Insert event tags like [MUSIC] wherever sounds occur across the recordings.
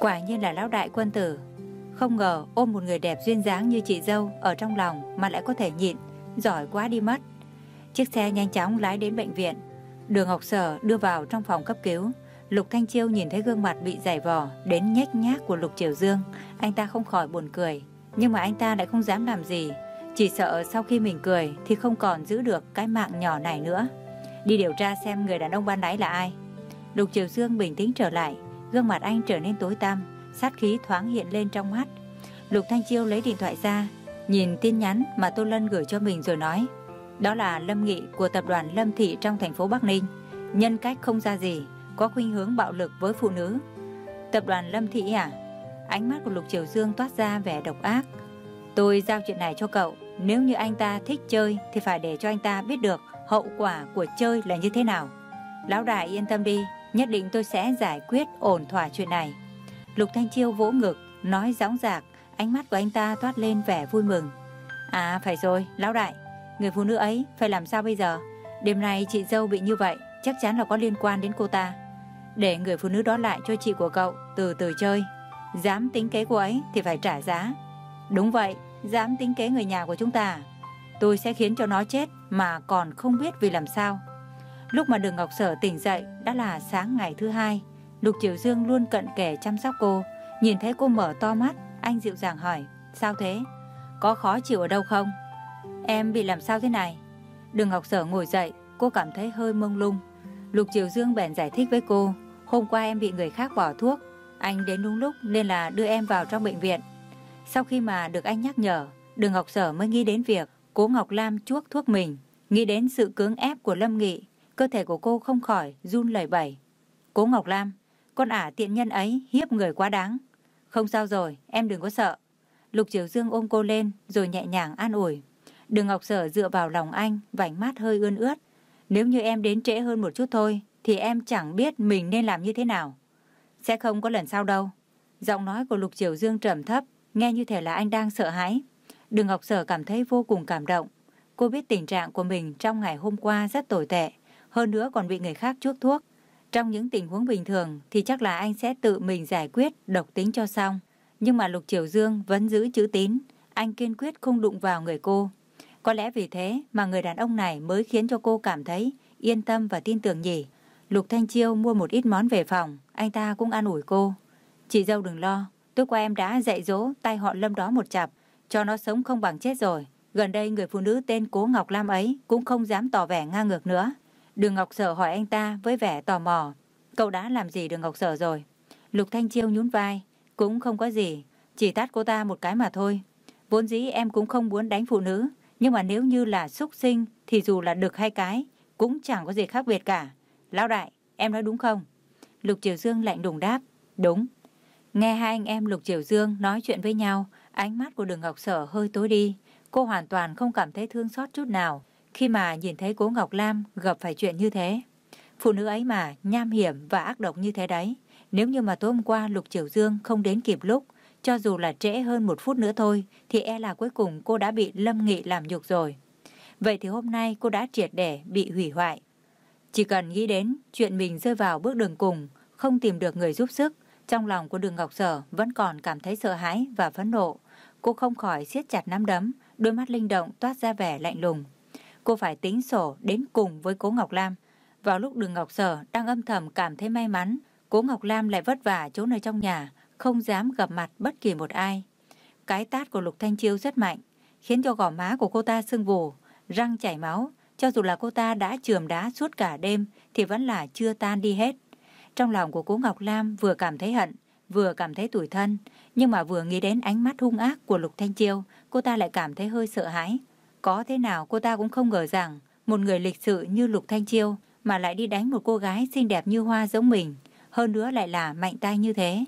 Quả nhiên là lão đại quân tử. Không ngờ ôm một người đẹp duyên dáng như chị dâu Ở trong lòng mà lại có thể nhịn, Giỏi quá đi mất. Chiếc xe nhanh chóng lái đến bệnh viện. Đường Ngọc Sở đưa vào trong phòng cấp cứu. Lục Thanh Chiêu nhìn thấy gương mặt bị giải vò Đến nhếch nhác của Lục Triều Dương. Anh ta không khỏi buồn cười. Nhưng mà anh ta lại không dám làm gì. Chỉ sợ sau khi mình cười Thì không còn giữ được cái mạng nhỏ này nữa. Đi điều tra xem người đàn ông ban nãy là ai. Lục Triều Dương bình tĩnh trở lại, Gương mặt anh trở nên tối tăm, Sát khí thoáng hiện lên trong mắt. Lục Thanh Chiêu lấy điện thoại ra, Nhìn tin nhắn mà Tô Lân gửi cho mình rồi nói, Đó là Lâm Nghị của tập đoàn Lâm Thị trong thành phố Bắc Ninh. Nhân cách không ra gì, Có khuynh hướng bạo lực với phụ nữ. Tập đoàn Lâm Thị à? Ánh mắt của Lục Triều Dương toát ra vẻ độc ác. Tôi giao chuyện này cho cậu nếu như anh ta thích chơi Thì phải để cho anh ta biết được Hậu quả của chơi là như thế nào. Lão đại yên tâm đi, Nhất định tôi sẽ giải quyết ổn thỏa chuyện này. Lục Thanh Chiêu vỗ ngực, Nói gióng giạc, Ánh mắt của anh ta toát lên vẻ vui mừng. À phải rồi, lão đại, Người phụ nữ ấy phải làm sao bây giờ? Đêm nay chị dâu bị như vậy, Chắc chắn là có liên quan đến cô ta. Để người phụ nữ đó lại cho chị của cậu Từ từ chơi. Dám tính kế cô ấy thì phải trả giá. Đúng vậy Dám tính kế người nhà của chúng ta Tôi sẽ khiến cho nó chết Mà còn không biết vì làm sao Lúc mà đường Ngọc Sở tỉnh dậy, Đã là sáng ngày thứ hai Lục Triều Dương luôn cận kề chăm sóc cô Nhìn thấy cô mở to mắt, Anh dịu dàng hỏi, Sao thế? Có khó chịu ở đâu không? Em bị làm sao thế này? Đường Ngọc Sở ngồi dậy, Cô cảm thấy hơi mông lung Lục Triều Dương bèn giải thích với cô, Hôm qua em bị người khác bỏ thuốc, Anh đến đúng lúc nên là đưa em vào trong bệnh viện sau khi mà được anh nhắc nhở, Đường Ngọc Sở mới nghĩ đến việc Cố Ngọc Lam chuốc thuốc mình, Nghĩ đến sự cưỡng ép của Lâm Nghị, Cơ thể của cô không khỏi run lẩy bẩy. Cố Ngọc Lam, Con ả tiện nhân ấy hiếp người quá đáng. Không sao rồi, em đừng có sợ. Lục Triều Dương ôm cô lên Rồi nhẹ nhàng an ủi. Đường Ngọc Sở dựa vào lòng anh Vành mắt hơi ươn ướt. Nếu như em đến trễ hơn một chút thôi, Thì em chẳng biết mình nên làm như thế nào. Sẽ không có lần sau đâu. Giọng nói của Lục Triều Dương trầm thấp Nghe như thể là anh đang sợ hãi. Đường Ngọc Sở cảm thấy vô cùng cảm động. Cô biết tình trạng của mình trong ngày hôm qua rất tồi tệ, Hơn nữa còn bị người khác chuốc thuốc. Trong những tình huống bình thường Thì chắc là anh sẽ tự mình giải quyết, Độc tính cho xong. Nhưng mà Lục Triều Dương vẫn giữ chữ tín, Anh kiên quyết không đụng vào người cô. Có lẽ vì thế mà người đàn ông này Mới khiến cho cô cảm thấy yên tâm và tin tưởng nhỉ. Lục Thanh Chiêu mua một ít món về phòng, Anh ta cũng an ủi cô. Chị dâu đừng lo Tối qua em đã dạy dỗ tay họ lâm đó một chặp cho nó sống không bằng chết rồi. Gần đây người phụ nữ tên Cố Ngọc Lam ấy cũng không dám tỏ vẻ ngang ngược nữa. Đường Ngọc Sở hỏi anh ta với vẻ tò mò. Cậu đã làm gì Đường Ngọc Sở rồi? Lục Thanh Chiêu nhún vai. Cũng không có gì. Chỉ tát cô ta một cái mà thôi. Vốn dĩ em cũng không muốn đánh phụ nữ. Nhưng mà nếu như là xúc sinh thì dù là được hai cái cũng chẳng có gì khác biệt cả. Lão đại, em nói đúng không? Lục Triều Dương lạnh đùng đáp. Đúng. Nghe hai anh em Lục Triều Dương nói chuyện với nhau, Ánh mắt của đường Ngọc Sở hơi tối đi. Cô hoàn toàn không cảm thấy thương xót chút nào khi mà nhìn thấy cố Ngọc Lam gặp phải chuyện như thế. Phụ nữ ấy mà nham hiểm và ác độc như thế đấy. Nếu như mà tối hôm qua Lục Triều Dương không đến kịp lúc, cho dù là trễ hơn một phút nữa thôi, thì e là cuối cùng cô đã bị Lâm Nghị làm nhục rồi. Vậy thì hôm nay cô đã triệt để bị hủy hoại. Chỉ cần nghĩ đến chuyện mình rơi vào bước đường cùng, không tìm được người giúp sức, trong lòng của đường Ngọc Sở vẫn còn cảm thấy sợ hãi và phẫn nộ. Cô không khỏi siết chặt nắm đấm, đôi mắt linh động toát ra vẻ lạnh lùng. Cô phải tính sổ đến cùng với cố Ngọc Lam. Vào lúc đường Ngọc Sở đang âm thầm cảm thấy may mắn, cố Ngọc Lam lại vất vả trốn ở trong nhà, không dám gặp mặt bất kỳ một ai. Cái tát của Lục Thanh Chiêu rất mạnh, khiến cho gò má của cô ta sưng vù, răng chảy máu. Cho dù là cô ta đã trườm đá suốt cả đêm thì vẫn là chưa tan đi hết. Trong lòng của cố Ngọc Lam vừa cảm thấy hận, vừa cảm thấy tủi thân, nhưng mà vừa nghĩ đến ánh mắt hung ác của Lục Thanh Chiêu, cô ta lại cảm thấy hơi sợ hãi. Có thế nào cô ta cũng không ngờ rằng một người lịch sự như Lục Thanh Chiêu mà lại đi đánh một cô gái xinh đẹp như hoa giống mình, hơn nữa lại là mạnh tay như thế.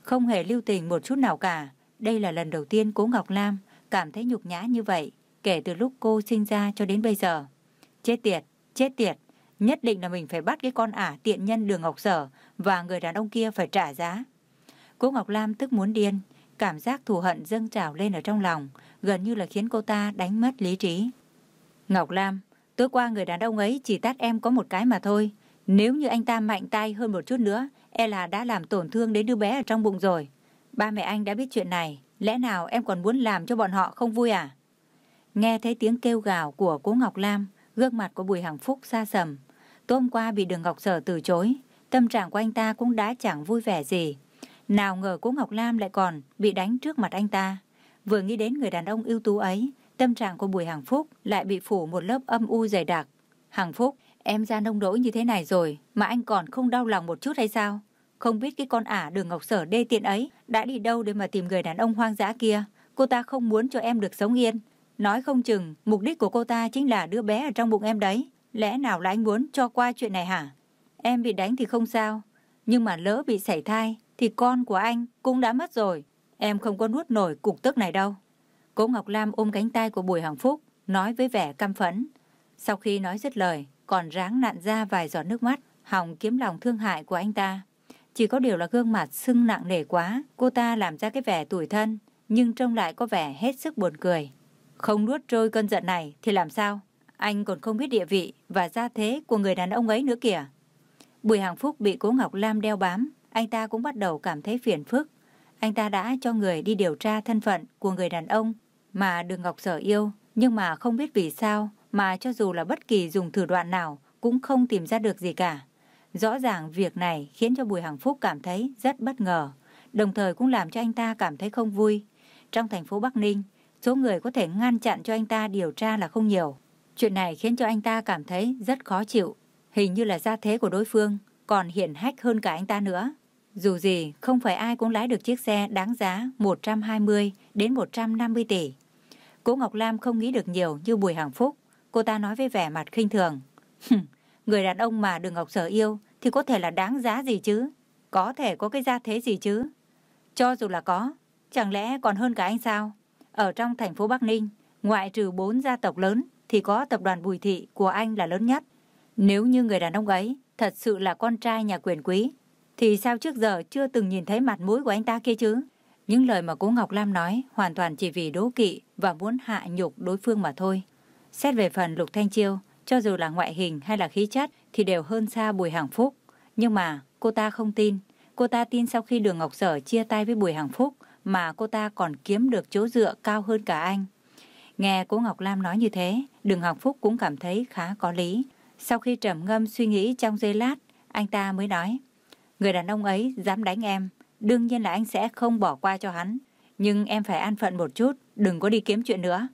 Không hề lưu tình một chút nào cả, đây là lần đầu tiên cố Ngọc Lam cảm thấy nhục nhã như vậy kể từ lúc cô sinh ra cho đến bây giờ. Chết tiệt, chết tiệt, nhất định là mình phải bắt cái con ả tiện nhân đường Ngọc Sở và người đàn ông kia phải trả giá. Cô Ngọc Lam tức muốn điên, cảm giác thù hận dâng trào lên ở trong lòng, gần như là khiến cô ta đánh mất lý trí. Ngọc Lam, Tối qua người đàn ông ấy chỉ tát em có một cái mà thôi. Nếu như anh ta mạnh tay hơn một chút nữa, e là đã làm tổn thương đến đứa bé ở trong bụng rồi. Ba mẹ anh đã biết chuyện này, lẽ nào em còn muốn làm cho bọn họ không vui à? Nghe thấy tiếng kêu gào của cố Ngọc Lam, gương mặt của Bùi Hằng Phúc xa sầm. Tối hôm qua bị đường Ngọc Sở từ chối, tâm trạng của anh ta cũng đã chẳng vui vẻ gì. Nào ngờ cố Ngọc Lam lại còn bị đánh trước mặt anh ta. Vừa nghĩ đến người đàn ông ưu tú ấy, tâm trạng của Bùi Hằng Phúc lại bị phủ một lớp âm u dày đặc. Hằng Phúc, em ra nông nỗi như thế này rồi mà anh còn không đau lòng một chút hay sao? Không biết cái con ả đường Ngọc Sở đê tiện ấy đã đi đâu để mà tìm người đàn ông hoang dã kia. Cô ta không muốn cho em được sống yên. Nói không chừng mục đích của cô ta chính là đứa bé ở trong bụng em đấy. Lẽ nào là anh muốn cho qua chuyện này hả? Em bị đánh thì không sao. Nhưng mà lỡ bị sảy thai thì con của anh cũng đã mất rồi. Em không có nuốt nổi cục tức này đâu. Cố Ngọc Lam ôm cánh tay của Bùi Hằng Phúc, nói với vẻ căm phẫn. Sau khi nói dứt lời, còn ráng nặn ra vài giọt nước mắt, hòng kiếm lòng thương hại của anh ta. Chỉ có điều là gương mặt sưng nặng nề quá, cô ta làm ra cái vẻ tủi thân, nhưng trông lại có vẻ hết sức buồn cười. Không nuốt trôi cơn giận này thì làm sao? Anh còn không biết địa vị và gia thế của người đàn ông ấy nữa kìa. Bùi Hằng Phúc bị Cố Ngọc Lam đeo bám, anh ta cũng bắt đầu cảm thấy phiền phức. Anh ta đã cho người đi điều tra thân phận của người đàn ông mà Đường Ngọc Sở yêu, nhưng mà không biết vì sao mà cho dù là bất kỳ dùng thử đoạn nào cũng không tìm ra được gì cả. Rõ ràng việc này khiến cho Bùi Hằng Phúc cảm thấy rất bất ngờ, đồng thời cũng làm cho anh ta cảm thấy không vui. Trong thành phố Bắc Ninh, số người có thể ngăn chặn cho anh ta điều tra là không nhiều. Chuyện này khiến cho anh ta cảm thấy rất khó chịu. Hình như là gia thế của đối phương còn hiển hách hơn cả anh ta nữa. Dù gì, không phải ai cũng lái được chiếc xe đáng giá 120 đến 150 tỷ. Cố Ngọc Lam không nghĩ được nhiều như Bùi Hằng Phúc. Cô ta nói với vẻ mặt khinh thường. Người đàn ông mà Đường Ngọc Sở yêu thì có thể là đáng giá gì chứ? Có thể có cái gia thế gì chứ? Cho dù là có, chẳng lẽ còn hơn cả anh sao? Ở trong thành phố Bắc Ninh, ngoại trừ bốn gia tộc lớn thì có tập đoàn Bùi Thị của anh là lớn nhất. Nếu như người đàn ông ấy thật sự là con trai nhà quyền quý, thì sao trước giờ chưa từng nhìn thấy mặt mũi của anh ta kia chứ? Những lời mà cố Ngọc Lam nói hoàn toàn chỉ vì đố kỵ và muốn hạ nhục đối phương mà thôi. Xét về phần Lục Thanh Chiêu, cho dù là ngoại hình hay là khí chất thì đều hơn xa Bùi Hằng Phúc. Nhưng mà cô ta không tin. Cô ta tin sau khi Đường Ngọc Sở chia tay với Bùi Hằng Phúc mà cô ta còn kiếm được chỗ dựa cao hơn cả anh. Nghe cô Ngọc Lam nói như thế, Đường Học Phúc cũng cảm thấy khá có lý. Sau khi trầm ngâm suy nghĩ trong giây lát, anh ta mới nói, người đàn ông ấy dám đánh em, đương nhiên là anh sẽ không bỏ qua cho hắn. Nhưng em phải an phận một chút, đừng có đi kiếm chuyện nữa.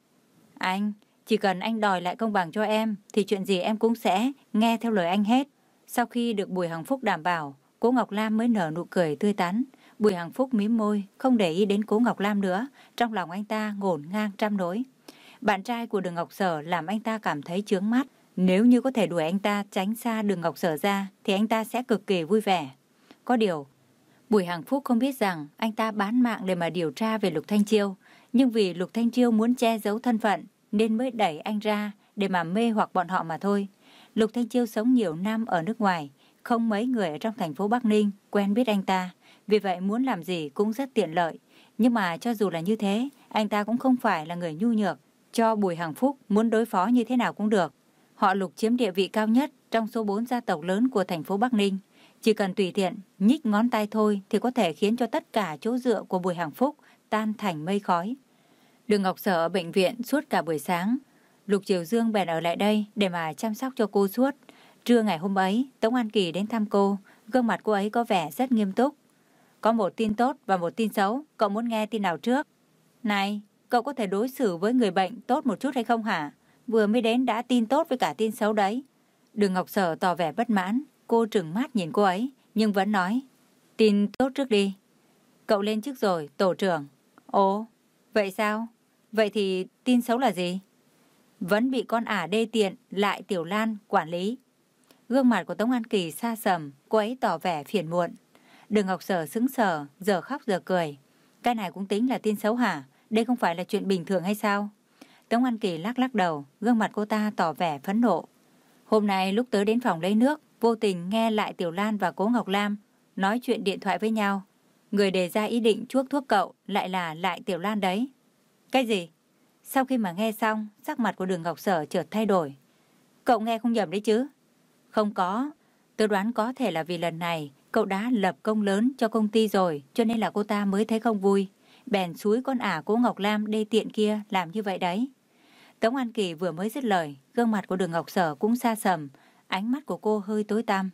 Anh, chỉ cần anh đòi lại công bằng cho em, thì chuyện gì em cũng sẽ nghe theo lời anh hết. Sau khi được Bùi Hằng Phúc đảm bảo, cố Ngọc Lam mới nở nụ cười tươi tắn. Bùi Hằng Phúc mím môi, không để ý đến cố Ngọc Lam nữa. Trong lòng anh ta ngổn ngang trăm nỗi. Bạn trai của đường Ngọc Sở làm anh ta cảm thấy chướng mắt. Nếu như có thể đuổi anh ta tránh xa đường Ngọc Sở ra, thì anh ta sẽ cực kỳ vui vẻ. Có điều, Bùi Hằng Phúc không biết rằng anh ta bán mạng để mà điều tra về Lục Thanh Chiêu. Nhưng vì Lục Thanh Chiêu muốn che giấu thân phận, nên mới đẩy anh ra để mà mê hoặc bọn họ mà thôi. Lục Thanh Chiêu sống nhiều năm ở nước ngoài, không mấy người ở trong thành phố Bắc Ninh quen biết anh ta. Vì vậy muốn làm gì cũng rất tiện lợi. Nhưng mà cho dù là như thế, anh ta cũng không phải là người nhu nhược. Cho Bùi Hằng Phúc muốn đối phó như thế nào cũng được. Họ lục chiếm địa vị cao nhất trong số 4 gia tộc lớn của thành phố Bắc Ninh. Chỉ cần tùy tiện, nhích ngón tay thôi thì có thể khiến cho tất cả chỗ dựa của Bùi Hằng Phúc tan thành mây khói. Đường Ngọc Sở ở bệnh viện suốt cả buổi sáng. Lục Triều Dương bèn ở lại đây để mà chăm sóc cho cô suốt. Trưa ngày hôm ấy, Tống An Kỳ đến thăm cô. Gương mặt cô ấy có vẻ rất nghiêm túc. Có một tin tốt và một tin xấu, cậu muốn nghe tin nào trước? Này, cậu có thể đối xử với người bệnh tốt một chút hay không hả? Vừa mới đến đã tin tốt với cả tin xấu đấy. Đường Ngọc Sở tỏ vẻ bất mãn, cô trừng mắt nhìn cô ấy, nhưng vẫn nói. Tin tốt trước đi. Cậu lên trước rồi, tổ trưởng. Ồ, vậy sao? Vậy thì tin xấu là gì? Vẫn bị con ả đê tiện lại Tiểu Lan quản lý. Gương mặt của Tống An Kỳ xa sầm, cô ấy tỏ vẻ phiền muộn. Đường Ngọc Sở sững sờ, giờ khóc giờ cười. Cái này cũng tính là tin xấu hả? Đây không phải là chuyện bình thường hay sao? Tống An Kỳ lắc lắc đầu, gương mặt cô ta tỏ vẻ phẫn nộ. Hôm nay lúc tới đến phòng lấy nước, vô tình nghe lại Tiểu Lan và Cố Ngọc Lam nói chuyện điện thoại với nhau. Người đề ra ý định chuốc thuốc cậu lại là lại Tiểu Lan đấy. Cái gì? Sau khi mà nghe xong, sắc mặt của đường Ngọc Sở chợt thay đổi. Cậu nghe không nhầm đấy chứ? Không có. Tôi đoán có thể là vì lần này cậu đã lập công lớn cho công ty rồi cho nên là cô ta mới thấy không vui. Bèn suối con ả cố Ngọc Lam đê tiện kia làm như vậy đấy. Tống An Kỳ vừa mới dứt lời, gương mặt của đường Ngọc Sở cũng xa sầm, ánh mắt của cô hơi tối tăm.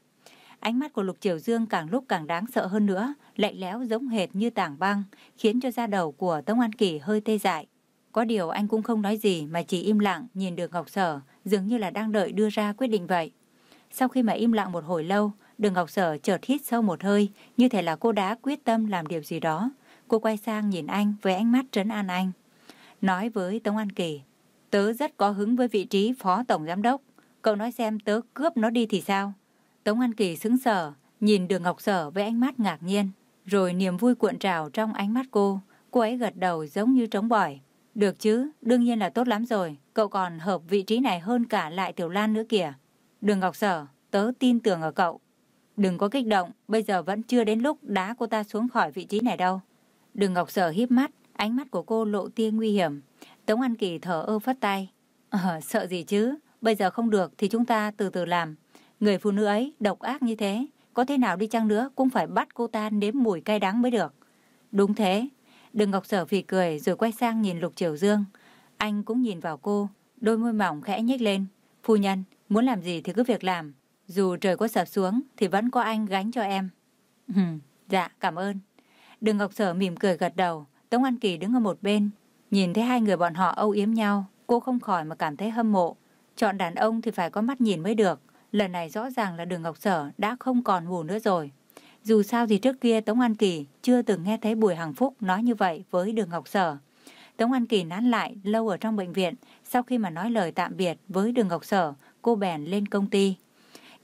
Ánh mắt của Lục Triều Dương càng lúc càng đáng sợ hơn nữa, lạnh lẽo giống hệt như tảng băng, khiến cho da đầu của Tống An Kỳ hơi tê dại. Có điều anh cũng không nói gì mà chỉ im lặng nhìn đường Ngọc Sở, dường như là đang đợi đưa ra quyết định vậy. Sau khi mà im lặng một hồi lâu, đường Ngọc Sở chợt hít sâu một hơi, như thể là cô đã quyết tâm làm điều gì đó. Cô quay sang nhìn anh với ánh mắt trấn an anh. Nói với Tống An Kỳ, tớ rất có hứng với vị trí phó tổng giám đốc. Cậu nói xem tớ cướp nó đi thì sao? Tống An Kỳ sững sờ nhìn đường Ngọc Sở với ánh mắt ngạc nhiên. Rồi niềm vui cuộn trào trong ánh mắt cô. Cô ấy gật đầu giống như trống bỏi. Được chứ, đương nhiên là tốt lắm rồi. Cậu còn hợp vị trí này hơn cả lại Tiểu Lan nữa kìa. Đường Ngọc Sở, tớ tin tưởng ở cậu. Đừng có kích động, bây giờ vẫn chưa đến lúc đá cô ta xuống khỏi vị trí này đâu. Đường Ngọc Sở híp mắt, ánh mắt của cô lộ tia nguy hiểm. Tống An Kỳ thở ơ phất tay. Ờ, sợ gì chứ, bây giờ không được thì chúng ta từ từ làm. Người phụ nữ ấy độc ác như thế, có thế nào đi chăng nữa cũng phải bắt cô ta nếm mùi cay đắng mới được. Đúng thế. Đường Ngọc Sở phì cười rồi quay sang nhìn Lục Triều Dương. Anh cũng nhìn vào cô, đôi môi mỏng khẽ nhếch lên. Phu nhân, muốn làm gì thì cứ việc làm. Dù trời có sập xuống thì vẫn có anh gánh cho em. Ừ, [LAUGHS] dạ, cảm ơn. Đường Ngọc Sở mỉm cười gật đầu, Tống An Kỳ đứng ở một bên. Nhìn thấy hai người bọn họ âu yếm nhau, cô không khỏi mà cảm thấy hâm mộ. Chọn đàn ông thì phải có mắt nhìn mới được. Lần này rõ ràng là đường Ngọc Sở đã không còn ngủ nữa rồi. Dù sao thì trước kia Tống An Kỳ chưa từng nghe thấy Bùi Hằng Phúc nói như vậy với đường Ngọc Sở. Tống An Kỳ nán lại lâu ở trong bệnh viện, sau khi mà nói lời tạm biệt với đường Ngọc Sở, cô bèn lên công ty.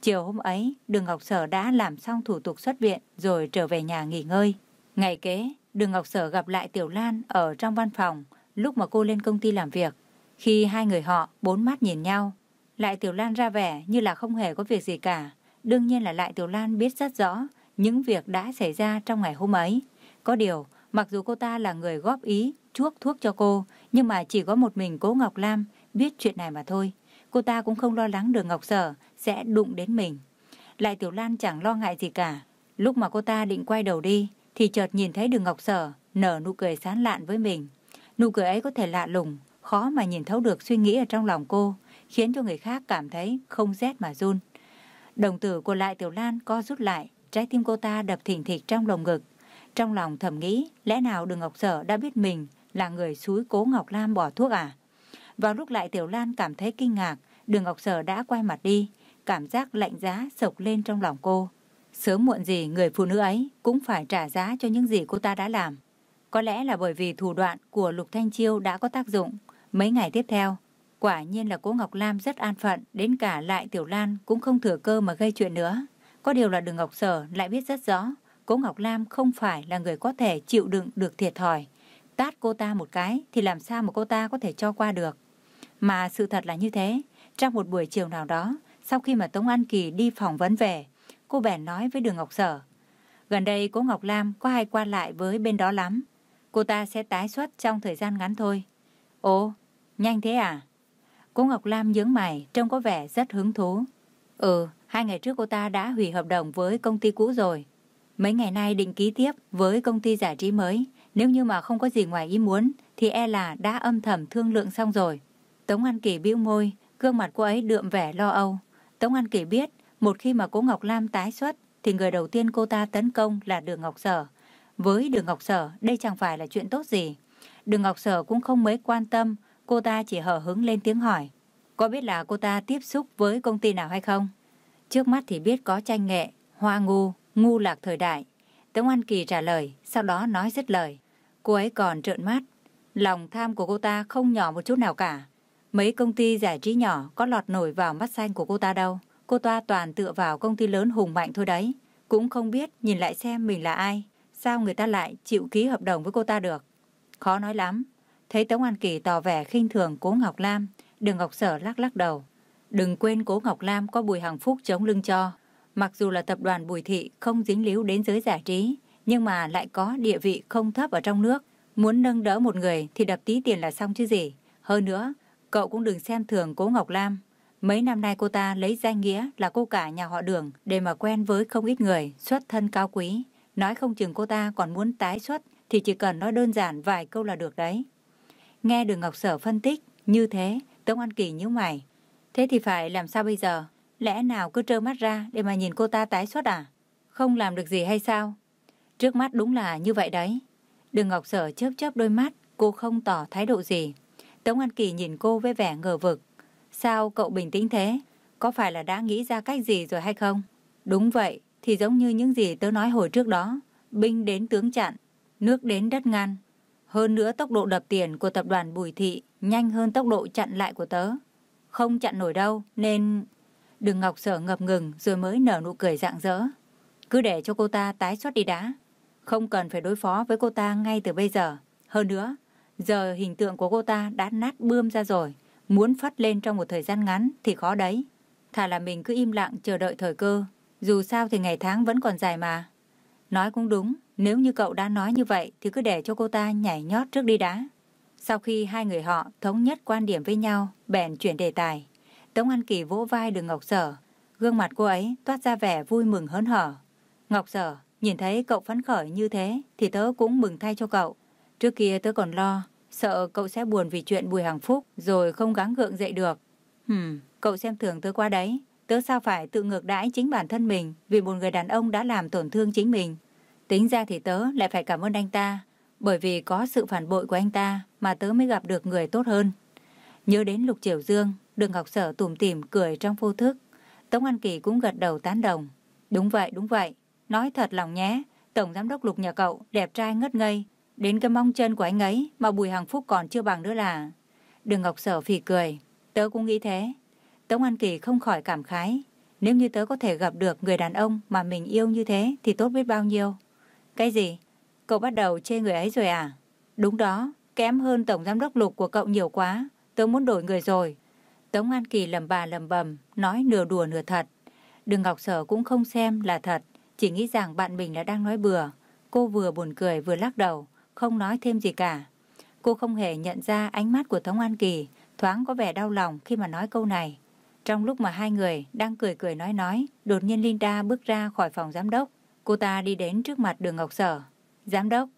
Chiều hôm ấy, đường Ngọc Sở đã làm xong thủ tục xuất viện rồi trở về nhà nghỉ ngơi. Ngày kế, đường Ngọc Sở gặp lại Tiểu Lan ở trong văn phòng lúc mà cô lên công ty làm việc. Khi hai người họ bốn mắt nhìn nhau, lại Tiểu Lan ra vẻ như là không hề có việc gì cả. Đương nhiên là lại Tiểu Lan biết rất rõ những việc đã xảy ra trong ngày hôm ấy. Có điều, mặc dù cô ta là người góp ý chuốc thuốc cho cô, nhưng mà chỉ có một mình cố Ngọc Lam biết chuyện này mà thôi. Cô ta cũng không lo lắng đường Ngọc Sở sẽ đụng đến mình. Lại Tiểu Lan chẳng lo ngại gì cả. Lúc mà cô ta định quay đầu đi, thì chợt nhìn thấy đường Ngọc Sở nở nụ cười sán lạn với mình. Nụ cười ấy có thể lạ lùng, khó mà nhìn thấu được suy nghĩ ở trong lòng cô, khiến cho người khác cảm thấy không rét mà run. Đồng tử của lại Tiểu Lan co rút lại, trái tim cô ta đập thình thịch trong lồng ngực. Trong lòng thầm nghĩ, lẽ nào đường Ngọc Sở đã biết mình là người suối cố Ngọc Lam bỏ thuốc à? Vào lúc lại Tiểu Lan cảm thấy kinh ngạc, đường Ngọc Sở đã quay mặt đi, cảm giác lạnh giá sộc lên trong lòng cô. Sớm muộn gì người phụ nữ ấy cũng phải trả giá cho những gì cô ta đã làm. Có lẽ là bởi vì thủ đoạn của Lục Thanh Chiêu đã có tác dụng. Mấy ngày tiếp theo, quả nhiên là cô Ngọc Lam rất an phận, đến cả lại Tiểu Lan cũng không thừa cơ mà gây chuyện nữa. Có điều là đường Ngọc Sở lại biết rất rõ, cô Ngọc Lam không phải là người có thể chịu đựng được thiệt thòi. Tát cô ta một cái thì làm sao mà cô ta có thể cho qua được. Mà sự thật là như thế, trong một buổi chiều nào đó, sau khi mà Tống An Kỳ đi phỏng vấn về, cô bèn nói với đường Ngọc Sở. Gần đây cô Ngọc Lam có hay qua lại với bên đó lắm. Cô ta sẽ tái xuất trong thời gian ngắn thôi. Ồ, nhanh thế à? Cô Ngọc Lam nhướng mày, trông có vẻ rất hứng thú. Ừ, hai ngày trước cô ta đã hủy hợp đồng với công ty cũ rồi. Mấy ngày nay định ký tiếp với công ty giải trí mới. Nếu như mà không có gì ngoài ý muốn, thì e là đã âm thầm thương lượng xong rồi. Tống An Kỳ bĩu môi, gương mặt cô ấy đượm vẻ lo âu. Tống An Kỳ biết, một khi mà cố Ngọc Lam tái xuất, thì người đầu tiên cô ta tấn công là Đường Ngọc Sở. Với Đường Ngọc Sở, đây chẳng phải là chuyện tốt gì. Đường Ngọc Sở cũng không mấy quan tâm, cô ta chỉ hở hứng lên tiếng hỏi. Có biết là cô ta tiếp xúc với công ty nào hay không? Trước mắt thì biết có tranh nghệ, hoa ngu, ngu lạc thời đại. Tống An Kỳ trả lời, sau đó nói dứt lời. Cô ấy còn trợn mắt. Lòng tham của cô ta không nhỏ một chút nào cả. Mấy công ty giải trí nhỏ có lọt nổi vào mắt xanh của cô ta đâu. Cô ta toàn tựa vào công ty lớn hùng mạnh thôi đấy. Cũng không biết nhìn lại xem mình là ai. Sao người ta lại chịu ký hợp đồng với cô ta được? Khó nói lắm. Thấy Tống An Kỳ tỏ vẻ khinh thường cố Ngọc Lam, đường Ngọc Sở lắc lắc đầu. Đừng quên cố Ngọc Lam có Bùi Hằng Phúc chống lưng cho. Mặc dù là tập đoàn Bùi Thị không dính líu đến giới giải trí, nhưng mà lại có địa vị không thấp ở trong nước. Muốn nâng đỡ một người thì đập tí tiền là xong chứ gì. Hơn nữa, cậu cũng đừng xem thường cố Ngọc Lam. Mấy năm nay cô ta lấy danh nghĩa là cô cả nhà họ đường để mà quen với không ít người xuất thân cao quý. Nói không chừng cô ta còn muốn tái xuất thì chỉ cần nói đơn giản vài câu là được đấy. Nghe đường Ngọc Sở phân tích như thế, Tống An Kỳ nhíu mày. Thế thì phải làm sao bây giờ? Lẽ nào cứ trơ mắt ra để mà nhìn cô ta tái xuất à? Không làm được gì hay sao? Trước mắt đúng là như vậy đấy. Đường Ngọc Sở chớp chớp đôi mắt, cô không tỏ thái độ gì. Tống An Kỳ nhìn cô với vẻ ngờ vực. Sao cậu bình tĩnh thế? Có phải là đã nghĩ ra cách gì rồi hay không? Đúng vậy, thì giống như những gì tớ nói hồi trước đó. Binh đến tướng chặn, nước đến đất ngăn. Hơn nữa tốc độ đập tiền của tập đoàn Bùi Thị nhanh hơn tốc độ chặn lại của tớ. Không chặn nổi đâu, nên... Đừng Ngọc Sở ngập ngừng rồi mới nở nụ cười rạng rỡ. Cứ để cho cô ta tái xuất đi đã. Không cần phải đối phó với cô ta ngay từ bây giờ. Hơn nữa, giờ hình tượng của cô ta đã nát bươm ra rồi. Muốn phát lên trong một thời gian ngắn thì khó đấy. Thà là mình cứ im lặng chờ đợi thời cơ. Dù sao thì ngày tháng vẫn còn dài mà. Nói cũng đúng, nếu như cậu đã nói như vậy thì cứ để cho cô ta nhảy nhót trước đi đã. Sau khi hai người họ thống nhất quan điểm với nhau, bèn chuyển đề tài. Tống An Kỳ vỗ vai đường Ngọc Sở. Gương mặt cô ấy toát ra vẻ vui mừng hớn hở. Ngọc Sở, nhìn thấy cậu phấn khởi như thế thì tớ cũng mừng thay cho cậu. Trước kia tớ còn lo, sợ cậu sẽ buồn vì chuyện Bùi Hằng Phúc rồi không gắng gượng dậy được. Hừm, cậu xem thường tớ qua đấy. Tớ sao phải tự ngược đãi chính bản thân mình vì một người đàn ông đã làm tổn thương chính mình. Tính ra thì tớ lại phải cảm ơn anh ta, bởi vì có sự phản bội của anh ta mà tớ mới gặp được người tốt hơn. Nhớ đến Lục Triều Dương, Đường Ngọc Sở tủm tỉm cười trong vô thức. Tống An Kỳ cũng gật đầu tán đồng. Đúng vậy, đúng vậy. Nói thật lòng nhé, Tổng Giám đốc Lục nhà cậu đẹp trai ngất ngây. Đến cái mong chân của anh ấy mà Bùi Hằng Phúc còn chưa bằng nữa là... Đường Ngọc Sở phì cười. Tớ cũng nghĩ thế. Tống An Kỳ không khỏi cảm khái. Nếu như tớ có thể gặp được người đàn ông mà mình yêu như thế thì tốt biết bao nhiêu. Cái gì? Cậu bắt đầu chê người ấy rồi à? Đúng đó, kém hơn Tổng Giám đốc Lục của cậu nhiều quá. Tớ muốn đổi người rồi. Tống An Kỳ lầm bà lầm bầm, nói nửa đùa nửa thật. Đường Ngọc Sở cũng không xem là thật, chỉ nghĩ rằng bạn mình là đang nói bừa. Cô vừa buồn cười vừa lắc đầu, không nói thêm gì cả. Cô không hề nhận ra ánh mắt của Tống An Kỳ, thoáng có vẻ đau lòng khi mà nói câu này. Trong lúc mà hai người đang cười cười nói nói, đột nhiên Linda bước ra khỏi phòng giám đốc. Cô ta đi đến trước mặt đường Ngọc Sở. Giám đốc,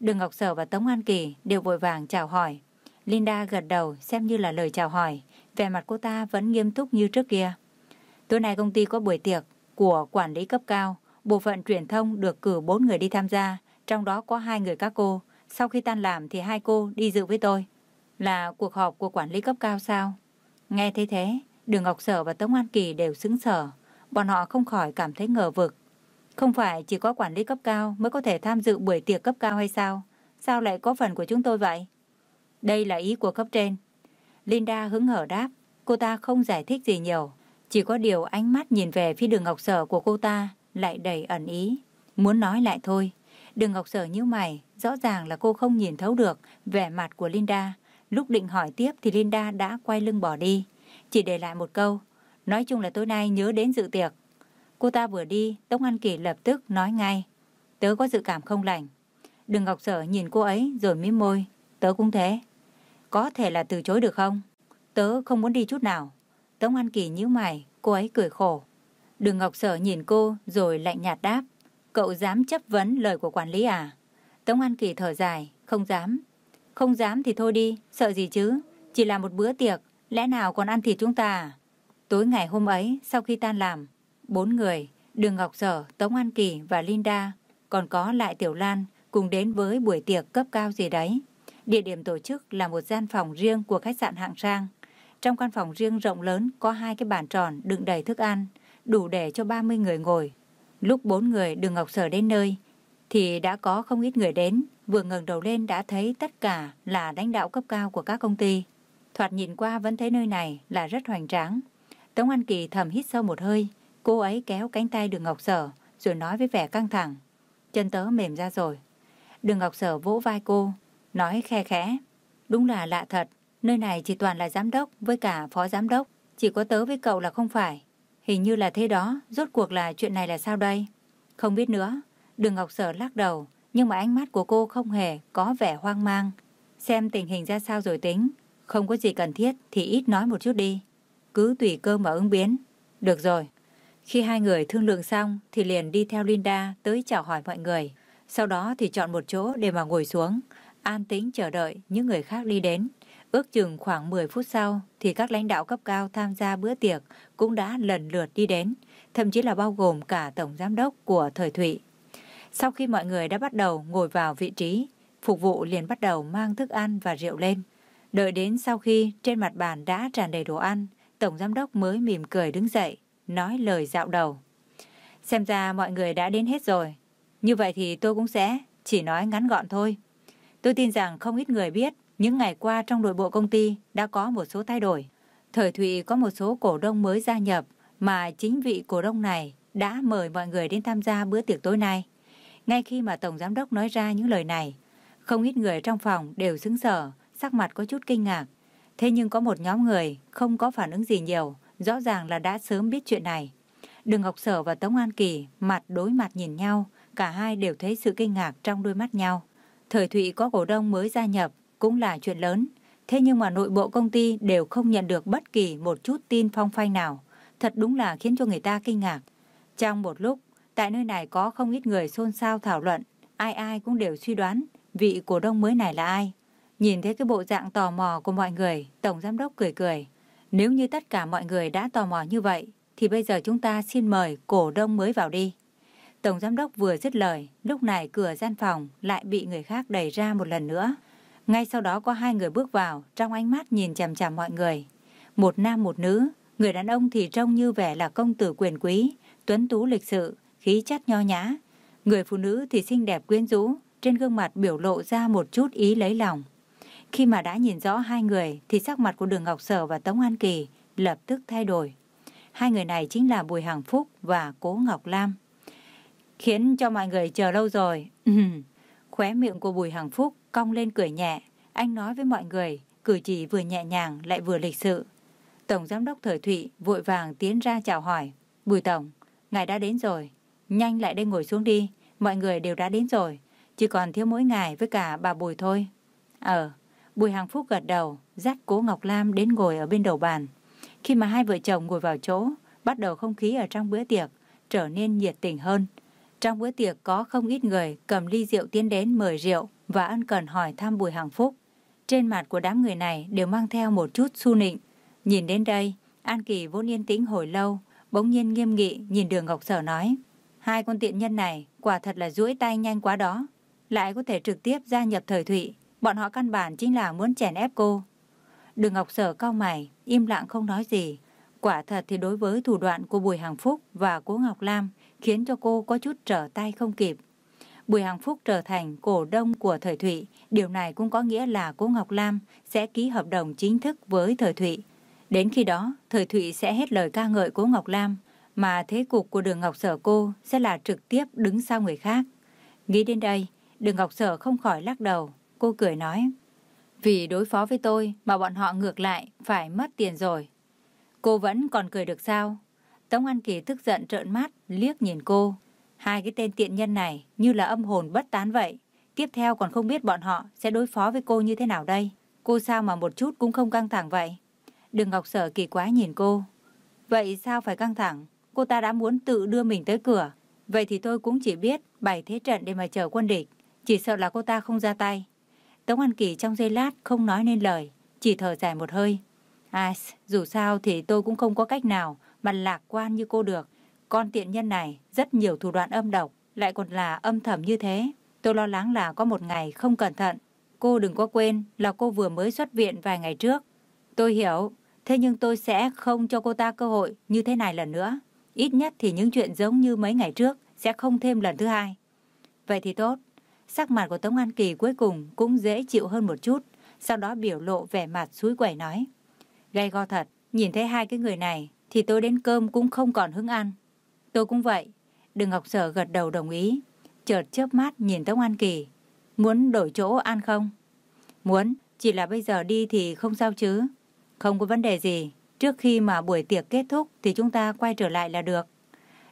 đường Ngọc Sở và Tống An Kỳ đều vội vàng chào hỏi. Linda gật đầu xem như là lời chào hỏi. Vẻ mặt cô ta vẫn nghiêm túc như trước kia. Tối nay công ty có buổi tiệc của quản lý cấp cao. Bộ phận truyền thông được cử bốn người đi tham gia, trong đó có hai người các cô. Sau khi tan làm thì hai cô đi dự với tôi. Là cuộc họp của quản lý cấp cao sao? Nghe thấy thế, Đường Ngọc Sở và Tống An Kỳ đều xứng sở. Bọn họ không khỏi cảm thấy ngờ vực. Không phải chỉ có quản lý cấp cao mới có thể tham dự buổi tiệc cấp cao hay sao? Sao lại có phần của chúng tôi vậy? Đây là ý của cấp trên. Linda hứng hở đáp. Cô ta không giải thích gì nhiều. Chỉ có điều ánh mắt nhìn về phía đường Ngọc Sở của cô ta lại đầy ẩn ý. Muốn nói lại thôi. Đường Ngọc Sở như mày, rõ ràng là cô không nhìn thấu được vẻ mặt của Linda. Lúc định hỏi tiếp thì Linda đã quay lưng bỏ đi. Chỉ để lại một câu. Nói chung là tối nay nhớ đến dự tiệc. Cô ta vừa đi, Tống An Kỳ lập tức nói ngay. Tớ có dự cảm không lành. Đường Ngọc Sở nhìn cô ấy rồi mím môi. Tớ cũng thế. Có thể là từ chối được không? Tớ không muốn đi chút nào. Tống An Kỳ nhíu mày, cô ấy cười khổ. Đường Ngọc Sở nhìn cô rồi lạnh nhạt đáp. Cậu dám chấp vấn lời của quản lý à? Tống An Kỳ thở dài, không dám. Không dám thì thôi đi, sợ gì chứ? Chỉ là một bữa tiệc, lẽ nào còn ăn thịt chúng ta à? Tối ngày hôm ấy, sau khi tan làm, bốn người, Đường Ngọc Sở, Tống An Kỳ và Linda, còn có lại Tiểu Lan cùng đến với buổi tiệc cấp cao gì đấy. Địa điểm tổ chức là một gian phòng riêng của khách sạn hạng sang. Trong căn phòng riêng rộng lớn có hai cái bàn tròn đựng đầy thức ăn, đủ để cho 30 người ngồi. Lúc bốn người đường Ngọc Sở đến nơi, thì đã có không ít người đến, vừa ngẩng đầu lên đã thấy tất cả là lãnh đạo cấp cao của các công ty. Thoạt nhìn qua vẫn thấy nơi này là rất hoành tráng. Tống An Kỳ thầm hít sâu một hơi, cô ấy kéo cánh tay đường Ngọc Sở rồi nói với vẻ căng thẳng. Chân tớ mềm ra rồi. Đường Ngọc Sở vỗ vai cô, nói khe khẽ. Đúng là lạ thật, nơi này chỉ toàn là giám đốc với cả phó giám đốc, chỉ có tớ với cậu là không phải. Hình như là thế đó, rốt cuộc là chuyện này là sao đây? Không biết nữa, đường Ngọc Sở lắc đầu, nhưng mà ánh mắt của cô không hề có vẻ hoang mang. Xem tình hình ra sao rồi tính, không có gì cần thiết thì ít nói một chút đi. cứ tùy cơ mà ứng biến. Được rồi. Khi hai người thương lượng xong thì liền đi theo Linda tới chào hỏi mọi người. Sau đó thì chọn một chỗ để mà ngồi xuống, an tĩnh chờ đợi những người khác đi đến. Ước chừng khoảng 10 phút sau thì các lãnh đạo cấp cao tham gia bữa tiệc cũng đã lần lượt đi đến, thậm chí là bao gồm cả Tổng Giám đốc của Thời Thụy. Sau khi mọi người đã bắt đầu ngồi vào vị trí, phục vụ liền bắt đầu mang thức ăn và rượu lên. Đợi đến sau khi trên mặt bàn đã tràn đầy đồ ăn, Tổng Giám đốc mới mỉm cười đứng dậy, nói lời dạo đầu. Xem ra mọi người đã đến hết rồi. Như vậy thì tôi cũng sẽ chỉ nói ngắn gọn thôi. Tôi tin rằng không ít người biết những ngày qua trong nội bộ công ty đã có một số thay đổi. Thời Thụy có một số cổ đông mới gia nhập mà chính vị cổ đông này đã mời mọi người đến tham gia bữa tiệc tối nay. Ngay khi mà Tổng Giám đốc nói ra những lời này, không ít người trong phòng đều sững sờ, sắc mặt có chút kinh ngạc. Thế nhưng có một nhóm người không có phản ứng gì nhiều, rõ ràng là đã sớm biết chuyện này. Đường Ngọc Sở và Tống An Kỳ mặt đối mặt nhìn nhau, cả hai đều thấy sự kinh ngạc trong đôi mắt nhau. Thời Thụy có cổ đông mới gia nhập cũng là chuyện lớn, thế nhưng mà nội bộ công ty đều không nhận được bất kỳ một chút tin phong phanh nào. Thật đúng là khiến cho người ta kinh ngạc. Trong một lúc, tại nơi này có không ít người xôn xao thảo luận, ai ai cũng đều suy đoán vị cổ đông mới này là ai. Nhìn thấy cái bộ dạng tò mò của mọi người, Tổng Giám đốc cười cười. Nếu như tất cả mọi người đã tò mò như vậy, thì bây giờ chúng ta xin mời cổ đông mới vào đi. Tổng Giám đốc vừa dứt lời, lúc này cửa gian phòng lại bị người khác đẩy ra một lần nữa. Ngay sau đó có hai người bước vào, trong ánh mắt nhìn chằm chằm mọi người. Một nam một nữ, người đàn ông thì trông như vẻ là công tử quyền quý, tuấn tú lịch sự, khí chất nho nhã. Người phụ nữ thì xinh đẹp quyến rũ, trên gương mặt biểu lộ ra một chút ý lấy lòng. Khi mà đã nhìn rõ hai người thì sắc mặt của Đường Ngọc Sở và Tống An Kỳ lập tức thay đổi. Hai người này chính là Bùi Hằng Phúc và Cố Ngọc Lam. Khiến cho mọi người chờ lâu rồi. [LAUGHS] Khóe miệng của Bùi Hằng Phúc cong lên cười nhẹ. Anh nói với mọi người, cử chỉ vừa nhẹ nhàng lại vừa lịch sự. Tổng Giám đốc Thời Thụy vội vàng tiến ra chào hỏi. Bùi Tổng, ngài đã đến rồi. Nhanh lại đây ngồi xuống đi. Mọi người đều đã đến rồi. Chỉ còn thiếu mỗi ngài với cả bà Bùi thôi. Ờ, Bùi Hằng Phúc gật đầu, dắt cố Ngọc Lam đến ngồi ở bên đầu bàn. Khi mà hai vợ chồng ngồi vào chỗ, bắt đầu không khí ở trong bữa tiệc trở nên nhiệt tình hơn. Trong bữa tiệc có không ít người cầm ly rượu tiến đến mời rượu và ân cần hỏi thăm Bùi Hằng Phúc. Trên mặt của đám người này đều mang theo một chút su nịnh. Nhìn đến đây, An Kỳ vốn yên tĩnh hồi lâu, bỗng nhiên nghiêm nghị nhìn đường Ngọc Sở nói. Hai con tiện nhân này quả thật là duỗi tay nhanh quá đó. Lại có thể trực tiếp gia nhập thời thụy. Bọn họ căn bản chính là muốn chèn ép cô. Đường Ngọc Sở cao mày, im lặng không nói gì. Quả thật thì đối với thủ đoạn của Bùi Hằng Phúc và Cố Ngọc Lam khiến cho cô có chút trở tay không kịp. Bùi Hằng Phúc trở thành cổ đông của Thời Thụy, điều này cũng có nghĩa là Cố Ngọc Lam sẽ ký hợp đồng chính thức với Thời Thụy. Đến khi đó, Thời Thụy sẽ hết lời ca ngợi Cố Ngọc Lam, mà thế cục của đường Ngọc Sở cô sẽ là trực tiếp đứng sau người khác. Nghĩ đến đây, đường Ngọc Sở không khỏi lắc đầu, cô cười nói. Vì đối phó với tôi mà bọn họ ngược lại phải mất tiền rồi. Cô vẫn còn cười được sao? Tống An Kỳ tức giận trợn mắt, liếc nhìn cô. Hai cái tên tiện nhân này như là âm hồn bất tán vậy. Tiếp theo còn không biết bọn họ sẽ đối phó với cô như thế nào đây. Cô sao mà một chút cũng không căng thẳng vậy? Đường Ngọc Sở kỳ quái nhìn cô. Vậy sao phải căng thẳng? Cô ta đã muốn tự đưa mình tới cửa. Vậy thì tôi cũng chỉ biết bày thế trận để mà chờ quân địch. Chỉ sợ là cô ta không ra tay. Tống An Kỳ trong giây lát không nói nên lời, chỉ thở dài một hơi. À, dù sao thì tôi cũng không có cách nào mà lạc quan như cô được. Con tiện nhân này rất nhiều thủ đoạn âm độc, lại còn là âm thầm như thế. Tôi lo lắng là có một ngày không cẩn thận. Cô đừng có quên là cô vừa mới xuất viện vài ngày trước. Tôi hiểu, thế nhưng tôi sẽ không cho cô ta cơ hội như thế này lần nữa. Ít nhất thì những chuyện giống như mấy ngày trước sẽ không thêm lần thứ hai. Vậy thì tốt. Sắc mặt của Tống An Kỳ cuối cùng cũng dễ chịu hơn một chút. Sau đó biểu lộ vẻ mặt suối quẩy nói. Gây go thật, nhìn thấy hai cái người này thì tôi đến cơm cũng không còn hứng ăn. Tôi cũng vậy. Đừng Ngọc Sở gật đầu đồng ý. Chợt chớp mắt nhìn Tống An Kỳ. Muốn đổi chỗ ăn không? Muốn, chỉ là bây giờ đi thì không sao chứ. Không có vấn đề gì. Trước khi mà buổi tiệc kết thúc thì chúng ta quay trở lại là được.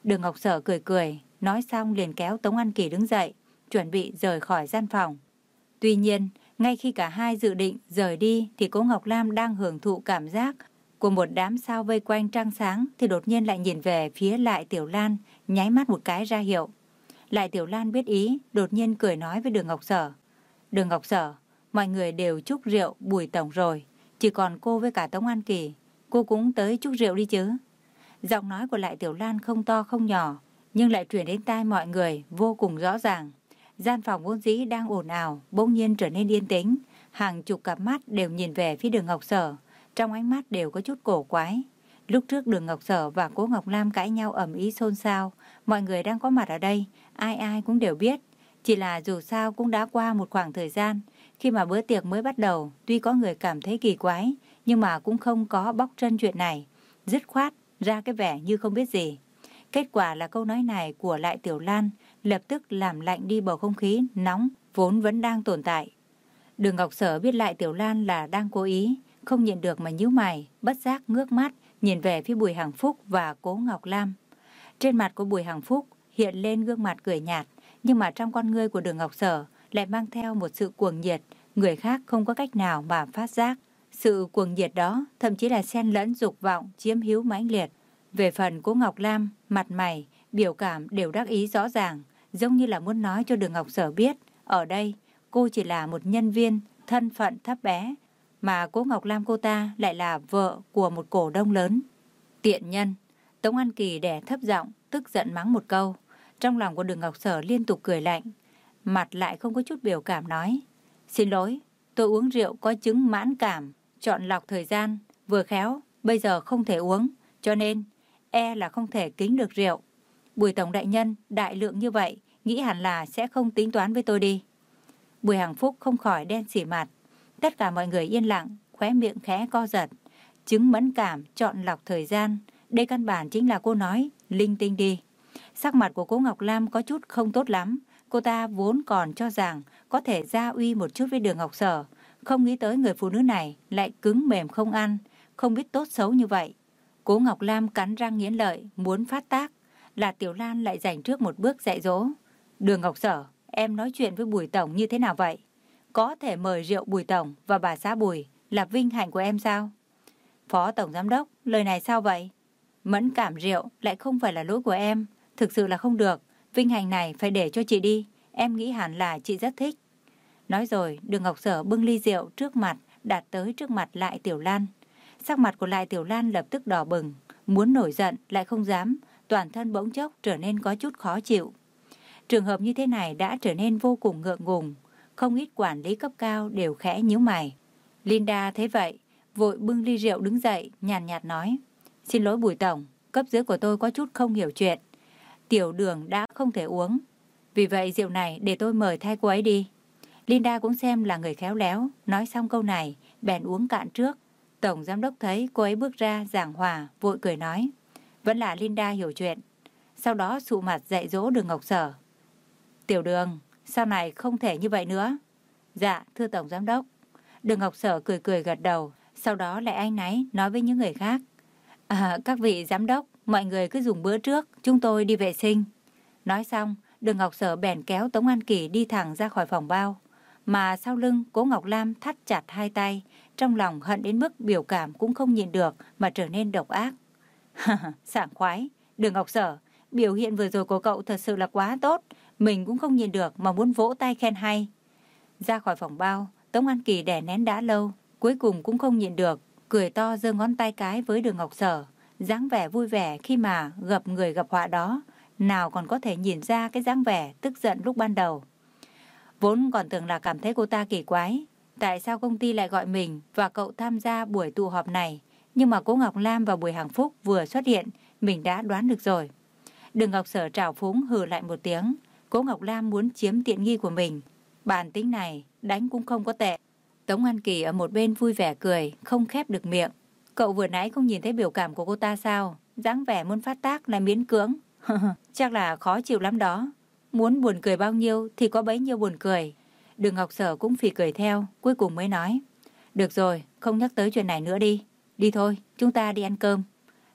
Đường Ngọc Sở cười cười, nói xong liền kéo Tống An Kỳ đứng dậy, chuẩn bị rời khỏi gian phòng. Tuy nhiên, ngay khi cả hai dự định rời đi thì cố Ngọc Lam đang hưởng thụ cảm giác của một đám sao vây quanh trăng sáng thì đột nhiên lại nhìn về phía lại Tiểu Lan, nháy mắt một cái ra hiệu. Lại Tiểu Lan biết ý, đột nhiên cười nói với Đường Ngọc Sở. Đường Ngọc Sở, mọi người đều chúc rượu bùi tổng rồi, chỉ còn cô với cả Tống An Kỳ, cô cũng tới chúc rượu đi chứ. Giọng nói của Lại Tiểu Lan không to không nhỏ, nhưng lại truyền đến tai mọi người vô cùng rõ ràng. Gian phòng vốn dĩ đang ồn ào, bỗng nhiên trở nên yên tĩnh, hàng chục cặp mắt đều nhìn về phía đường Ngọc Sở, trong ánh mắt đều có chút cổ quái. Lúc trước đường Ngọc Sở và cố Ngọc Lam cãi nhau ầm ý xôn xao, mọi người đang có mặt ở đây, ai ai cũng đều biết. Chỉ là dù sao cũng đã qua một khoảng thời gian, khi mà bữa tiệc mới bắt đầu, tuy có người cảm thấy kỳ quái, nhưng mà cũng không có bóc chân chuyện này. Dứt khoát, ra cái vẻ như không biết gì. Kết quả là câu nói này của lại Tiểu Lan lập tức làm lạnh đi bầu không khí nóng vốn vẫn đang tồn tại. Đường Ngọc Sở biết lại Tiểu Lan là đang cố ý, không nhịn được mà nhíu mày, bất giác ngước mắt, nhìn về phía Bùi Hằng Phúc và Cố Ngọc Lam. Trên mặt của Bùi Hằng Phúc hiện lên gương mặt cười nhạt, nhưng mà trong con ngươi của đường Ngọc Sở lại mang theo một sự cuồng nhiệt, người khác không có cách nào mà phát giác. Sự cuồng nhiệt đó thậm chí là xen lẫn dục vọng, chiếm hữu mãnh liệt. Về phần Cố Ngọc Lam, mặt mày, biểu cảm đều đắc ý rõ ràng, giống như là muốn nói cho đường Ngọc Sở biết, ở đây cô chỉ là một nhân viên, thân phận thấp bé, mà Cố Ngọc Lam cô ta lại là vợ của một cổ đông lớn. Tiện nhân, Tống An Kỳ đẻ thấp giọng, tức giận mắng một câu. Trong lòng của đường Ngọc Sở liên tục cười lạnh, mặt lại không có chút biểu cảm nói. Xin lỗi, tôi uống rượu có chứng mãn cảm, chọn lọc thời gian, vừa khéo, bây giờ không thể uống, cho nên e là không thể kính được rượu. Bùi Tổng Đại Nhân, đại lượng như vậy, nghĩ hẳn là sẽ không tính toán với tôi đi. Bùi Hằng Phúc không khỏi đen xỉ mặt. Tất cả mọi người yên lặng, khóe miệng khẽ co giật. Chứng mẫn cảm, chọn lọc thời gian. Đây căn bản chính là cô nói, linh tinh đi. Sắc mặt của cô Ngọc Lam có chút không tốt lắm. Cô ta vốn còn cho rằng có thể gia uy một chút với đường Ngọc Sở. Không nghĩ tới người phụ nữ này lại cứng mềm không ăn, không biết tốt xấu như vậy. Cố Ngọc Lam cắn răng nghiến lợi, muốn phát tác. Là Tiểu Lan lại giành trước một bước dạy dỗ. Đường Ngọc Sở, em nói chuyện với Bùi Tổng như thế nào vậy? Có thể mời rượu Bùi Tổng và bà xã Bùi là vinh hạnh của em sao? Phó Tổng Giám Đốc, lời này sao vậy? Mẫn cảm rượu lại không phải là lỗi của em. Thực sự là không được. Vinh hạnh này phải để cho chị đi. Em nghĩ hẳn là chị rất thích. Nói rồi, đường Ngọc Sở bưng ly rượu trước mặt, đặt tới trước mặt lại Tiểu Lan. Sắc mặt của lại Tiểu Lan lập tức đỏ bừng, muốn nổi giận lại không dám, toàn thân bỗng chốc trở nên có chút khó chịu. Trường hợp như thế này đã trở nên vô cùng ngượng ngùng, không ít quản lý cấp cao đều khẽ nhíu mày. Linda thấy vậy, vội bưng ly rượu đứng dậy, nhàn nhạt, nhạt nói, xin lỗi Bùi Tổng, cấp dưới của tôi có chút không hiểu chuyện. Tiểu đường đã không thể uống, vì vậy rượu này để tôi mời thay cô ấy đi. Linda cũng xem là người khéo léo, nói xong câu này, bèn uống cạn trước. Tổng giám đốc thấy cô ấy bước ra giảng hòa, vội cười nói. Vẫn là Linda hiểu chuyện. Sau đó sụ mặt dạy dỗ đường Ngọc Sở. Tiểu đường, sau này không thể như vậy nữa. Dạ, thưa Tổng Giám đốc. Đường Ngọc Sở cười cười gật đầu, sau đó lại anh náy nói với những người khác. À, các vị giám đốc, mọi người cứ dùng bữa trước, chúng tôi đi vệ sinh. Nói xong, đường Ngọc Sở bèn kéo Tống An Kỳ đi thẳng ra khỏi phòng bao. Mà sau lưng, cố Ngọc Lam thắt chặt hai tay, trong lòng hận đến mức biểu cảm cũng không nhìn được mà trở nên độc ác. [LAUGHS] Sảng khoái, đường Ngọc Sở, biểu hiện vừa rồi của cậu thật sự là quá tốt, mình cũng không nhìn được mà muốn vỗ tay khen hay. Ra khỏi phòng bao, Tống An Kỳ đè nén đã lâu, cuối cùng cũng không nhịn được, cười to giơ ngón tay cái với đường Ngọc Sở, dáng vẻ vui vẻ khi mà gặp người gặp họa đó, nào còn có thể nhìn ra cái dáng vẻ tức giận lúc ban đầu. Vốn còn tưởng là cảm thấy cô ta kỳ quái, tại sao công ty lại gọi mình và cậu tham gia buổi tụ họp này, nhưng mà cô Ngọc Lam và Bùi Hằng Phúc vừa xuất hiện, mình đã đoán được rồi. Đường Ngọc Sở trào phúng hừ lại một tiếng, Cố Ngọc Lam muốn chiếm tiện nghi của mình. Bản tính này đánh cũng không có tệ. Tống An Kỳ ở một bên vui vẻ cười, không khép được miệng. Cậu vừa nãy không nhìn thấy biểu cảm của cô ta sao? dáng vẻ muốn phát tác là miễn cưỡng. [LAUGHS] Chắc là khó chịu lắm đó. Muốn buồn cười bao nhiêu thì có bấy nhiêu buồn cười. Đường Ngọc Sở cũng phì cười theo, cuối cùng mới nói. Được rồi, không nhắc tới chuyện này nữa đi. Đi thôi, chúng ta đi ăn cơm.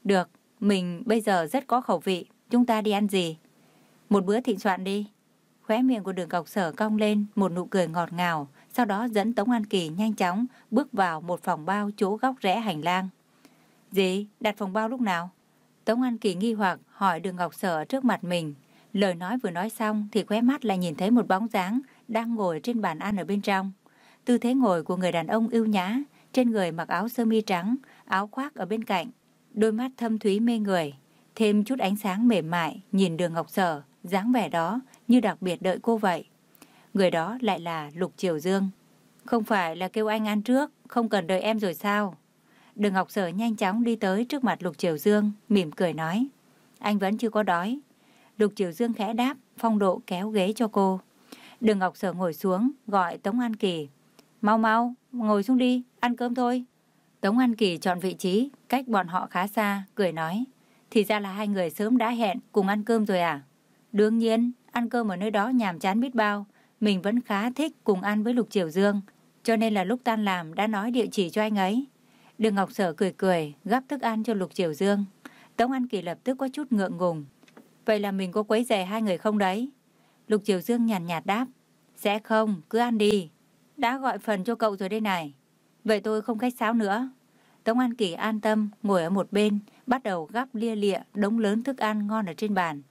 Được, mình bây giờ rất có khẩu vị, chúng ta đi ăn gì? Một bữa thịnh soạn đi. Khóe miệng của đường cọc sở cong lên một nụ cười ngọt ngào, sau đó dẫn Tống An Kỳ nhanh chóng bước vào một phòng bao chỗ góc rẽ hành lang. Gì? Đặt phòng bao lúc nào? Tống An Kỳ nghi hoặc hỏi đường Ngọc Sở trước mặt mình. Lời nói vừa nói xong thì khóe mắt lại nhìn thấy một bóng dáng đang ngồi trên bàn ăn ở bên trong. Tư thế ngồi của người đàn ông ưu nhã, trên người mặc áo sơ mi trắng, áo khoác ở bên cạnh, đôi mắt thâm thúy mê người, thêm chút ánh sáng mềm mại nhìn đường Ngọc Sở, dáng vẻ đó như đặc biệt đợi cô vậy. Người đó lại là Lục Triều Dương. Không phải là kêu anh ăn trước, không cần đợi em rồi sao? Đường Ngọc Sở nhanh chóng đi tới trước mặt Lục Triều Dương, mỉm cười nói. Anh vẫn chưa có đói. Lục Triều Dương khẽ đáp, phong độ kéo ghế cho cô. Đường Ngọc Sở ngồi xuống, gọi Tống An Kỳ. Mau mau, ngồi xuống đi, ăn cơm thôi. Tống An Kỳ chọn vị trí, cách bọn họ khá xa, cười nói. Thì ra là hai người sớm đã hẹn cùng ăn cơm rồi à? Đương nhiên, ăn cơm ở nơi đó nhàm chán biết bao. Mình vẫn khá thích cùng ăn với Lục Triều Dương. Cho nên là lúc tan làm đã nói địa chỉ cho anh ấy. Đường Ngọc Sở cười cười, gắp thức ăn cho Lục Triều Dương. Tống An Kỳ lập tức có chút ngượng ngùng. Vậy là mình có quấy rầy hai người không đấy? Lục Triều Dương nhàn nhạt, nhạt đáp. Sẽ không, cứ ăn đi. Đã gọi phần cho cậu rồi đây này. Vậy tôi không khách sáo nữa. Tống An Kỳ an tâm, ngồi ở một bên, bắt đầu gắp lia lịa đống lớn thức ăn ngon ở trên bàn.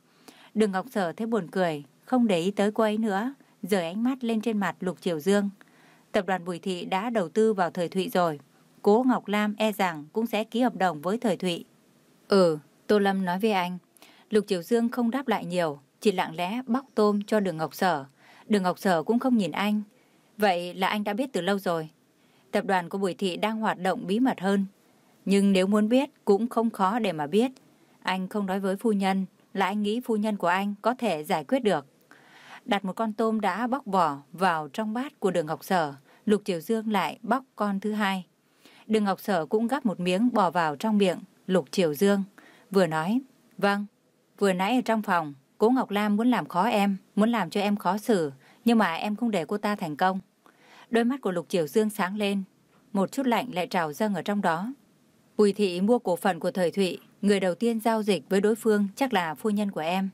Đường Ngọc Sở thấy buồn cười, không để ý tới cô ấy nữa, rời ánh mắt lên trên mặt Lục Triều Dương. Tập đoàn Bùi Thị đã đầu tư vào thời Thụy rồi. Cố Ngọc Lam e rằng cũng sẽ ký hợp đồng với thời Thụy. Ừ, Tô Lâm nói với anh. Lục Triều Dương không đáp lại nhiều, chỉ lặng lẽ bóc tôm cho đường Ngọc Sở. Đường Ngọc Sở cũng không nhìn anh. Vậy là anh đã biết từ lâu rồi. Tập đoàn của Bùi Thị đang hoạt động bí mật hơn. Nhưng nếu muốn biết cũng không khó để mà biết. Anh không nói với phu nhân là anh nghĩ phu nhân của anh có thể giải quyết được. Đặt một con tôm đã bóc vỏ vào trong bát của đường Ngọc Sở, Lục Triều Dương lại bóc con thứ hai. Đường Ngọc Sở cũng gắp một miếng bỏ vào trong miệng Lục Triều Dương, vừa nói, vâng, vừa nãy ở trong phòng, cố Ngọc Lam muốn làm khó em, muốn làm cho em khó xử, nhưng mà em không để cô ta thành công. Đôi mắt của Lục Triều Dương sáng lên, một chút lạnh lại trào dâng ở trong đó. Bùi thị mua cổ phần của Thời Thụy, người đầu tiên giao dịch với đối phương chắc là phu nhân của em.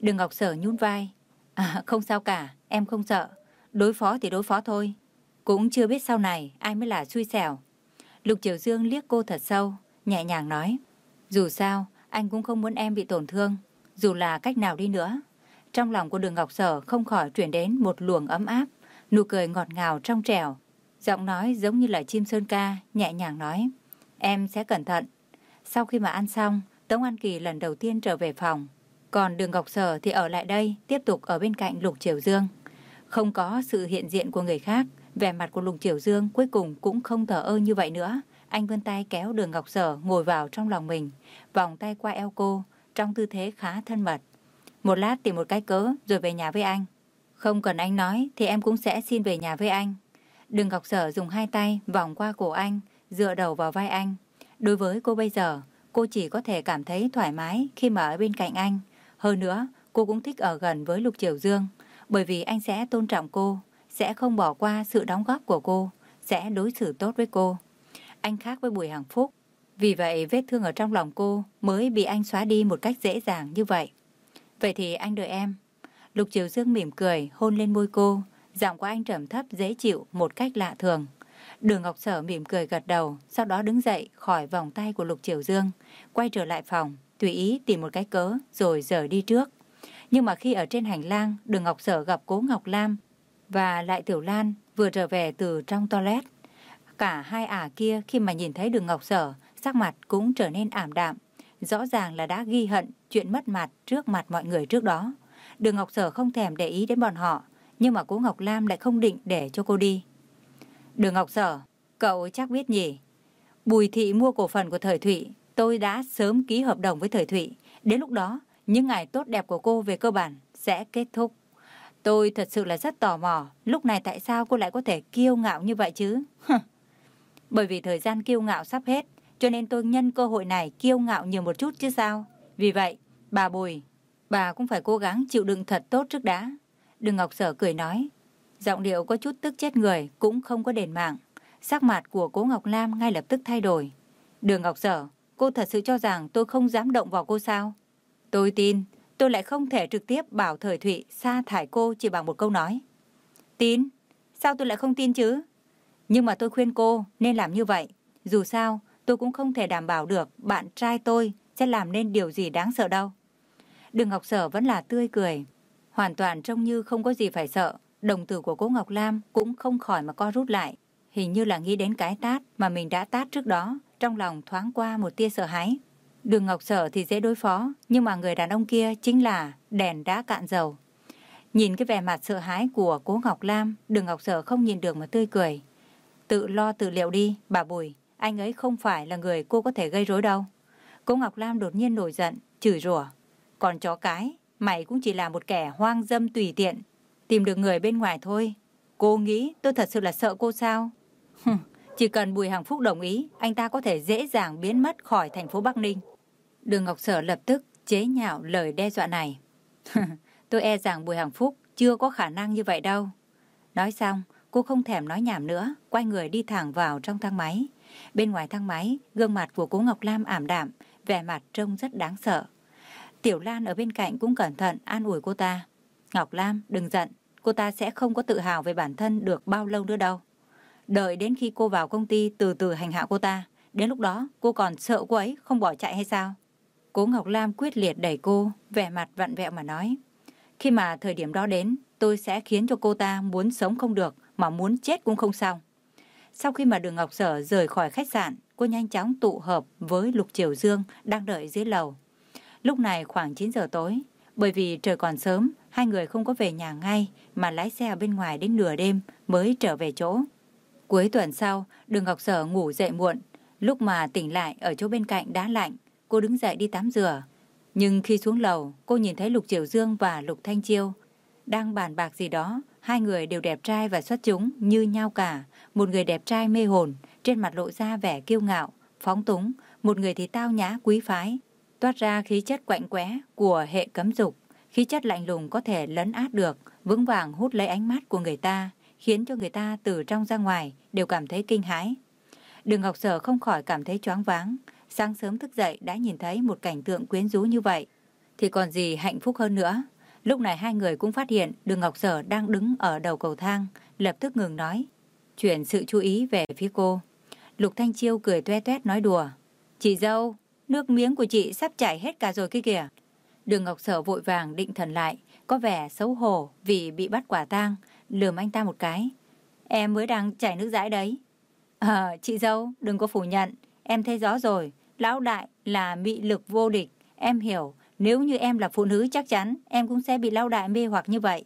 Đường Ngọc Sở nhún vai. À, không sao cả, em không sợ. Đối phó thì đối phó thôi. Cũng chưa biết sau này ai mới là xui xẻo. Lục Triều Dương liếc cô thật sâu, nhẹ nhàng nói. Dù sao, anh cũng không muốn em bị tổn thương, dù là cách nào đi nữa. Trong lòng của đường Ngọc Sở không khỏi chuyển đến một luồng ấm áp, nụ cười ngọt ngào trong trẻo. Giọng nói giống như là chim sơn ca, nhẹ nhàng nói. Em sẽ cẩn thận. Sau khi mà ăn xong, Tống An Kỳ lần đầu tiên trở về phòng. Còn đường Ngọc Sở thì ở lại đây, tiếp tục ở bên cạnh Lục Triều Dương. Không có sự hiện diện của người khác, vẻ mặt của Lục Triều Dương cuối cùng cũng không thở ơ như vậy nữa. Anh vươn tay kéo đường Ngọc Sở ngồi vào trong lòng mình, vòng tay qua eo cô, trong tư thế khá thân mật. Một lát tìm một cái cớ rồi về nhà với anh. Không cần anh nói thì em cũng sẽ xin về nhà với anh. Đường Ngọc Sở dùng hai tay vòng qua cổ anh, dựa đầu vào vai anh. Đối với cô bây giờ, cô chỉ có thể cảm thấy thoải mái khi mà ở bên cạnh anh. Hơn nữa, cô cũng thích ở gần với Lục Triều Dương, bởi vì anh sẽ tôn trọng cô, sẽ không bỏ qua sự đóng góp của cô, sẽ đối xử tốt với cô. Anh khác với Bùi Hằng Phúc, vì vậy vết thương ở trong lòng cô mới bị anh xóa đi một cách dễ dàng như vậy. Vậy thì anh đợi em. Lục Triều Dương mỉm cười, hôn lên môi cô, giọng của anh trầm thấp dễ chịu một cách lạ thường. Đường Ngọc Sở mỉm cười gật đầu, sau đó đứng dậy khỏi vòng tay của Lục Triều Dương, quay trở lại phòng, tùy ý tìm một cái cớ rồi rời đi trước. Nhưng mà khi ở trên hành lang, Đường Ngọc Sở gặp Cố Ngọc Lam và lại Tiểu Lan vừa trở về từ trong toilet. Cả hai ả kia khi mà nhìn thấy Đường Ngọc Sở, sắc mặt cũng trở nên ảm đạm. Rõ ràng là đã ghi hận chuyện mất mặt trước mặt mọi người trước đó. Đường Ngọc Sở không thèm để ý đến bọn họ, nhưng mà cố Ngọc Lam lại không định để cho cô đi. Đường Ngọc Sở, cậu chắc biết nhỉ? Bùi thị mua cổ phần của Thời Thụy, tôi đã sớm ký hợp đồng với Thời Thụy. Đến lúc đó, những ngày tốt đẹp của cô về cơ bản sẽ kết thúc. Tôi thật sự là rất tò mò, lúc này tại sao cô lại có thể kiêu ngạo như vậy chứ? Bởi vì thời gian kiêu ngạo sắp hết, cho nên tôi nhân cơ hội này kiêu ngạo nhiều một chút chứ sao. Vì vậy, bà Bùi, bà cũng phải cố gắng chịu đựng thật tốt trước đã. Đừng Ngọc Sở cười nói, giọng điệu có chút tức chết người cũng không có đền mạng. Sắc mặt của cố Ngọc Lam ngay lập tức thay đổi. Đường Ngọc Sở, cô thật sự cho rằng tôi không dám động vào cô sao? Tôi tin, tôi lại không thể trực tiếp bảo thời Thụy sa thải cô chỉ bằng một câu nói. Tin? Sao tôi lại không tin chứ? Nhưng mà tôi khuyên cô nên làm như vậy. Dù sao, tôi cũng không thể đảm bảo được bạn trai tôi sẽ làm nên điều gì đáng sợ đâu. Đường Ngọc Sở vẫn là tươi cười, hoàn toàn trông như không có gì phải sợ. Đồng tử của cô Ngọc Lam cũng không khỏi mà co rút lại, hình như là nghĩ đến cái tát mà mình đã tát trước đó, trong lòng thoáng qua một tia sợ hãi. Đường Ngọc Sở thì dễ đối phó, nhưng mà người đàn ông kia chính là đèn đã cạn dầu. Nhìn cái vẻ mặt sợ hãi của cố Ngọc Lam, đường Ngọc Sở không nhìn được mà tươi cười. Tự lo tự liệu đi, bà Bùi, anh ấy không phải là người cô có thể gây rối đâu. Cố Ngọc Lam đột nhiên nổi giận, chửi rủa. Còn chó cái, mày cũng chỉ là một kẻ hoang dâm tùy tiện, tìm được người bên ngoài thôi. Cô nghĩ tôi thật sự là sợ cô sao? chỉ cần Bùi Hằng Phúc đồng ý, anh ta có thể dễ dàng biến mất khỏi thành phố Bắc Ninh. Đường Ngọc Sở lập tức chế nhạo lời đe dọa này. tôi e rằng Bùi Hằng Phúc chưa có khả năng như vậy đâu. Nói xong, cô không thèm nói nhảm nữa, quay người đi thẳng vào trong thang máy. Bên ngoài thang máy, gương mặt của cố Ngọc Lam ảm đạm, vẻ mặt trông rất đáng sợ. Tiểu Lan ở bên cạnh cũng cẩn thận an ủi cô ta. Ngọc Lam, đừng giận, cô ta sẽ không có tự hào về bản thân được bao lâu nữa đâu. Đợi đến khi cô vào công ty từ từ hành hạ cô ta, đến lúc đó cô còn sợ cô ấy không bỏ chạy hay sao? Cố Ngọc Lam quyết liệt đẩy cô, vẻ mặt vặn vẹo mà nói. Khi mà thời điểm đó đến, tôi sẽ khiến cho cô ta muốn sống không được, mà muốn chết cũng không xong. Sau khi mà đường Ngọc Sở rời khỏi khách sạn, cô nhanh chóng tụ hợp với Lục Triều Dương đang đợi dưới lầu. Lúc này khoảng 9 giờ tối, bởi vì trời còn sớm, hai người không có về nhà ngay mà lái xe ở bên ngoài đến nửa đêm mới trở về chỗ. Cuối tuần sau, đường Ngọc Sở ngủ dậy muộn. Lúc mà tỉnh lại ở chỗ bên cạnh đá lạnh, cô đứng dậy đi tắm rửa. Nhưng khi xuống lầu, cô nhìn thấy Lục Triều Dương và Lục Thanh Chiêu đang bàn bạc gì đó. Hai người đều đẹp trai và xuất chúng như nhau cả. Một người đẹp trai mê hồn, trên mặt lộ ra vẻ kiêu ngạo, phóng túng. Một người thì tao nhã quý phái, toát ra khí chất quạnh quẽ của hệ cấm dục. Khí chất lạnh lùng có thể lấn át được, vững vàng hút lấy ánh mắt của người ta, khiến cho người ta từ trong ra ngoài đều cảm thấy kinh hãi. Đường Ngọc Sở không khỏi cảm thấy choáng váng, sáng sớm thức dậy đã nhìn thấy một cảnh tượng quyến rũ như vậy, thì còn gì hạnh phúc hơn nữa. Lúc này hai người cũng phát hiện đường Ngọc Sở đang đứng ở đầu cầu thang, lập tức ngừng nói, chuyển sự chú ý về phía cô. Lục Thanh Chiêu cười toe toét nói đùa, chị dâu, nước miếng của chị sắp chảy hết cả rồi kia kìa. Đường Ngọc Sở vội vàng định thần lại, có vẻ xấu hổ vì bị bắt quả tang, lườm anh ta một cái. Em mới đang chảy nước dãi đấy. Ờ, chị dâu, đừng có phủ nhận, em thấy rõ rồi, lão đại là mị lực vô địch, em hiểu, nếu như em là phụ nữ chắc chắn em cũng sẽ bị lão đại mê hoặc như vậy.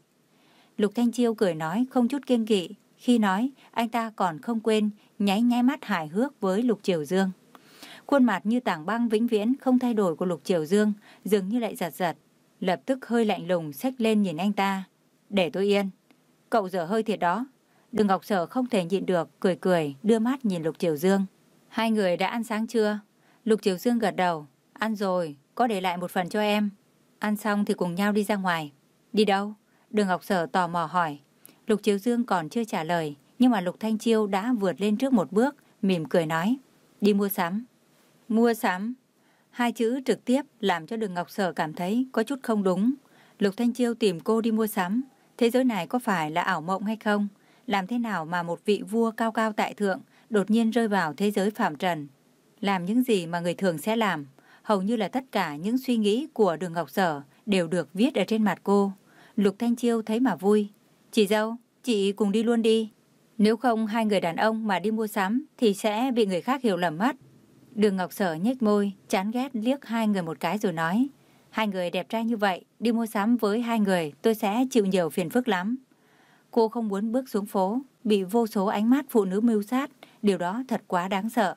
Lục Thanh Chiêu cười nói không chút kiêng kỵ, khi nói anh ta còn không quên nháy nháy mắt hài hước với Lục Triều Dương. Khuôn mặt như tảng băng vĩnh viễn không thay đổi của Lục Triều Dương dường như lại giật giật, lập tức hơi lạnh lùng xách lên nhìn anh ta. Để tôi yên. Cậu dở hơi thiệt đó. Đường Ngọc Sở không thể nhịn được, cười cười, đưa mắt nhìn Lục Triều Dương. Hai người đã ăn sáng chưa? Lục Triều Dương gật đầu. Ăn rồi, có để lại một phần cho em. Ăn xong thì cùng nhau đi ra ngoài. Đi đâu? Đường Ngọc Sở tò mò hỏi. Lục Triều Dương còn chưa trả lời, nhưng mà Lục Thanh Chiêu đã vượt lên trước một bước, mỉm cười nói. Đi mua sắm. Mua sắm. Hai chữ trực tiếp làm cho đường Ngọc Sở cảm thấy có chút không đúng. Lục Thanh Chiêu tìm cô đi mua sắm. Thế giới này có phải là ảo mộng hay không? Làm thế nào mà một vị vua cao cao tại thượng đột nhiên rơi vào thế giới phạm trần? Làm những gì mà người thường sẽ làm? Hầu như là tất cả những suy nghĩ của đường Ngọc Sở đều được viết ở trên mặt cô. Lục Thanh Chiêu thấy mà vui. Chị dâu, chị cùng đi luôn đi. Nếu không hai người đàn ông mà đi mua sắm thì sẽ bị người khác hiểu lầm mất. Đường Ngọc Sở nhếch môi, chán ghét liếc hai người một cái rồi nói. Hai người đẹp trai như vậy, đi mua sắm với hai người tôi sẽ chịu nhiều phiền phức lắm. Cô không muốn bước xuống phố, bị vô số ánh mắt phụ nữ mưu sát, điều đó thật quá đáng sợ.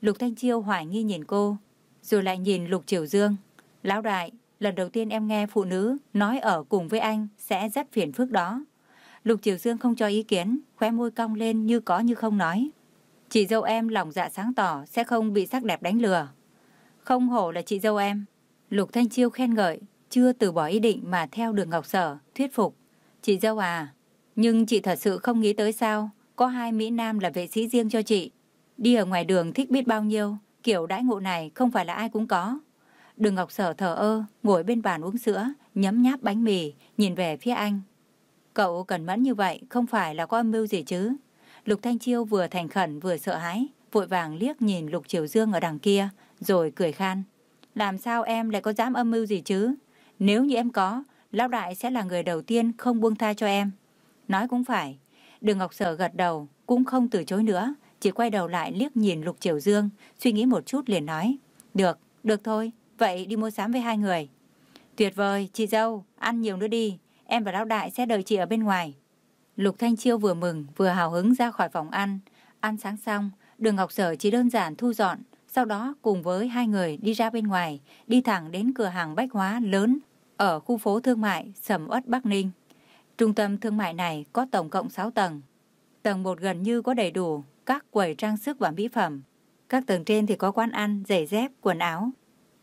Lục Thanh Chiêu hoài nghi nhìn cô, rồi lại nhìn Lục Triều Dương. Lão đại, lần đầu tiên em nghe phụ nữ nói ở cùng với anh sẽ rất phiền phức đó. Lục Triều Dương không cho ý kiến, khóe môi cong lên như có như không nói. Chị dâu em lòng dạ sáng tỏ sẽ không bị sắc đẹp đánh lừa. Không hổ là chị dâu em. Lục Thanh Chiêu khen ngợi, chưa từ bỏ ý định mà theo đường Ngọc Sở, thuyết phục. Chị dâu à, nhưng chị thật sự không nghĩ tới sao, có hai Mỹ Nam là vệ sĩ riêng cho chị. Đi ở ngoài đường thích biết bao nhiêu, kiểu đãi ngộ này không phải là ai cũng có. Đường Ngọc Sở thở ơ, ngồi bên bàn uống sữa, nhấm nháp bánh mì, nhìn về phía anh. Cậu cẩn mẫn như vậy không phải là có âm mưu gì chứ. Lục Thanh Chiêu vừa thành khẩn vừa sợ hãi, vội vàng liếc nhìn Lục Triều Dương ở đằng kia, rồi cười khan. Làm sao em lại có dám âm mưu gì chứ? Nếu như em có, Lão Đại sẽ là người đầu tiên không buông tha cho em. Nói cũng phải. Đường Ngọc Sở gật đầu, cũng không từ chối nữa, chỉ quay đầu lại liếc nhìn Lục Triều Dương, suy nghĩ một chút liền nói. Được, được thôi, vậy đi mua sắm với hai người. Tuyệt vời, chị dâu, ăn nhiều nữa đi, em và Lão Đại sẽ đợi chị ở bên ngoài. Lục Thanh Chiêu vừa mừng vừa hào hứng ra khỏi phòng ăn. Ăn sáng xong, đường Ngọc Sở chỉ đơn giản thu dọn, sau đó cùng với hai người đi ra bên ngoài, đi thẳng đến cửa hàng bách hóa lớn ở khu phố thương mại Sầm Uất Bắc Ninh. Trung tâm thương mại này có tổng cộng 6 tầng. Tầng 1 gần như có đầy đủ các quầy trang sức và mỹ phẩm. Các tầng trên thì có quán ăn, giày dép, quần áo.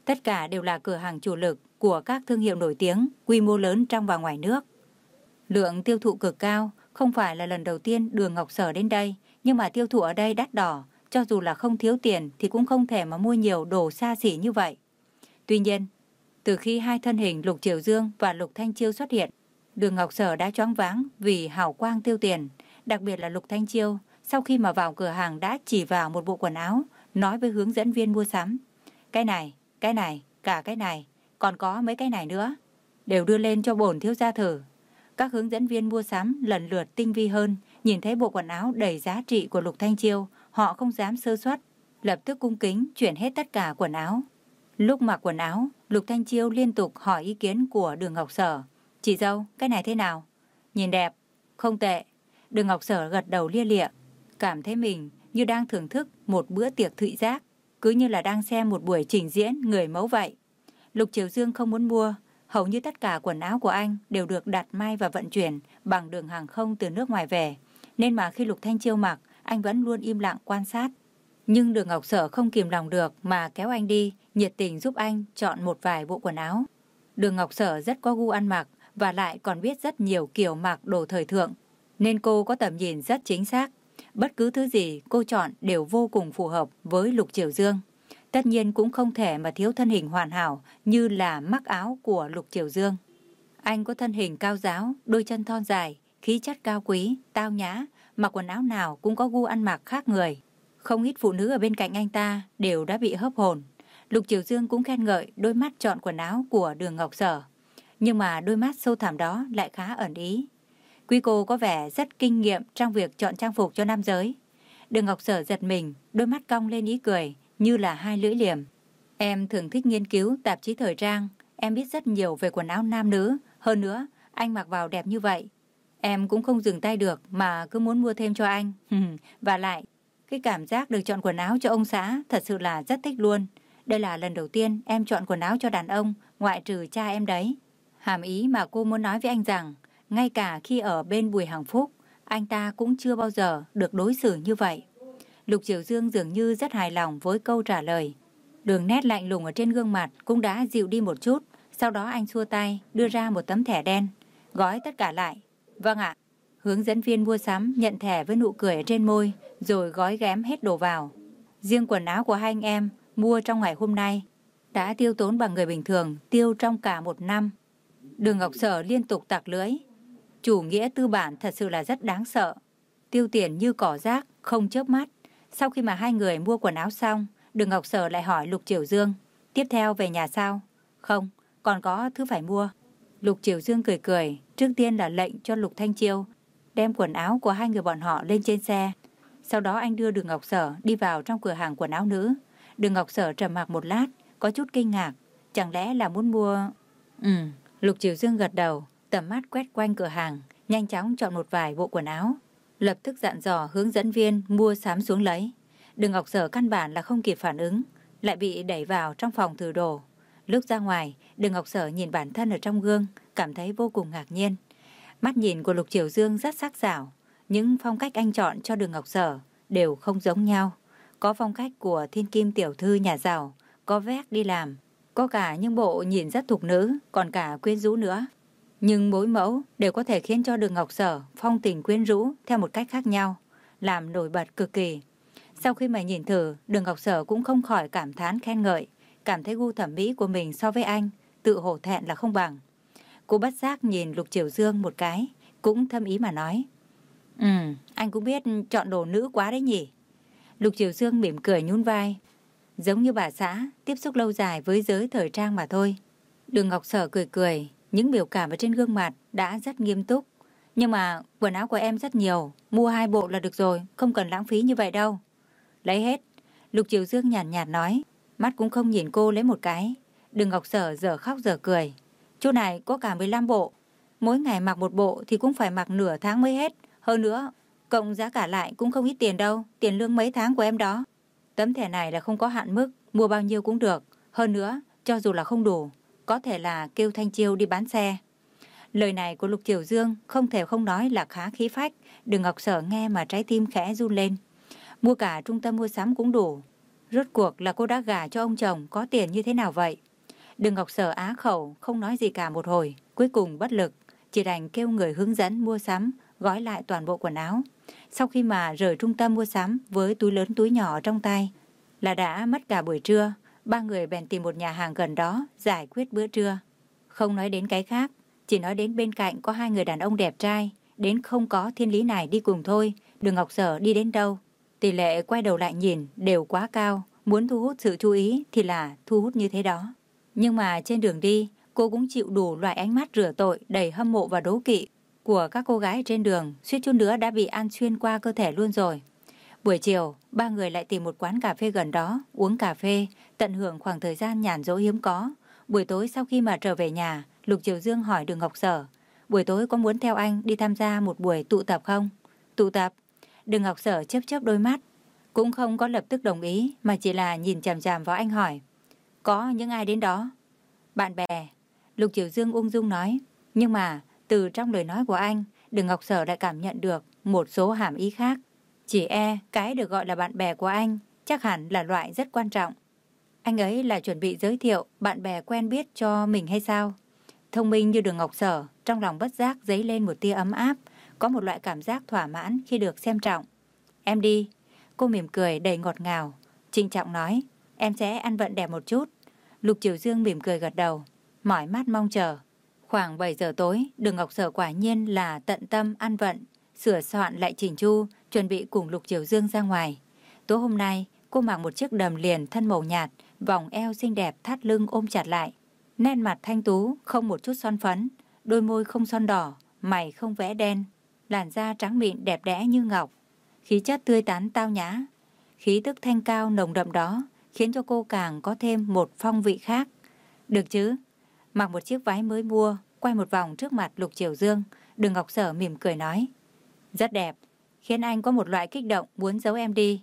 Tất cả đều là cửa hàng chủ lực của các thương hiệu nổi tiếng, quy mô lớn trong và ngoài nước. Lượng tiêu thụ cực cao, không phải là lần đầu tiên Đường Ngọc Sở đến đây, nhưng mà tiêu thụ ở đây đắt đỏ, cho dù là không thiếu tiền thì cũng không thể mà mua nhiều đồ xa xỉ như vậy. Tuy nhiên, từ khi hai thân hình Lục Triều Dương và Lục Thanh Chiêu xuất hiện, Đường Ngọc Sở đã choáng váng vì hào quang tiêu tiền, đặc biệt là Lục Thanh Chiêu, sau khi mà vào cửa hàng đã chỉ vào một bộ quần áo, nói với hướng dẫn viên mua sắm. Cái này, cái này, cả cái này, còn có mấy cái này nữa, đều đưa lên cho bổn thiếu gia thử. Các hướng dẫn viên mua sắm lần lượt tinh vi hơn, nhìn thấy bộ quần áo đầy giá trị của Lục Thanh Chiêu, họ không dám sơ suất, lập tức cung kính chuyển hết tất cả quần áo. Lúc mặc quần áo, Lục Thanh Chiêu liên tục hỏi ý kiến của Đường Ngọc Sở. Chị dâu, cái này thế nào? Nhìn đẹp, không tệ. Đường Ngọc Sở gật đầu lia lịa, cảm thấy mình như đang thưởng thức một bữa tiệc thụy giác, cứ như là đang xem một buổi trình diễn người mẫu vậy. Lục Triều Dương không muốn mua, hầu như tất cả quần áo của anh đều được đặt may và vận chuyển bằng đường hàng không từ nước ngoài về, nên mà khi Lục Thanh Chiêu mặc, anh vẫn luôn im lặng quan sát. Nhưng đường Ngọc Sở không kìm lòng được mà kéo anh đi, nhiệt tình giúp anh chọn một vài bộ quần áo. Đường Ngọc Sở rất có gu ăn mặc và lại còn biết rất nhiều kiểu mặc đồ thời thượng, nên cô có tầm nhìn rất chính xác. Bất cứ thứ gì cô chọn đều vô cùng phù hợp với Lục Triều Dương. Tất nhiên cũng không thể mà thiếu thân hình hoàn hảo như là mắc áo của Lục Triều Dương. Anh có thân hình cao giáo, đôi chân thon dài, khí chất cao quý, tao nhã, mặc quần áo nào cũng có gu ăn mặc khác người. Không ít phụ nữ ở bên cạnh anh ta đều đã bị hấp hồn. Lục Triều Dương cũng khen ngợi đôi mắt chọn quần áo của đường Ngọc Sở. Nhưng mà đôi mắt sâu thẳm đó lại khá ẩn ý. Quý cô có vẻ rất kinh nghiệm trong việc chọn trang phục cho nam giới. Đường Ngọc Sở giật mình, đôi mắt cong lên ý cười, như là hai lưỡi liềm. Em thường thích nghiên cứu tạp chí thời trang, em biết rất nhiều về quần áo nam nữ. Hơn nữa, anh mặc vào đẹp như vậy. Em cũng không dừng tay được mà cứ muốn mua thêm cho anh. [LAUGHS] Và lại, cái cảm giác được chọn quần áo cho ông xã thật sự là rất thích luôn. Đây là lần đầu tiên em chọn quần áo cho đàn ông, ngoại trừ cha em đấy. Hàm ý mà cô muốn nói với anh rằng, ngay cả khi ở bên Bùi Hằng Phúc, anh ta cũng chưa bao giờ được đối xử như vậy. Lục Triều Dương dường như rất hài lòng với câu trả lời. Đường nét lạnh lùng ở trên gương mặt cũng đã dịu đi một chút. Sau đó anh xua tay, đưa ra một tấm thẻ đen. Gói tất cả lại. Vâng ạ. Hướng dẫn viên mua sắm nhận thẻ với nụ cười ở trên môi, rồi gói ghém hết đồ vào. Riêng quần áo của hai anh em mua trong ngày hôm nay đã tiêu tốn bằng người bình thường tiêu trong cả một năm. Đường Ngọc Sở liên tục tặc lưỡi. Chủ nghĩa tư bản thật sự là rất đáng sợ. Tiêu tiền như cỏ rác, không chớp mắt. Sau khi mà hai người mua quần áo xong, Đường Ngọc Sở lại hỏi Lục Triều Dương. Tiếp theo về nhà sao? Không, còn có thứ phải mua. Lục Triều Dương cười cười, trước tiên là lệnh cho Lục Thanh Chiêu đem quần áo của hai người bọn họ lên trên xe. Sau đó anh đưa Đường Ngọc Sở đi vào trong cửa hàng quần áo nữ. Đường Ngọc Sở trầm mặc một lát, có chút kinh ngạc. Chẳng lẽ là muốn mua... Ừ, Lục Triều Dương gật đầu, tầm mắt quét quanh cửa hàng, nhanh chóng chọn một vài bộ quần áo. Lập tức dặn dò hướng dẫn viên mua sắm xuống lấy. Đường Ngọc Sở căn bản là không kịp phản ứng, lại bị đẩy vào trong phòng thử đồ. Lúc ra ngoài, Đường Ngọc Sở nhìn bản thân ở trong gương, cảm thấy vô cùng ngạc nhiên. Mắt nhìn của Lục Triều Dương rất sắc sảo, những phong cách anh chọn cho Đường Ngọc Sở đều không giống nhau. Có phong cách của thiên kim tiểu thư nhà giàu, có vét đi làm, có cả những bộ nhìn rất thục nữ, còn cả quyến rũ nữa. Nhưng mỗi mẫu đều có thể khiến cho đường Ngọc Sở phong tình quyến rũ theo một cách khác nhau, làm nổi bật cực kỳ. Sau khi mà nhìn thử, đường Ngọc Sở cũng không khỏi cảm thán khen ngợi, cảm thấy gu thẩm mỹ của mình so với anh, tự hổ thẹn là không bằng. Cô bắt giác nhìn Lục Triều Dương một cái, cũng thâm ý mà nói. Ừ, anh cũng biết chọn đồ nữ quá đấy nhỉ. Lục Triều Dương mỉm cười nhún vai. Giống như bà xã, tiếp xúc lâu dài với giới thời trang mà thôi. Đường Ngọc Sở cười cười, những biểu cảm ở trên gương mặt đã rất nghiêm túc. Nhưng mà quần áo của em rất nhiều, mua hai bộ là được rồi, không cần lãng phí như vậy đâu. Lấy hết. Lục Triều Dương nhàn nhạt, nhạt nói, mắt cũng không nhìn cô lấy một cái. Đừng Ngọc Sở giờ khóc giờ cười. Chỗ này có cả 15 bộ. Mỗi ngày mặc một bộ thì cũng phải mặc nửa tháng mới hết. Hơn nữa, cộng giá cả lại cũng không ít tiền đâu. Tiền lương mấy tháng của em đó. Tấm thẻ này là không có hạn mức, mua bao nhiêu cũng được. Hơn nữa, cho dù là không đủ, có thể là kêu Thanh Chiêu đi bán xe. Lời này của Lục Triều Dương không thể không nói là khá khí phách. Đường Ngọc Sở nghe mà trái tim khẽ run lên. Mua cả trung tâm mua sắm cũng đủ. Rốt cuộc là cô đã gả cho ông chồng có tiền như thế nào vậy? Đường Ngọc Sở á khẩu, không nói gì cả một hồi. Cuối cùng bất lực, chỉ đành kêu người hướng dẫn mua sắm, gói lại toàn bộ quần áo. Sau khi mà rời trung tâm mua sắm với túi lớn túi nhỏ trong tay, là đã mất cả buổi trưa. Ba người bèn tìm một nhà hàng gần đó giải quyết bữa trưa. Không nói đến cái khác, chỉ nói đến bên cạnh có hai người đàn ông đẹp trai, đến không có thiên lý này đi cùng thôi, đường Ngọc Sở đi đến đâu. Tỷ lệ quay đầu lại nhìn đều quá cao, muốn thu hút sự chú ý thì là thu hút như thế đó. Nhưng mà trên đường đi, cô cũng chịu đủ loại ánh mắt rửa tội đầy hâm mộ và đố kỵ của các cô gái trên đường, suýt chút nữa đã bị ăn xuyên qua cơ thể luôn rồi. Buổi chiều, ba người lại tìm một quán cà phê gần đó, uống cà phê, tận hưởng khoảng thời gian nhàn rỗi hiếm có. Buổi tối sau khi mà trở về nhà, Lục Triều Dương hỏi Đường Ngọc Sở, buổi tối có muốn theo anh đi tham gia một buổi tụ tập không? Tụ tập? Đường Ngọc Sở chớp chớp đôi mắt, cũng không có lập tức đồng ý mà chỉ là nhìn chằm chằm vào anh hỏi. Có những ai đến đó? Bạn bè. Lục Triều Dương ung dung nói. Nhưng mà từ trong lời nói của anh, Đường Ngọc Sở đã cảm nhận được một số hàm ý khác. Chỉ e cái được gọi là bạn bè của anh chắc hẳn là loại rất quan trọng. Anh ấy là chuẩn bị giới thiệu bạn bè quen biết cho mình hay sao? Thông minh như đường Ngọc Sở, trong lòng bất giác dấy lên một tia ấm áp, có một loại cảm giác thỏa mãn khi được xem trọng. Em đi. Cô mỉm cười đầy ngọt ngào. Trinh trọng nói, em sẽ ăn vận đẹp một chút. Lục Triều Dương mỉm cười gật đầu, mỏi mắt mong chờ. Khoảng 7 giờ tối, đường Ngọc Sở quả nhiên là tận tâm ăn vận, sửa soạn lại chỉnh chu, chuẩn bị cùng Lục Triều Dương ra ngoài. Tối hôm nay, cô mặc một chiếc đầm liền thân màu nhạt, vòng eo xinh đẹp thắt lưng ôm chặt lại. Nét mặt thanh tú, không một chút son phấn, đôi môi không son đỏ, mày không vẽ đen, làn da trắng mịn đẹp đẽ như ngọc. Khí chất tươi tắn, tao nhã, khí tức thanh cao nồng đậm đó khiến cho cô càng có thêm một phong vị khác. Được chứ? Mặc một chiếc váy mới mua, quay một vòng trước mặt Lục Triều Dương, Đường Ngọc Sở mỉm cười nói. Rất đẹp, khiến anh có một loại kích động muốn giấu em đi.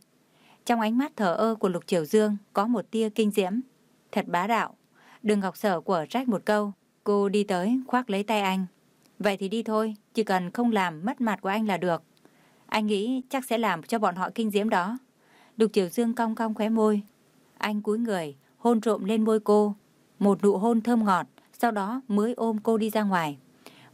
Trong ánh mắt thở ơ của Lục Triều Dương có một tia kinh diễm. Thật bá đạo. Đường Ngọc Sở của trách một câu. Cô đi tới khoác lấy tay anh. Vậy thì đi thôi, chỉ cần không làm mất mặt của anh là được. Anh nghĩ chắc sẽ làm cho bọn họ kinh diễm đó. Lục Triều Dương cong cong khóe môi. Anh cúi người, hôn trộm lên môi cô. Một nụ hôn thơm ngọt, sau đó mới ôm cô đi ra ngoài.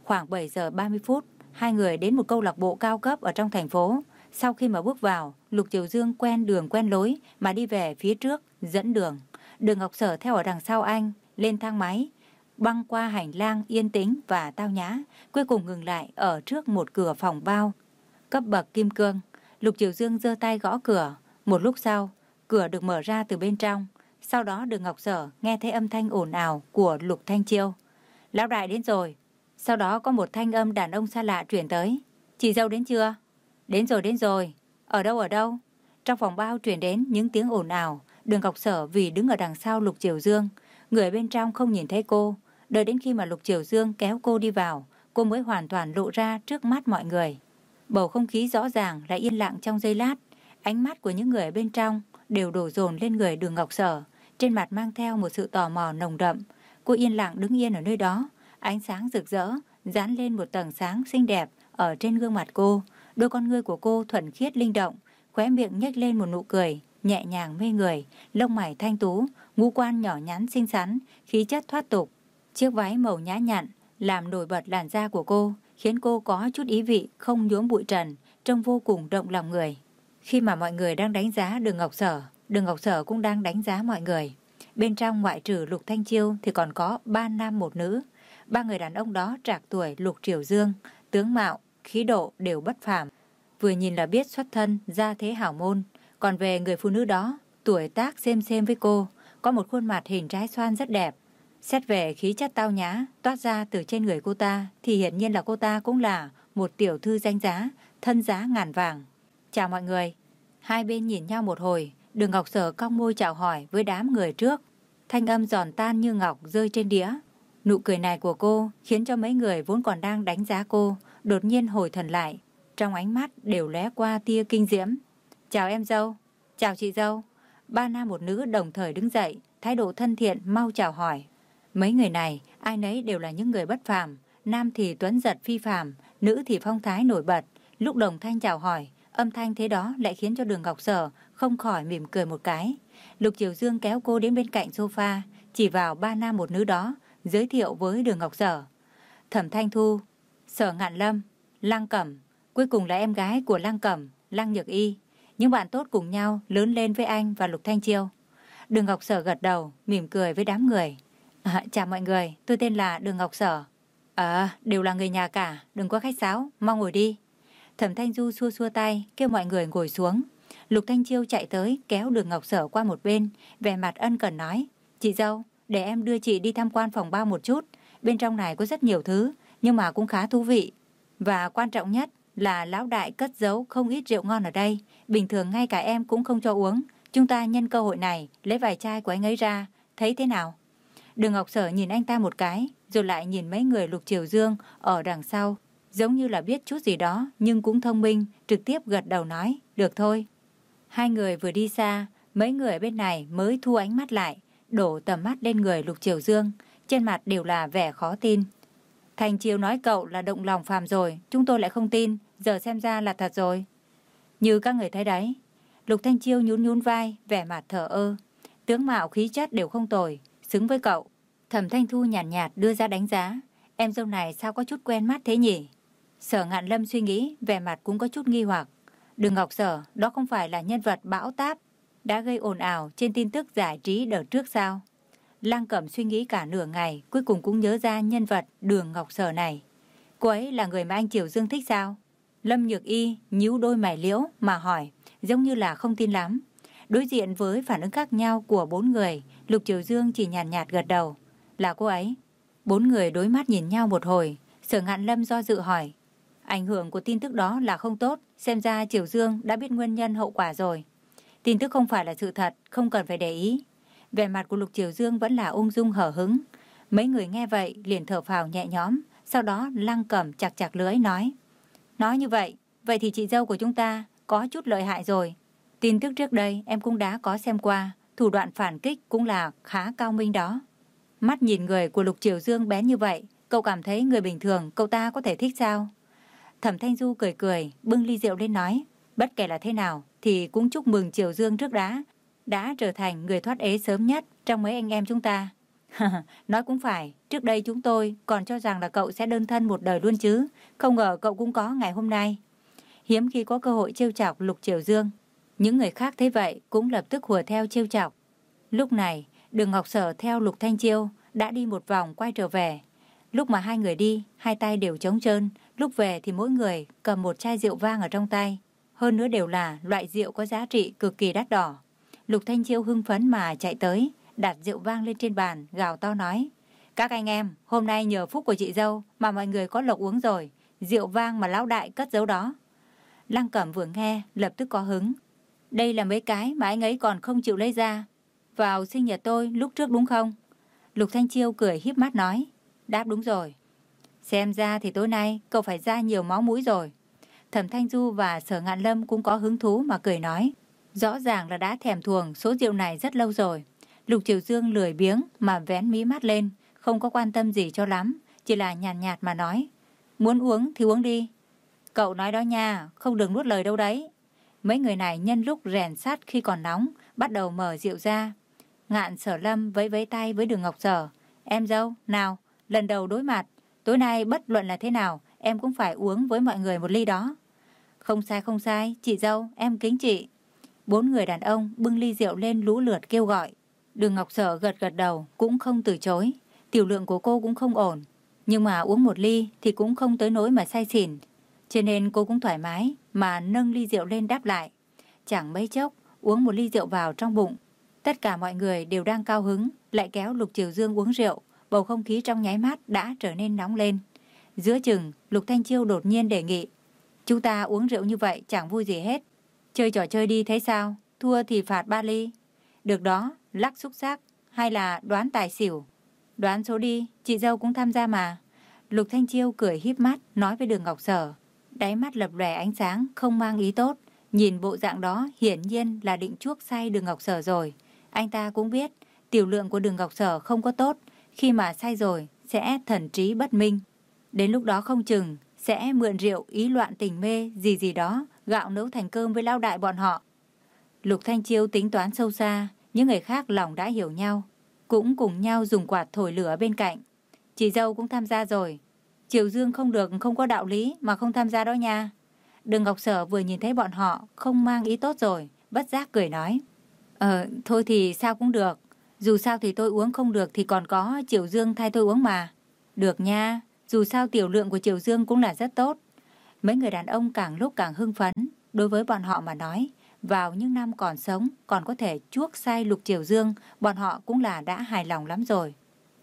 Khoảng 7 giờ 30 phút, hai người đến một câu lạc bộ cao cấp ở trong thành phố. Sau khi mà bước vào, Lục Triều Dương quen đường quen lối mà đi về phía trước, dẫn đường. Đường Ngọc Sở theo ở đằng sau anh, lên thang máy, băng qua hành lang yên tĩnh và tao nhã, cuối cùng ngừng lại ở trước một cửa phòng bao. Cấp bậc kim cương, Lục Triều Dương giơ tay gõ cửa. Một lúc sau, cửa được mở ra từ bên trong. Sau đó đường Ngọc Sở nghe thấy âm thanh ồn ào của Lục Thanh Chiêu. Lão đại đến rồi. Sau đó có một thanh âm đàn ông xa lạ chuyển tới. Chị dâu đến chưa? Đến rồi, đến rồi. Ở đâu, ở đâu? Trong phòng bao truyền đến những tiếng ồn ào. Đường Ngọc Sở vì đứng ở đằng sau Lục Triều Dương. Người bên trong không nhìn thấy cô. Đợi đến khi mà Lục Triều Dương kéo cô đi vào, cô mới hoàn toàn lộ ra trước mắt mọi người. Bầu không khí rõ ràng lại yên lặng trong giây lát. Ánh mắt của những người bên trong đều đổ dồn lên người đường Ngọc Sở. Trên mặt mang theo một sự tò mò nồng đậm. Cô yên lặng đứng yên ở nơi đó. Ánh sáng rực rỡ, dán lên một tầng sáng xinh đẹp ở trên gương mặt cô. Đôi con ngươi của cô thuần khiết linh động, khóe miệng nhếch lên một nụ cười, nhẹ nhàng mê người, lông mày thanh tú, ngũ quan nhỏ nhắn xinh xắn, khí chất thoát tục. Chiếc váy màu nhã nhặn làm nổi bật làn da của cô, khiến cô có chút ý vị không nhuốm bụi trần, trông vô cùng động lòng người. Khi mà mọi người đang đánh giá đường Ngọc Sở, đường Ngọc Sở cũng đang đánh giá mọi người. Bên trong ngoại trừ Lục Thanh Chiêu thì còn có ba nam một nữ. Ba người đàn ông đó trạc tuổi Lục Triều Dương, tướng mạo, khí độ đều bất phàm. Vừa nhìn là biết xuất thân, gia thế hảo môn, Còn về người phụ nữ đó, tuổi tác xem xem với cô, có một khuôn mặt hình trái xoan rất đẹp. Xét về khí chất tao nhã toát ra từ trên người cô ta thì hiển nhiên là cô ta cũng là một tiểu thư danh giá, thân giá ngàn vàng. Chào mọi người. Hai bên nhìn nhau một hồi, đường Ngọc Sở cong môi chào hỏi với đám người trước. Thanh âm giòn tan như ngọc rơi trên đĩa. Nụ cười này của cô khiến cho mấy người vốn còn đang đánh giá cô, đột nhiên hồi thần lại. Trong ánh mắt đều lóe qua tia kinh diễm. Chào em dâu. Chào chị dâu. Ba nam một nữ đồng thời đứng dậy, thái độ thân thiện mau chào hỏi. Mấy người này, ai nấy đều là những người bất phàm, nam thì tuấn giật phi phàm, nữ thì phong thái nổi bật. Lúc đồng thanh chào hỏi, âm thanh thế đó lại khiến cho đường Ngọc Sở không khỏi mỉm cười một cái. Lục Triều Dương kéo cô đến bên cạnh sofa, chỉ vào ba nam một nữ đó, giới thiệu với đường Ngọc Sở. Thẩm Thanh Thu, Sở Ngạn Lâm, Lăng Cẩm, cuối cùng là em gái của Lăng Cẩm, Lăng Nhược Y. Những bạn tốt cùng nhau lớn lên với anh và Lục Thanh Chiêu. Đường Ngọc Sở gật đầu, mỉm cười với đám người. À, chào mọi người, tôi tên là Đường Ngọc Sở. À, đều là người nhà cả, đừng có khách sáo, mau ngồi đi. Thẩm Thanh Du xua xua tay, kêu mọi người ngồi xuống. Lục Thanh Chiêu chạy tới, kéo đường Ngọc Sở qua một bên, vẻ mặt ân cần nói. Chị dâu, để em đưa chị đi tham quan phòng bao một chút. Bên trong này có rất nhiều thứ, nhưng mà cũng khá thú vị. Và quan trọng nhất là lão đại cất giấu không ít rượu ngon ở đây. Bình thường ngay cả em cũng không cho uống. Chúng ta nhân cơ hội này lấy vài chai của anh ấy ra. Thấy thế nào? Đường Ngọc Sở nhìn anh ta một cái, rồi lại nhìn mấy người lục triều dương ở đằng sau. Giống như là biết chút gì đó, nhưng cũng thông minh, trực tiếp gật đầu nói, được thôi. Hai người vừa đi xa, mấy người bên này mới thu ánh mắt lại, đổ tầm mắt lên người lục triều dương, trên mặt đều là vẻ khó tin. Thành Chiêu nói cậu là động lòng phàm rồi, chúng tôi lại không tin, giờ xem ra là thật rồi. Như các người thấy đấy, Lục Thanh Chiêu nhún nhún vai, vẻ mặt thở ơ. Tướng mạo khí chất đều không tồi, xứng với cậu. Thẩm Thanh Thu nhàn nhạt, nhạt đưa ra đánh giá. Em dâu này sao có chút quen mắt thế nhỉ? Sở ngạn lâm suy nghĩ, vẻ mặt cũng có chút nghi hoặc. Đừng Ngọc Sở, đó không phải là nhân vật bão táp, đã gây ồn ào trên tin tức giải trí đợt trước sao? Lăng Cẩm suy nghĩ cả nửa ngày, cuối cùng cũng nhớ ra nhân vật Đường Ngọc Sở này. Cô ấy là người mà anh Triều Dương thích sao? Lâm Nhược Y nhíu đôi mày liễu mà hỏi, giống như là không tin lắm. Đối diện với phản ứng khác nhau của bốn người, Lục Triều Dương chỉ nhàn nhạt, nhạt gật đầu. Là cô ấy. Bốn người đối mắt nhìn nhau một hồi, sở ngạn lâm do dự hỏi. Ảnh hưởng của tin tức đó là không tốt, xem ra Triều Dương đã biết nguyên nhân hậu quả rồi. Tin tức không phải là sự thật, không cần phải để ý. Vẻ mặt của Lục Triều Dương vẫn là ung dung hở hứng. Mấy người nghe vậy liền thở phào nhẹ nhõm, sau đó lăng cầm chặt chặt lưỡi nói. Nói như vậy, vậy thì chị dâu của chúng ta có chút lợi hại rồi. Tin tức trước đây em cũng đã có xem qua, thủ đoạn phản kích cũng là khá cao minh đó. Mắt nhìn người của Lục Triều Dương bén như vậy, cậu cảm thấy người bình thường cậu ta có thể thích sao? Thẩm Thanh Du cười cười, bưng ly rượu lên nói, bất kể là thế nào thì cũng chúc mừng Triều Dương trước đã, đã trở thành người thoát ế sớm nhất trong mấy anh em chúng ta. [LAUGHS] Nói cũng phải, trước đây chúng tôi còn cho rằng là cậu sẽ đơn thân một đời luôn chứ, không ngờ cậu cũng có ngày hôm nay. Hiếm khi có cơ hội trêu chọc Lục Triều Dương. Những người khác thấy vậy cũng lập tức hùa theo trêu chọc. Lúc này, Đường Ngọc Sở theo Lục Thanh Chiêu đã đi một vòng quay trở về. Lúc mà hai người đi, hai tay đều trống trơn, lúc về thì mỗi người cầm một chai rượu vang ở trong tay. Hơn nữa đều là loại rượu có giá trị cực kỳ đắt đỏ. Lục Thanh Chiêu hưng phấn mà chạy tới, đặt rượu vang lên trên bàn, gào to nói. Các anh em, hôm nay nhờ phúc của chị dâu mà mọi người có lộc uống rồi. Rượu vang mà lão đại cất giấu đó. Lăng Cẩm vừa nghe, lập tức có hứng. Đây là mấy cái mà anh ấy còn không chịu lấy ra. Vào sinh nhật tôi lúc trước đúng không? Lục Thanh Chiêu cười híp mắt nói. Đáp đúng rồi. Xem ra thì tối nay cậu phải ra nhiều máu mũi rồi. Thẩm Thanh Du và Sở Ngạn Lâm cũng có hứng thú mà cười nói. Rõ ràng là đã thèm thuồng số rượu này rất lâu rồi. Lục Triều Dương lười biếng mà vén mí mắt lên, không có quan tâm gì cho lắm, chỉ là nhàn nhạt, nhạt mà nói. Muốn uống thì uống đi. Cậu nói đó nha, không đừng nuốt lời đâu đấy. Mấy người này nhân lúc rèn sát khi còn nóng, bắt đầu mở rượu ra. Ngạn sở lâm vẫy vẫy tay với đường ngọc sở. Em dâu, nào, lần đầu đối mặt, tối nay bất luận là thế nào, em cũng phải uống với mọi người một ly đó. Không sai không sai, chị dâu, em kính chị. Bốn người đàn ông bưng ly rượu lên lũ lượt kêu gọi. Đường Ngọc Sở gật gật đầu, cũng không từ chối. Tiểu lượng của cô cũng không ổn. Nhưng mà uống một ly thì cũng không tới nỗi mà say xỉn. Cho nên cô cũng thoải mái mà nâng ly rượu lên đáp lại. Chẳng mấy chốc, uống một ly rượu vào trong bụng. Tất cả mọi người đều đang cao hứng, lại kéo Lục Triều Dương uống rượu, bầu không khí trong nháy mắt đã trở nên nóng lên. Giữa chừng, Lục Thanh Chiêu đột nhiên đề nghị, chúng ta uống rượu như vậy chẳng vui gì hết. Chơi trò chơi đi thấy sao, thua thì phạt ba ly. Được đó, lắc xúc giác hay là đoán tài xỉu. Đoán số đi, chị dâu cũng tham gia mà. Lục Thanh Chiêu cười híp mắt, nói với đường Ngọc Sở. Đáy mắt lập lòe ánh sáng, không mang ý tốt. Nhìn bộ dạng đó hiển nhiên là định chuốc say đường Ngọc Sở rồi. Anh ta cũng biết tiểu lượng của đường Ngọc Sở không có tốt. Khi mà say rồi sẽ thần trí bất minh. Đến lúc đó không chừng sẽ mượn rượu ý loạn tình mê gì gì đó gạo nấu thành cơm với lao đại bọn họ. Lục Thanh Chiêu tính toán sâu xa, những người khác lòng đã hiểu nhau, cũng cùng nhau dùng quạt thổi lửa bên cạnh. Chị dâu cũng tham gia rồi. Triều Dương không được không có đạo lý mà không tham gia đó nha. Đường Ngọc Sở vừa nhìn thấy bọn họ không mang ý tốt rồi, bất giác cười nói. Ờ, thôi thì sao cũng được. Dù sao thì tôi uống không được thì còn có Triều Dương thay tôi uống mà. Được nha, dù sao tiểu lượng của Triều Dương cũng là rất tốt. Mấy người đàn ông càng lúc càng hưng phấn. Đối với bọn họ mà nói, vào những năm còn sống còn có thể chuốc say lục Triều Dương, bọn họ cũng là đã hài lòng lắm rồi.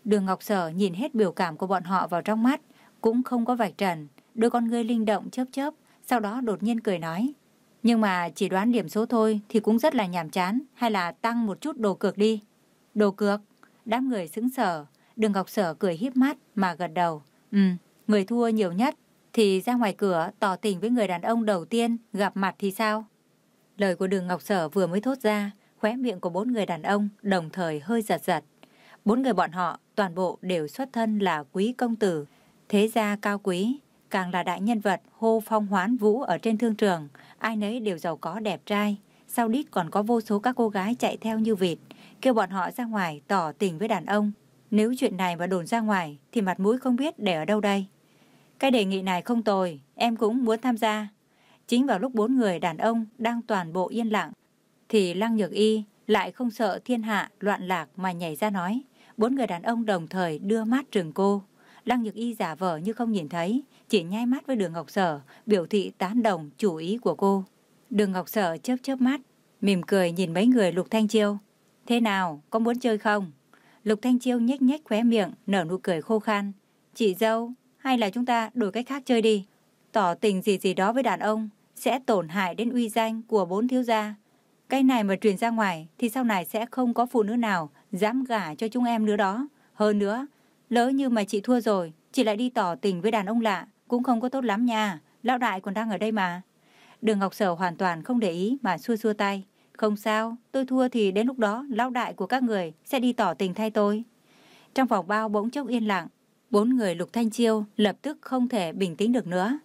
Đường Ngọc Sở nhìn hết biểu cảm của bọn họ vào trong mắt, cũng không có vạch trần, đôi con ngươi linh động chớp chớp, sau đó đột nhiên cười nói. Nhưng mà chỉ đoán điểm số thôi thì cũng rất là nhàm chán, hay là tăng một chút đồ cược đi. Đồ cược, đám người sững sờ, đường Ngọc Sở cười híp mắt mà gật đầu. Ừ, người thua nhiều nhất thì ra ngoài cửa tỏ tình với người đàn ông đầu tiên gặp mặt thì sao? Lời của đường Ngọc Sở vừa mới thốt ra, khóe miệng của bốn người đàn ông đồng thời hơi giật giật. Bốn người bọn họ toàn bộ đều xuất thân là quý công tử, thế gia cao quý, càng là đại nhân vật hô phong hoán vũ ở trên thương trường, ai nấy đều giàu có đẹp trai. Sau đít còn có vô số các cô gái chạy theo như vịt, kêu bọn họ ra ngoài tỏ tình với đàn ông. Nếu chuyện này mà đồn ra ngoài thì mặt mũi không biết để ở đâu đây. Cái đề nghị này không tồi, em cũng muốn tham gia. Chính vào lúc bốn người đàn ông đang toàn bộ yên lặng, thì Lăng Nhược Y lại không sợ thiên hạ loạn lạc mà nhảy ra nói. Bốn người đàn ông đồng thời đưa mắt trừng cô. Lăng Nhược Y giả vờ như không nhìn thấy, chỉ nhai mắt với đường Ngọc Sở, biểu thị tán đồng chủ ý của cô. Đường Ngọc Sở chớp chớp mắt, mỉm cười nhìn mấy người Lục Thanh Chiêu. Thế nào, có muốn chơi không? Lục Thanh Chiêu nhếch nhếch khóe miệng, nở nụ cười khô khan. Chị dâu, hay là chúng ta đổi cách khác chơi đi? Tỏ tình gì gì đó với đàn ông sẽ tổn hại đến uy danh của bốn thiếu gia. Cái này mà truyền ra ngoài thì sau này sẽ không có phụ nữ nào dám gả cho chúng em nữa đó. Hơn nữa, lỡ như mà chị thua rồi, chị lại đi tỏ tình với đàn ông lạ, cũng không có tốt lắm nha. Lão đại còn đang ở đây mà. Đường Ngọc Sở hoàn toàn không để ý mà xua xua tay. Không sao, tôi thua thì đến lúc đó lão đại của các người sẽ đi tỏ tình thay tôi. Trong phòng bao bỗng chốc yên lặng, bốn người Lục Thanh Chiêu lập tức không thể bình tĩnh được nữa.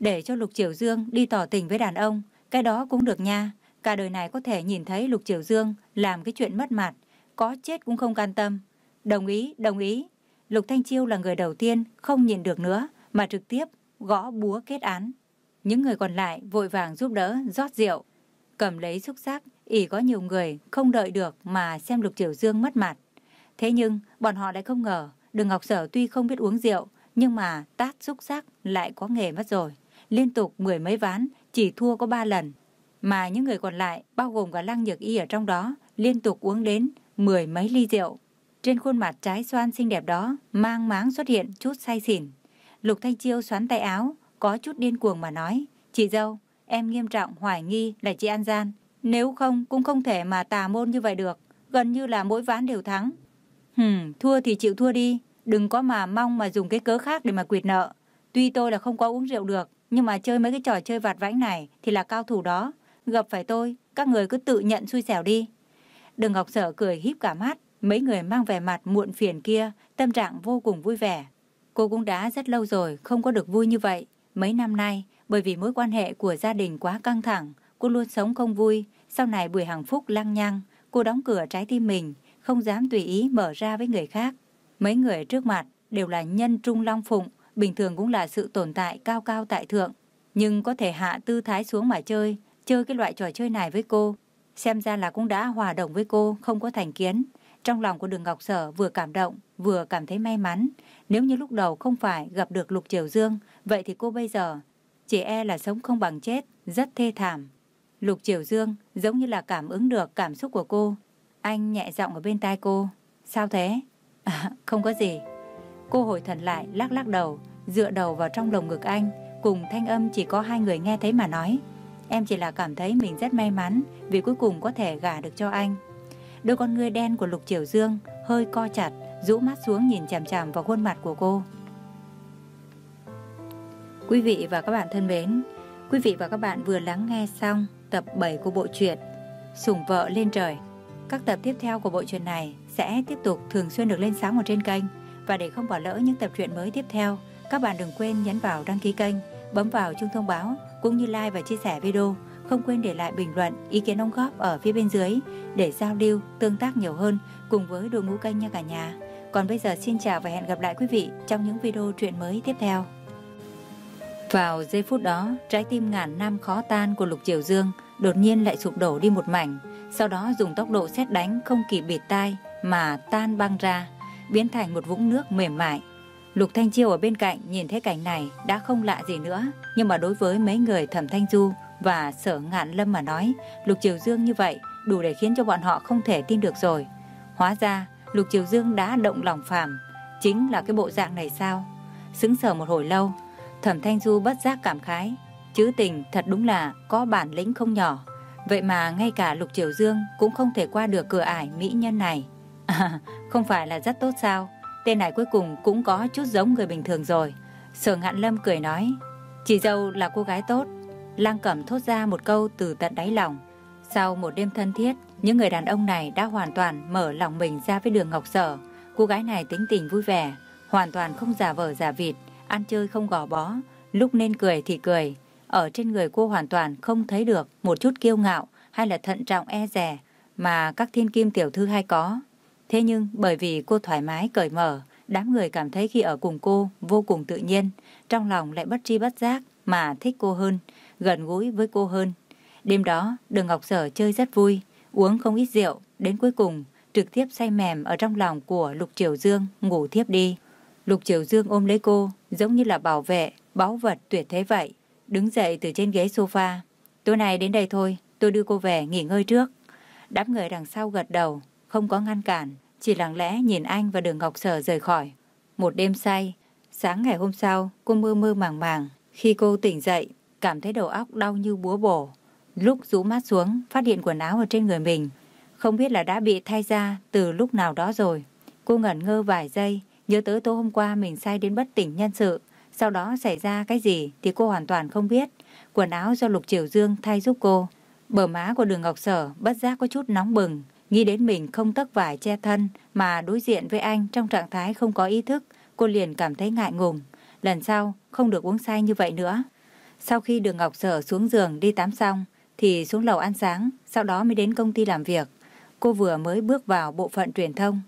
Để cho Lục Triều Dương đi tỏ tình với đàn ông, cái đó cũng được nha. Cả đời này có thể nhìn thấy Lục Triều Dương làm cái chuyện mất mặt, có chết cũng không can tâm. Đồng ý, đồng ý. Lục Thanh Chiêu là người đầu tiên không nhìn được nữa mà trực tiếp gõ búa kết án. Những người còn lại vội vàng giúp đỡ rót rượu, cầm lấy xúc giác ỉ có nhiều người không đợi được mà xem Lục Triều Dương mất mặt. Thế nhưng bọn họ lại không ngờ Đường Ngọc Sở tuy không biết uống rượu nhưng mà tát xúc sắc lại có nghề mất rồi. Liên tục mười mấy ván chỉ thua có ba lần. Mà những người còn lại bao gồm cả Lăng Nhược Y ở trong đó liên tục uống đến mười mấy ly rượu. Trên khuôn mặt trái xoan xinh đẹp đó mang máng xuất hiện chút say xỉn. Lục Thanh Chiêu xoắn tay áo, có chút điên cuồng mà nói. Chị dâu, em nghiêm trọng hoài nghi là chị an gian. Nếu không cũng không thể mà tà môn như vậy được. Gần như là mỗi ván đều thắng. Hừm, thua thì chịu thua đi. Đừng có mà mong mà dùng cái cớ khác để mà quyệt nợ. Tuy tôi là không có uống rượu được, nhưng mà chơi mấy cái trò chơi vặt vãnh này thì là cao thủ đó. Gặp phải tôi, các người cứ tự nhận xui xẻo đi. Đường Ngọc Sở cười híp cả mắt, mấy người mang vẻ mặt muộn phiền kia, tâm trạng vô cùng vui vẻ. Cô cũng đã rất lâu rồi không có được vui như vậy. Mấy năm nay, bởi vì mối quan hệ của gia đình quá căng thẳng, cô luôn sống không vui. Sau này buổi hàng phúc lăng nhăng, cô đóng cửa trái tim mình, không dám tùy ý mở ra với người khác. Mấy người trước mặt đều là nhân trung long phụng, bình thường cũng là sự tồn tại cao cao tại thượng. Nhưng có thể hạ tư thái xuống mà chơi, chơi cái loại trò chơi này với cô. Xem ra là cũng đã hòa đồng với cô, không có thành kiến. Trong lòng của đường Ngọc Sở vừa cảm động, vừa cảm thấy may mắn. Nếu như lúc đầu không phải gặp được Lục Triều Dương, vậy thì cô bây giờ chỉ e là sống không bằng chết, rất thê thảm. Lục Triều Dương giống như là cảm ứng được cảm xúc của cô. Anh nhẹ giọng ở bên tai cô. Sao thế? À, không có gì. Cô hồi thần lại, lắc lắc đầu, dựa đầu vào trong lồng ngực anh, cùng thanh âm chỉ có hai người nghe thấy mà nói. Em chỉ là cảm thấy mình rất may mắn vì cuối cùng có thể gả được cho anh. Đôi con ngươi đen của Lục Triều Dương hơi co chặt, rũ mắt xuống nhìn chằm chằm vào khuôn mặt của cô. Quý vị và các bạn thân mến, quý vị và các bạn vừa lắng nghe xong tập 7 của bộ truyện Sủng vợ lên trời. Các tập tiếp theo của bộ truyện này sẽ tiếp tục thường xuyên được lên sóng ở trên kênh và để không bỏ lỡ những tập truyện mới tiếp theo, các bạn đừng quên nhấn vào đăng ký kênh, bấm vào chuông thông báo cũng như like và chia sẻ video. Không quên để lại bình luận, ý kiến đóng góp ở phía bên dưới để giao lưu, tương tác nhiều hơn cùng với đội ngũ kênh nha cả nhà. Còn bây giờ xin chào và hẹn gặp lại quý vị trong những video truyện mới tiếp theo. Vào giây phút đó, trái tim ngàn năm khó tan của Lục Triều Dương đột nhiên lại sụp đổ đi một mảnh, sau đó dùng tốc độ xét đánh không kịp bịt tai mà tan băng ra, biến thành một vũng nước mềm mại. Lục Thanh Chiêu ở bên cạnh nhìn thấy cảnh này đã không lạ gì nữa, nhưng mà đối với mấy người Thẩm Thanh Du và Sở Ngạn Lâm mà nói, Lục Triều Dương như vậy đủ để khiến cho bọn họ không thể tin được rồi. Hóa ra, Lục Triều Dương đã động lòng phàm, chính là cái bộ dạng này sao? Sững sờ một hồi lâu, Thẩm Thanh Du bất giác cảm khái, chữ tình thật đúng là có bản lĩnh không nhỏ. Vậy mà ngay cả Lục Triều Dương cũng không thể qua được cửa ải mỹ nhân này. À, không phải là rất tốt sao? Tên này cuối cùng cũng có chút giống người bình thường rồi. Sở Ngạn Lâm cười nói, chị dâu là cô gái tốt. Lang Cẩm thốt ra một câu từ tận đáy lòng. Sau một đêm thân thiết, những người đàn ông này đã hoàn toàn mở lòng mình ra với đường Ngọc Sở. Cô gái này tính tình vui vẻ, hoàn toàn không giả vờ giả vịt, ăn chơi không gò bó, lúc nên cười thì cười. Ở trên người cô hoàn toàn không thấy được một chút kiêu ngạo hay là thận trọng e rè mà các thiên kim tiểu thư hay có. Thế nhưng bởi vì cô thoải mái cởi mở, đám người cảm thấy khi ở cùng cô vô cùng tự nhiên, trong lòng lại bất tri bất giác mà thích cô hơn, gần gũi với cô hơn. Đêm đó, Đường Ngọc Sở chơi rất vui, uống không ít rượu, đến cuối cùng trực tiếp say mềm ở trong lòng của Lục Triều Dương ngủ thiếp đi. Lục Triều Dương ôm lấy cô, giống như là bảo vệ, báu vật tuyệt thế vậy, đứng dậy từ trên ghế sofa. Tối nay đến đây thôi, tôi đưa cô về nghỉ ngơi trước. Đám người đằng sau gật đầu, không có ngăn cản, chỉ lặng lẽ nhìn anh và đường Ngọc Sở rời khỏi. Một đêm say, sáng ngày hôm sau, cô mơ mơ màng màng. Khi cô tỉnh dậy, cảm thấy đầu óc đau như búa bổ. Lúc rú mắt xuống, phát hiện quần áo ở trên người mình. Không biết là đã bị thay ra từ lúc nào đó rồi. Cô ngẩn ngơ vài giây, nhớ tới tối hôm qua mình say đến bất tỉnh nhân sự. Sau đó xảy ra cái gì thì cô hoàn toàn không biết. Quần áo do Lục Triều Dương thay giúp cô. Bờ má của đường Ngọc Sở bất giác có chút nóng bừng. Nghĩ đến mình không tấc vải che thân mà đối diện với anh trong trạng thái không có ý thức, cô liền cảm thấy ngại ngùng. Lần sau không được uống say như vậy nữa. Sau khi đường Ngọc Sở xuống giường đi tắm xong, thì xuống lầu ăn sáng, sau đó mới đến công ty làm việc. Cô vừa mới bước vào bộ phận truyền thông.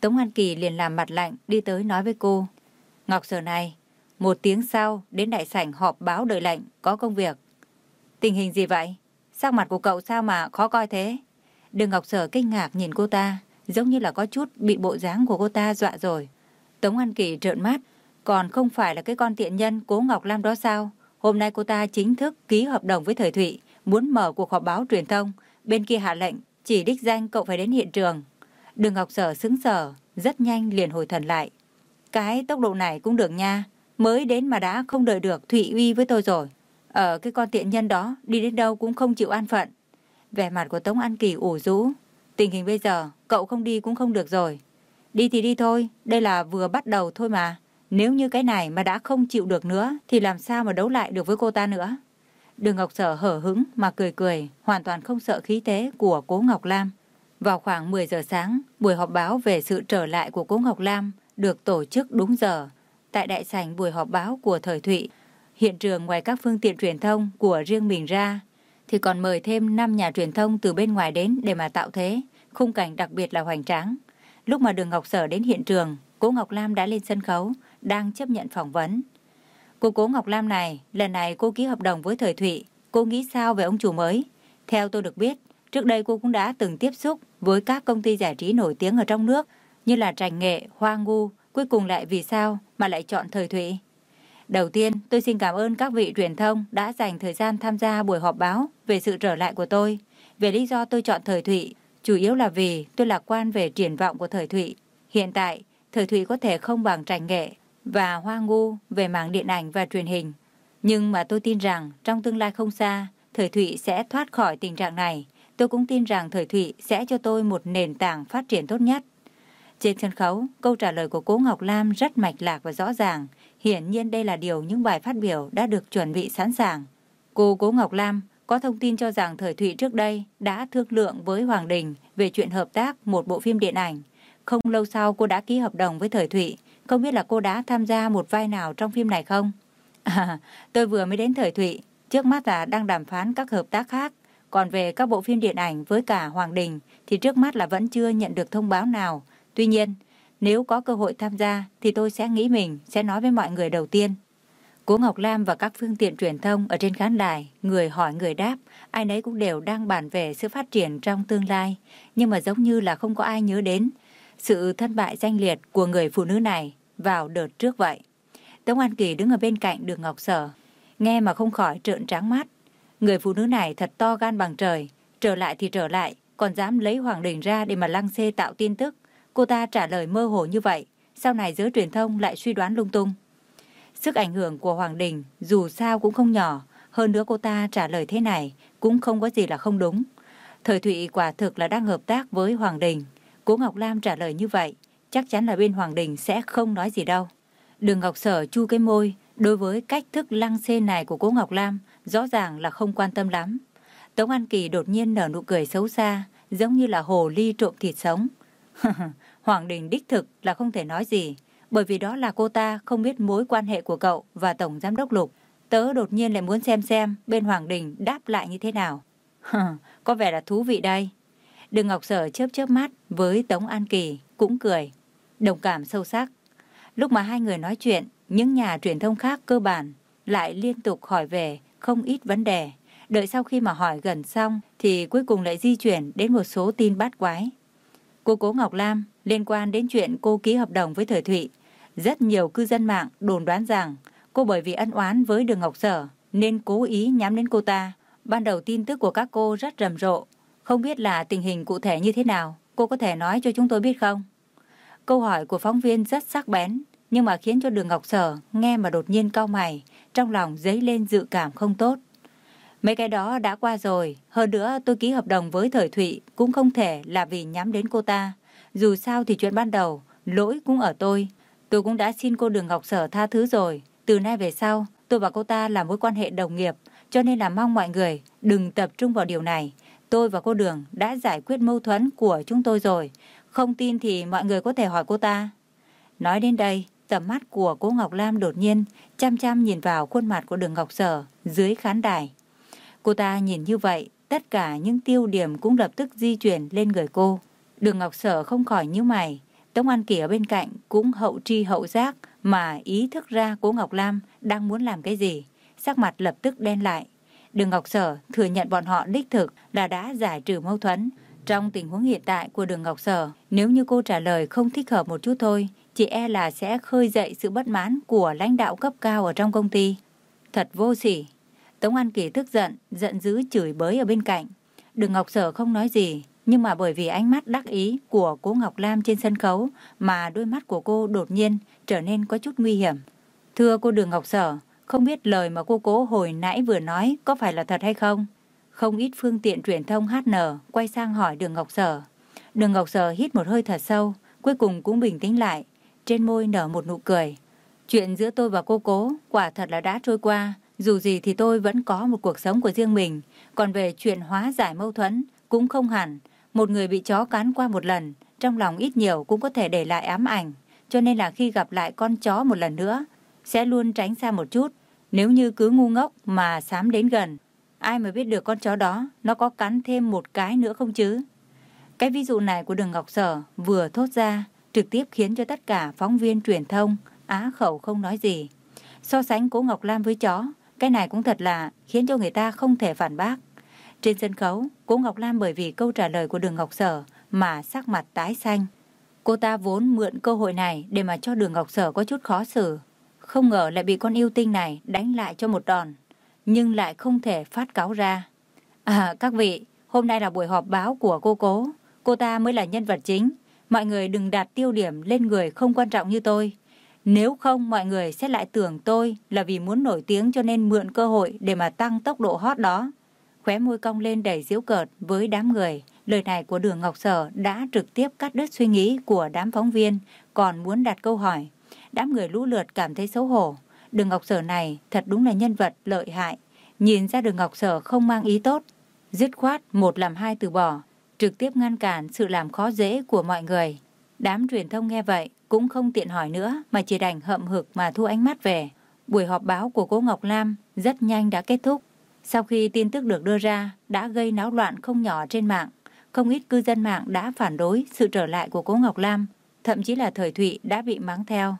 Tống An Kỳ liền làm mặt lạnh đi tới nói với cô. Ngọc Sở này, một tiếng sau đến đại sảnh họp báo đợi lệnh, có công việc. Tình hình gì vậy? Sắc mặt của cậu sao mà khó coi thế? Đường Ngọc Sở kinh ngạc nhìn cô ta, giống như là có chút bị bộ dáng của cô ta dọa rồi. Tống An Kỳ trợn mắt, còn không phải là cái con tiện nhân Cố Ngọc Lam đó sao? Hôm nay cô ta chính thức ký hợp đồng với Thời Thụy, muốn mở cuộc họp báo truyền thông. Bên kia hạ lệnh, chỉ đích danh cậu phải đến hiện trường. Đường Ngọc Sở sững sờ rất nhanh liền hồi thần lại. Cái tốc độ này cũng được nha, mới đến mà đã không đợi được Thụy uy với tôi rồi. Ở cái con tiện nhân đó, đi đến đâu cũng không chịu an phận. Vẻ mặt của Tống An Kỳ ủ rũ. Tình hình bây giờ, cậu không đi cũng không được rồi. Đi thì đi thôi, đây là vừa bắt đầu thôi mà. Nếu như cái này mà đã không chịu được nữa, thì làm sao mà đấu lại được với cô ta nữa? Đường Ngọc Sở hở hứng mà cười cười, hoàn toàn không sợ khí thế của Cố Ngọc Lam. Vào khoảng 10 giờ sáng, buổi họp báo về sự trở lại của Cố Ngọc Lam được tổ chức đúng giờ. Tại đại sảnh buổi họp báo của Thời Thụy, hiện trường ngoài các phương tiện truyền thông của riêng mình ra, thì còn mời thêm 5 nhà truyền thông từ bên ngoài đến để mà tạo thế, khung cảnh đặc biệt là hoành tráng. Lúc mà Đường Ngọc Sở đến hiện trường, Cố Ngọc Lam đã lên sân khấu, đang chấp nhận phỏng vấn. Cô Cố Ngọc Lam này, lần này cô ký hợp đồng với Thời Thụy, cô nghĩ sao về ông chủ mới? Theo tôi được biết, trước đây cô cũng đã từng tiếp xúc với các công ty giải trí nổi tiếng ở trong nước như là Trành Nghệ, Hoa Ngu, cuối cùng lại vì sao mà lại chọn Thời Thụy? Đầu tiên, tôi xin cảm ơn các vị truyền thông đã dành thời gian tham gia buổi họp báo về sự trở lại của tôi. Về lý do tôi chọn thời Thụy, chủ yếu là vì tôi lạc quan về triển vọng của thời Thụy. Hiện tại, thời Thụy có thể không bằng trành nghệ và hoa ngu về mảng điện ảnh và truyền hình. Nhưng mà tôi tin rằng trong tương lai không xa, thời Thụy sẽ thoát khỏi tình trạng này. Tôi cũng tin rằng thời Thụy sẽ cho tôi một nền tảng phát triển tốt nhất. Trên sân khấu, câu trả lời của Cố Ngọc Lam rất mạch lạc và rõ ràng. Hiển nhiên đây là điều những bài phát biểu đã được chuẩn bị sẵn sàng. Cô Cố Ngọc Lam có thông tin cho rằng Thời Thụy trước đây đã thương lượng với Hoàng Đình về chuyện hợp tác một bộ phim điện ảnh. Không lâu sau cô đã ký hợp đồng với Thời Thụy. Không biết là cô đã tham gia một vai nào trong phim này không? À, [LAUGHS] tôi vừa mới đến Thời Thụy. Trước mắt là đang đàm phán các hợp tác khác. Còn về các bộ phim điện ảnh với cả Hoàng Đình thì trước mắt là vẫn chưa nhận được thông báo nào. Tuy nhiên, nếu có cơ hội tham gia thì tôi sẽ nghĩ mình sẽ nói với mọi người đầu tiên. Cố Ngọc Lam và các phương tiện truyền thông ở trên khán đài, người hỏi người đáp, ai nấy cũng đều đang bàn về sự phát triển trong tương lai, nhưng mà giống như là không có ai nhớ đến sự thất bại danh liệt của người phụ nữ này vào đợt trước vậy. Tống An Kỳ đứng ở bên cạnh đường Ngọc Sở, nghe mà không khỏi trợn trắng mắt. Người phụ nữ này thật to gan bằng trời, trở lại thì trở lại, còn dám lấy Hoàng Đình ra để mà lăng xê tạo tin tức. Cô ta trả lời mơ hồ như vậy, sau này giới truyền thông lại suy đoán lung tung. Sức ảnh hưởng của Hoàng Đình dù sao cũng không nhỏ, hơn nữa cô ta trả lời thế này cũng không có gì là không đúng. Thời Thụy quả thực là đang hợp tác với Hoàng Đình. Cố Ngọc Lam trả lời như vậy, chắc chắn là bên Hoàng Đình sẽ không nói gì đâu. Đường Ngọc Sở chu cái môi, đối với cách thức lăng xê này của Cố Ngọc Lam, rõ ràng là không quan tâm lắm. Tống An Kỳ đột nhiên nở nụ cười xấu xa, giống như là hồ ly trộm thịt sống. [LAUGHS] Hoàng Đình đích thực là không thể nói gì, bởi vì đó là cô ta không biết mối quan hệ của cậu và Tổng Giám đốc Lục. Tớ đột nhiên lại muốn xem xem bên Hoàng Đình đáp lại như thế nào. [LAUGHS] Có vẻ là thú vị đây. Đường Ngọc Sở chớp chớp mắt với Tống An Kỳ, cũng cười. Đồng cảm sâu sắc. Lúc mà hai người nói chuyện, những nhà truyền thông khác cơ bản lại liên tục hỏi về không ít vấn đề. Đợi sau khi mà hỏi gần xong thì cuối cùng lại di chuyển đến một số tin bát quái. Cô Cố Ngọc Lam liên quan đến chuyện cô ký hợp đồng với Thời Thụy. Rất nhiều cư dân mạng đồn đoán rằng cô bởi vì ân oán với Đường Ngọc Sở nên cố ý nhắm đến cô ta. Ban đầu tin tức của các cô rất rầm rộ. Không biết là tình hình cụ thể như thế nào, cô có thể nói cho chúng tôi biết không? Câu hỏi của phóng viên rất sắc bén, nhưng mà khiến cho Đường Ngọc Sở nghe mà đột nhiên cau mày, trong lòng dấy lên dự cảm không tốt. Mấy cái đó đã qua rồi, hơn nữa tôi ký hợp đồng với Thời Thụy cũng không thể là vì nhắm đến cô ta. Dù sao thì chuyện ban đầu, lỗi cũng ở tôi. Tôi cũng đã xin cô Đường Ngọc Sở tha thứ rồi. Từ nay về sau, tôi và cô ta là mối quan hệ đồng nghiệp, cho nên là mong mọi người đừng tập trung vào điều này. Tôi và cô Đường đã giải quyết mâu thuẫn của chúng tôi rồi. Không tin thì mọi người có thể hỏi cô ta. Nói đến đây, tầm mắt của cô Ngọc Lam đột nhiên chăm chăm nhìn vào khuôn mặt của Đường Ngọc Sở dưới khán đài. Cô ta nhìn như vậy, tất cả những tiêu điểm cũng lập tức di chuyển lên người cô. Đường Ngọc Sở không khỏi nhíu mày. Tống An Kỳ ở bên cạnh cũng hậu tri hậu giác mà ý thức ra cố Ngọc Lam đang muốn làm cái gì. Sắc mặt lập tức đen lại. Đường Ngọc Sở thừa nhận bọn họ đích thực là đã giải trừ mâu thuẫn. Trong tình huống hiện tại của đường Ngọc Sở, nếu như cô trả lời không thích hợp một chút thôi, chị e là sẽ khơi dậy sự bất mãn của lãnh đạo cấp cao ở trong công ty. Thật vô sỉ. Tống An Kỳ tức giận, giận dữ chửi bới ở bên cạnh. Đường Ngọc Sở không nói gì, nhưng mà bởi vì ánh mắt đắc ý của cô Ngọc Lam trên sân khấu mà đôi mắt của cô đột nhiên trở nên có chút nguy hiểm. Thưa cô Đường Ngọc Sở, không biết lời mà cô cố hồi nãy vừa nói có phải là thật hay không? Không ít phương tiện truyền thông HN quay sang hỏi Đường Ngọc Sở. Đường Ngọc Sở hít một hơi thật sâu, cuối cùng cũng bình tĩnh lại, trên môi nở một nụ cười. Chuyện giữa tôi và cô cố quả thật là đã trôi qua, dù gì thì tôi vẫn có một cuộc sống của riêng mình, còn về chuyện hóa giải mâu thuẫn cũng không hẳn. Một người bị chó cắn qua một lần, trong lòng ít nhiều cũng có thể để lại ám ảnh, cho nên là khi gặp lại con chó một lần nữa, sẽ luôn tránh xa một chút. Nếu như cứ ngu ngốc mà dám đến gần, ai mà biết được con chó đó nó có cắn thêm một cái nữa không chứ? Cái ví dụ này của Đường Ngọc Sở vừa thốt ra, trực tiếp khiến cho tất cả phóng viên truyền thông á khẩu không nói gì. So sánh cố Ngọc Lam với chó, cái này cũng thật là khiến cho người ta không thể phản bác. Trên sân khấu, cô Ngọc Lam bởi vì câu trả lời của Đường Ngọc Sở mà sắc mặt tái xanh. Cô ta vốn mượn cơ hội này để mà cho Đường Ngọc Sở có chút khó xử. Không ngờ lại bị con yêu tinh này đánh lại cho một đòn, nhưng lại không thể phát cáo ra. À, các vị, hôm nay là buổi họp báo của cô cố. Cô ta mới là nhân vật chính. Mọi người đừng đặt tiêu điểm lên người không quan trọng như tôi. Nếu không, mọi người sẽ lại tưởng tôi là vì muốn nổi tiếng cho nên mượn cơ hội để mà tăng tốc độ hot đó. Khóe môi cong lên đầy giễu cợt với đám người. Lời này của Đường Ngọc Sở đã trực tiếp cắt đứt suy nghĩ của đám phóng viên, còn muốn đặt câu hỏi. Đám người lũ lượt cảm thấy xấu hổ. Đường Ngọc Sở này thật đúng là nhân vật lợi hại. Nhìn ra Đường Ngọc Sở không mang ý tốt. Dứt khoát một làm hai từ bỏ, trực tiếp ngăn cản sự làm khó dễ của mọi người. Đám truyền thông nghe vậy cũng không tiện hỏi nữa mà chỉ đành hậm hực mà thu ánh mắt về. Buổi họp báo của cô Ngọc Lam rất nhanh đã kết thúc. Sau khi tin tức được đưa ra đã gây náo loạn không nhỏ trên mạng, không ít cư dân mạng đã phản đối sự trở lại của cố Ngọc Lam, thậm chí là Thời Thụy đã bị mắng theo.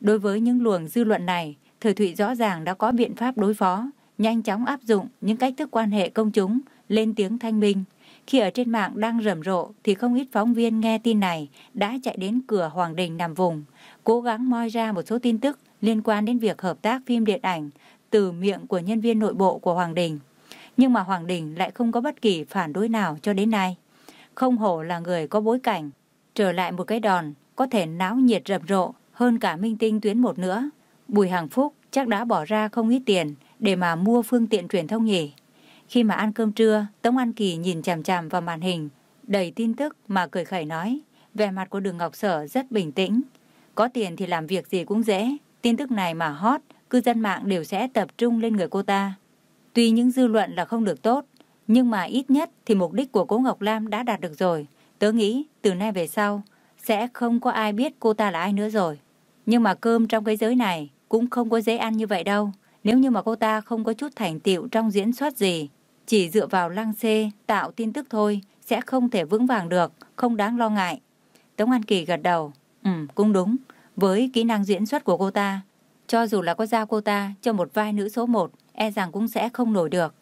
Đối với những luồng dư luận này, Thời Thụy rõ ràng đã có biện pháp đối phó, nhanh chóng áp dụng những cách thức quan hệ công chúng, lên tiếng thanh minh. Khi ở trên mạng đang rầm rộ thì không ít phóng viên nghe tin này đã chạy đến cửa Hoàng Đình nằm vùng, cố gắng moi ra một số tin tức liên quan đến việc hợp tác phim điện ảnh từ miệng của nhân viên nội bộ của Hoàng Đình. Nhưng mà Hoàng Đình lại không có bất kỳ phản đối nào cho đến nay. Không hổ là người có bối cảnh. Trở lại một cái đòn có thể náo nhiệt rầm rộ hơn cả minh tinh tuyến một nữa. Bùi Hằng Phúc chắc đã bỏ ra không ít tiền để mà mua phương tiện truyền thông nhỉ. Khi mà ăn cơm trưa, Tống An Kỳ nhìn chằm chằm vào màn hình, đầy tin tức mà cười khẩy nói. Vẻ mặt của đường Ngọc Sở rất bình tĩnh. Có tiền thì làm việc gì cũng dễ. Tin tức này mà hot, cư dân mạng đều sẽ tập trung lên người cô ta. Tuy những dư luận là không được tốt, nhưng mà ít nhất thì mục đích của cô Ngọc Lam đã đạt được rồi. Tớ nghĩ từ nay về sau sẽ không có ai biết cô ta là ai nữa rồi. Nhưng mà cơm trong cái giới này cũng không có dễ ăn như vậy đâu. Nếu như mà cô ta không có chút thành tựu trong diễn xuất gì, chỉ dựa vào lăng xê tạo tin tức thôi sẽ không thể vững vàng được, không đáng lo ngại. Tống An Kỳ gật đầu. Ừ, cũng đúng. Với kỹ năng diễn xuất của cô ta, cho dù là có giao cô ta cho một vai nữ số một, e rằng cũng sẽ không nổi được.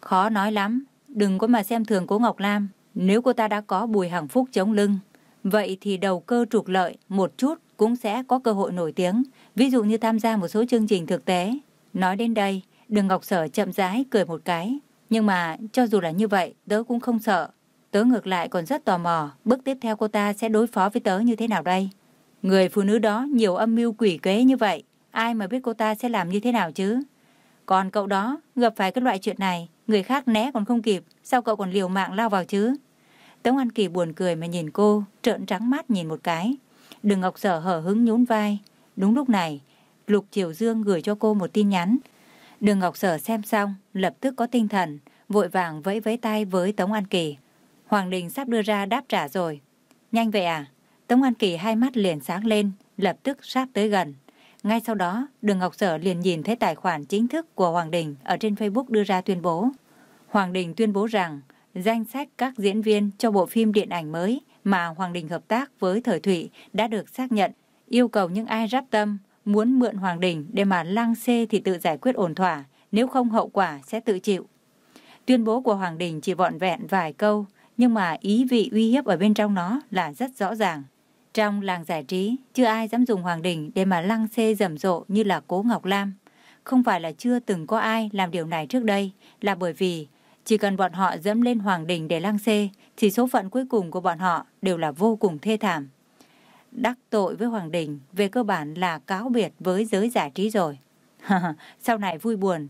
Khó nói lắm, đừng có mà xem thường cố Ngọc Lam. Nếu cô ta đã có bùi Hằng phúc chống lưng, vậy thì đầu cơ trục lợi một chút cũng sẽ có cơ hội nổi tiếng. Ví dụ như tham gia một số chương trình thực tế. Nói đến đây, Đường Ngọc Sở chậm rãi cười một cái. Nhưng mà cho dù là như vậy, tớ cũng không sợ. Tớ ngược lại còn rất tò mò, bước tiếp theo cô ta sẽ đối phó với tớ như thế nào đây? Người phụ nữ đó nhiều âm mưu quỷ kế như vậy, ai mà biết cô ta sẽ làm như thế nào chứ? Còn cậu đó, gặp phải cái loại chuyện này, người khác né còn không kịp, sao cậu còn liều mạng lao vào chứ? Tống An Kỳ buồn cười mà nhìn cô, trợn trắng mắt nhìn một cái. Đường Ngọc Sở hở hứng nhún vai. Đúng lúc này, Lục Triều Dương gửi cho cô một tin nhắn. Đường Ngọc Sở xem xong, lập tức có tinh thần, vội vàng vẫy vẫy tay với Tống An Kỳ. Hoàng Đình sắp đưa ra đáp trả rồi. Nhanh vậy à? Tống An Kỳ hai mắt liền sáng lên, lập tức sát tới gần. Ngay sau đó, Đường Ngọc Sở liền nhìn thấy tài khoản chính thức của Hoàng Đình ở trên Facebook đưa ra tuyên bố. Hoàng Đình tuyên bố rằng danh sách các diễn viên cho bộ phim điện ảnh mới mà Hoàng Đình hợp tác với Thời Thụy đã được xác nhận, yêu cầu những ai ráp tâm muốn mượn Hoàng Đình để mà lăng xê thì tự giải quyết ổn thỏa, nếu không hậu quả sẽ tự chịu. Tuyên bố của Hoàng Đình chỉ vọn vẹn vài câu, nhưng mà ý vị uy hiếp ở bên trong nó là rất rõ ràng. Trong làng giải trí, chưa ai dám dùng Hoàng Đình để mà lăng xê rầm rộ như là Cố Ngọc Lam. Không phải là chưa từng có ai làm điều này trước đây, là bởi vì chỉ cần bọn họ dẫm lên Hoàng Đình để lăng xê, thì số phận cuối cùng của bọn họ đều là vô cùng thê thảm. Đắc tội với Hoàng Đình về cơ bản là cáo biệt với giới giải trí rồi. Sau này vui buồn,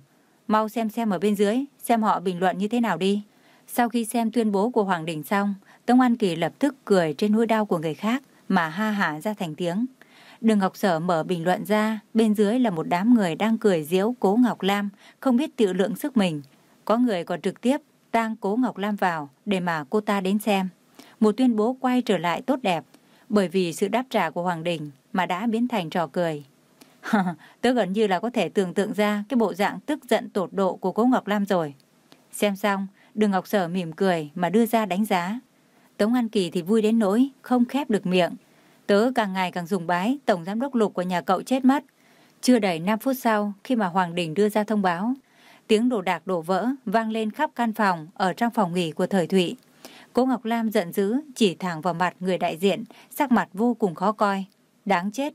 mau xem xem ở bên dưới, xem họ bình luận như thế nào đi. Sau khi xem tuyên bố của Hoàng Đình xong, Tống An Kỳ lập tức cười trên nỗi đau của người khác mà ha hả ra thành tiếng. Đường Ngọc Sở mở bình luận ra, bên dưới là một đám người đang cười diễu Cố Ngọc Lam, không biết tự lượng sức mình. Có người còn trực tiếp tang Cố Ngọc Lam vào để mà cô ta đến xem. Một tuyên bố quay trở lại tốt đẹp, bởi vì sự đáp trả của Hoàng Đình mà đã biến thành trò cười. [LAUGHS] Tớ gần như là có thể tưởng tượng ra cái bộ dạng tức giận tột độ của Cố Ngọc Lam rồi. Xem xong, Đường Ngọc Sở mỉm cười mà đưa ra đánh giá. Tống An Kỳ thì vui đến nỗi không khép được miệng. Tớ càng ngày càng dùng bái tổng giám đốc lục của nhà cậu chết mất. Chưa đầy 5 phút sau khi mà Hoàng Đình đưa ra thông báo, tiếng đồ đạc đổ vỡ vang lên khắp căn phòng ở trong phòng nghỉ của thời Thụy. cô Ngọc Lam giận dữ chỉ thẳng vào mặt người đại diện, sắc mặt vô cùng khó coi. Đáng chết,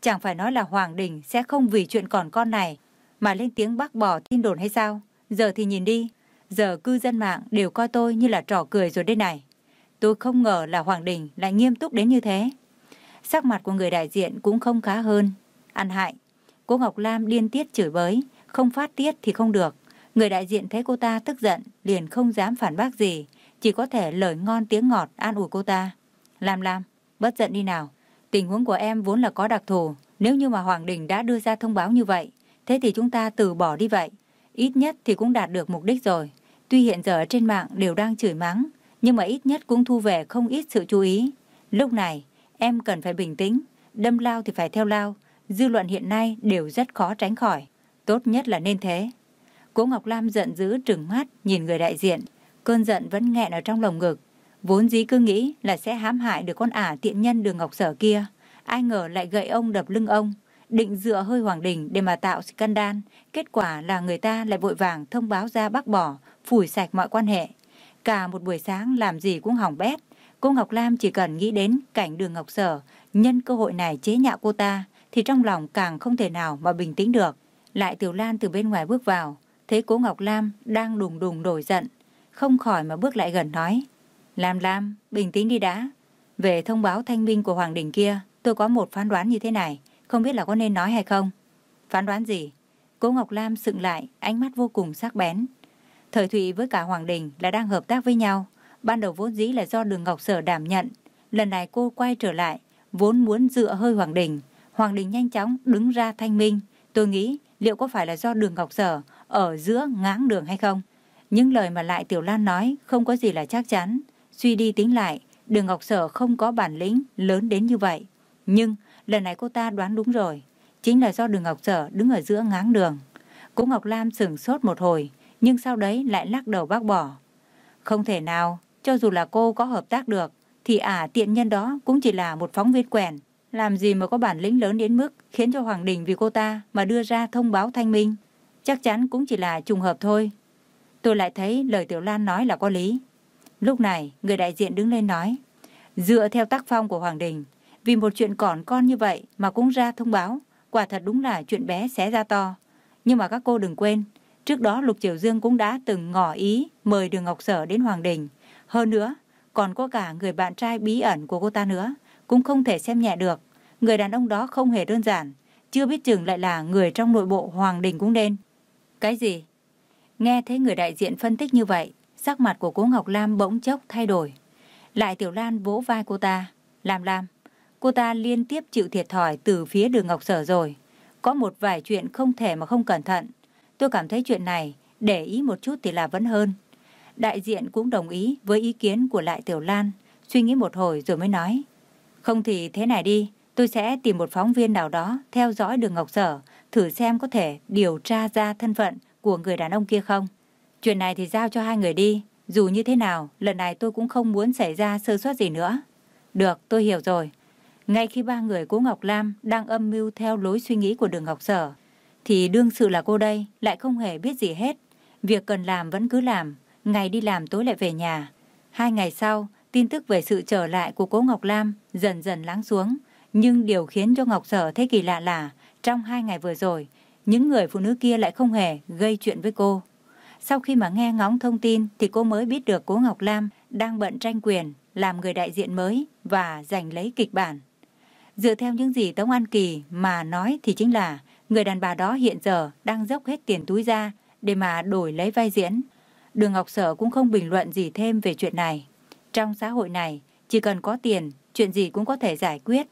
Chẳng phải nói là Hoàng Đình sẽ không vì chuyện còn con này mà lên tiếng bác bỏ tin đồn hay sao? Giờ thì nhìn đi, giờ cư dân mạng đều coi tôi như là trò cười rồi đây này. Tôi không ngờ là Hoàng Đình lại nghiêm túc đến như thế. Sắc mặt của người đại diện cũng không khá hơn. Ăn hại, cô Ngọc Lam điên tiết chửi bới, không phát tiết thì không được. Người đại diện thấy cô ta tức giận, liền không dám phản bác gì, chỉ có thể lời ngon tiếng ngọt an ủi cô ta. Lam Lam, bất giận đi nào. Tình huống của em vốn là có đặc thù, nếu như mà Hoàng Đình đã đưa ra thông báo như vậy, thế thì chúng ta từ bỏ đi vậy. Ít nhất thì cũng đạt được mục đích rồi. Tuy hiện giờ trên mạng đều đang chửi mắng, nhưng mà ít nhất cũng thu về không ít sự chú ý. Lúc này, em cần phải bình tĩnh, đâm lao thì phải theo lao, dư luận hiện nay đều rất khó tránh khỏi. Tốt nhất là nên thế. Cố Ngọc Lam giận dữ trừng mắt nhìn người đại diện, cơn giận vẫn nghẹn ở trong lồng ngực. Vốn dĩ cứ nghĩ là sẽ hãm hại được con ả tiện nhân đường Ngọc Sở kia. Ai ngờ lại gậy ông đập lưng ông, định dựa hơi Hoàng Đình để mà tạo scandal. Kết quả là người ta lại vội vàng thông báo ra bác bỏ, phủi sạch mọi quan hệ. Cả một buổi sáng làm gì cũng hỏng bét. Cô Ngọc Lam chỉ cần nghĩ đến cảnh đường Ngọc Sở, nhân cơ hội này chế nhạo cô ta, thì trong lòng càng không thể nào mà bình tĩnh được. Lại Tiểu Lan từ bên ngoài bước vào, thấy cố Ngọc Lam đang đùng đùng nổi giận, không khỏi mà bước lại gần nói. Lam Lam, bình tĩnh đi đã. Về thông báo thanh minh của Hoàng Đình kia, tôi có một phán đoán như thế này, không biết là có nên nói hay không. Phán đoán gì? Cố Ngọc Lam sững lại, ánh mắt vô cùng sắc bén. Thời Thụy với cả Hoàng Đình là đang hợp tác với nhau. Ban đầu vốn dĩ là do đường Ngọc Sở đảm nhận. Lần này cô quay trở lại, vốn muốn dựa hơi Hoàng Đình. Hoàng Đình nhanh chóng đứng ra thanh minh. Tôi nghĩ liệu có phải là do đường Ngọc Sở ở giữa ngáng đường hay không? Những lời mà lại Tiểu Lan nói không có gì là chắc chắn. Suy đi tính lại, đường Ngọc Sở không có bản lĩnh lớn đến như vậy. Nhưng lần này cô ta đoán đúng rồi. Chính là do đường Ngọc Sở đứng ở giữa ngáng đường. Cô Ngọc Lam sửng sốt một hồi, nhưng sau đấy lại lắc đầu bác bỏ. Không thể nào, cho dù là cô có hợp tác được, thì ả tiện nhân đó cũng chỉ là một phóng viên quèn. Làm gì mà có bản lĩnh lớn đến mức khiến cho Hoàng Đình vì cô ta mà đưa ra thông báo thanh minh. Chắc chắn cũng chỉ là trùng hợp thôi. Tôi lại thấy lời Tiểu Lan nói là có lý. Lúc này, người đại diện đứng lên nói, dựa theo tác phong của Hoàng Đình, vì một chuyện còn con như vậy mà cũng ra thông báo, quả thật đúng là chuyện bé xé ra to. Nhưng mà các cô đừng quên, trước đó Lục Triều Dương cũng đã từng ngỏ ý mời Đường Ngọc Sở đến Hoàng Đình. Hơn nữa, còn có cả người bạn trai bí ẩn của cô ta nữa, cũng không thể xem nhẹ được. Người đàn ông đó không hề đơn giản, chưa biết chừng lại là người trong nội bộ Hoàng Đình cũng nên. Cái gì? Nghe thấy người đại diện phân tích như vậy, sắc mặt của cô Ngọc Lam bỗng chốc thay đổi. Lại Tiểu Lan vỗ vai cô ta. Lam Lam, cô ta liên tiếp chịu thiệt thòi từ phía đường Ngọc Sở rồi. Có một vài chuyện không thể mà không cẩn thận. Tôi cảm thấy chuyện này, để ý một chút thì là vẫn hơn. Đại diện cũng đồng ý với ý kiến của Lại Tiểu Lan, suy nghĩ một hồi rồi mới nói. Không thì thế này đi, tôi sẽ tìm một phóng viên nào đó theo dõi đường Ngọc Sở, thử xem có thể điều tra ra thân phận của người đàn ông kia không. Chuyện này thì giao cho hai người đi, dù như thế nào, lần này tôi cũng không muốn xảy ra sơ suất gì nữa. Được, tôi hiểu rồi. Ngay khi ba người cố Ngọc Lam đang âm mưu theo lối suy nghĩ của đường Ngọc Sở, thì đương sự là cô đây lại không hề biết gì hết. Việc cần làm vẫn cứ làm, ngày đi làm tối lại về nhà. Hai ngày sau, tin tức về sự trở lại của cố Ngọc Lam dần dần lắng xuống. Nhưng điều khiến cho Ngọc Sở thấy kỳ lạ là trong hai ngày vừa rồi, những người phụ nữ kia lại không hề gây chuyện với cô. Sau khi mà nghe ngóng thông tin thì cô mới biết được cố Ngọc Lam đang bận tranh quyền, làm người đại diện mới và giành lấy kịch bản. Dựa theo những gì Tống An Kỳ mà nói thì chính là người đàn bà đó hiện giờ đang dốc hết tiền túi ra để mà đổi lấy vai diễn. Đường Ngọc Sở cũng không bình luận gì thêm về chuyện này. Trong xã hội này, chỉ cần có tiền, chuyện gì cũng có thể giải quyết.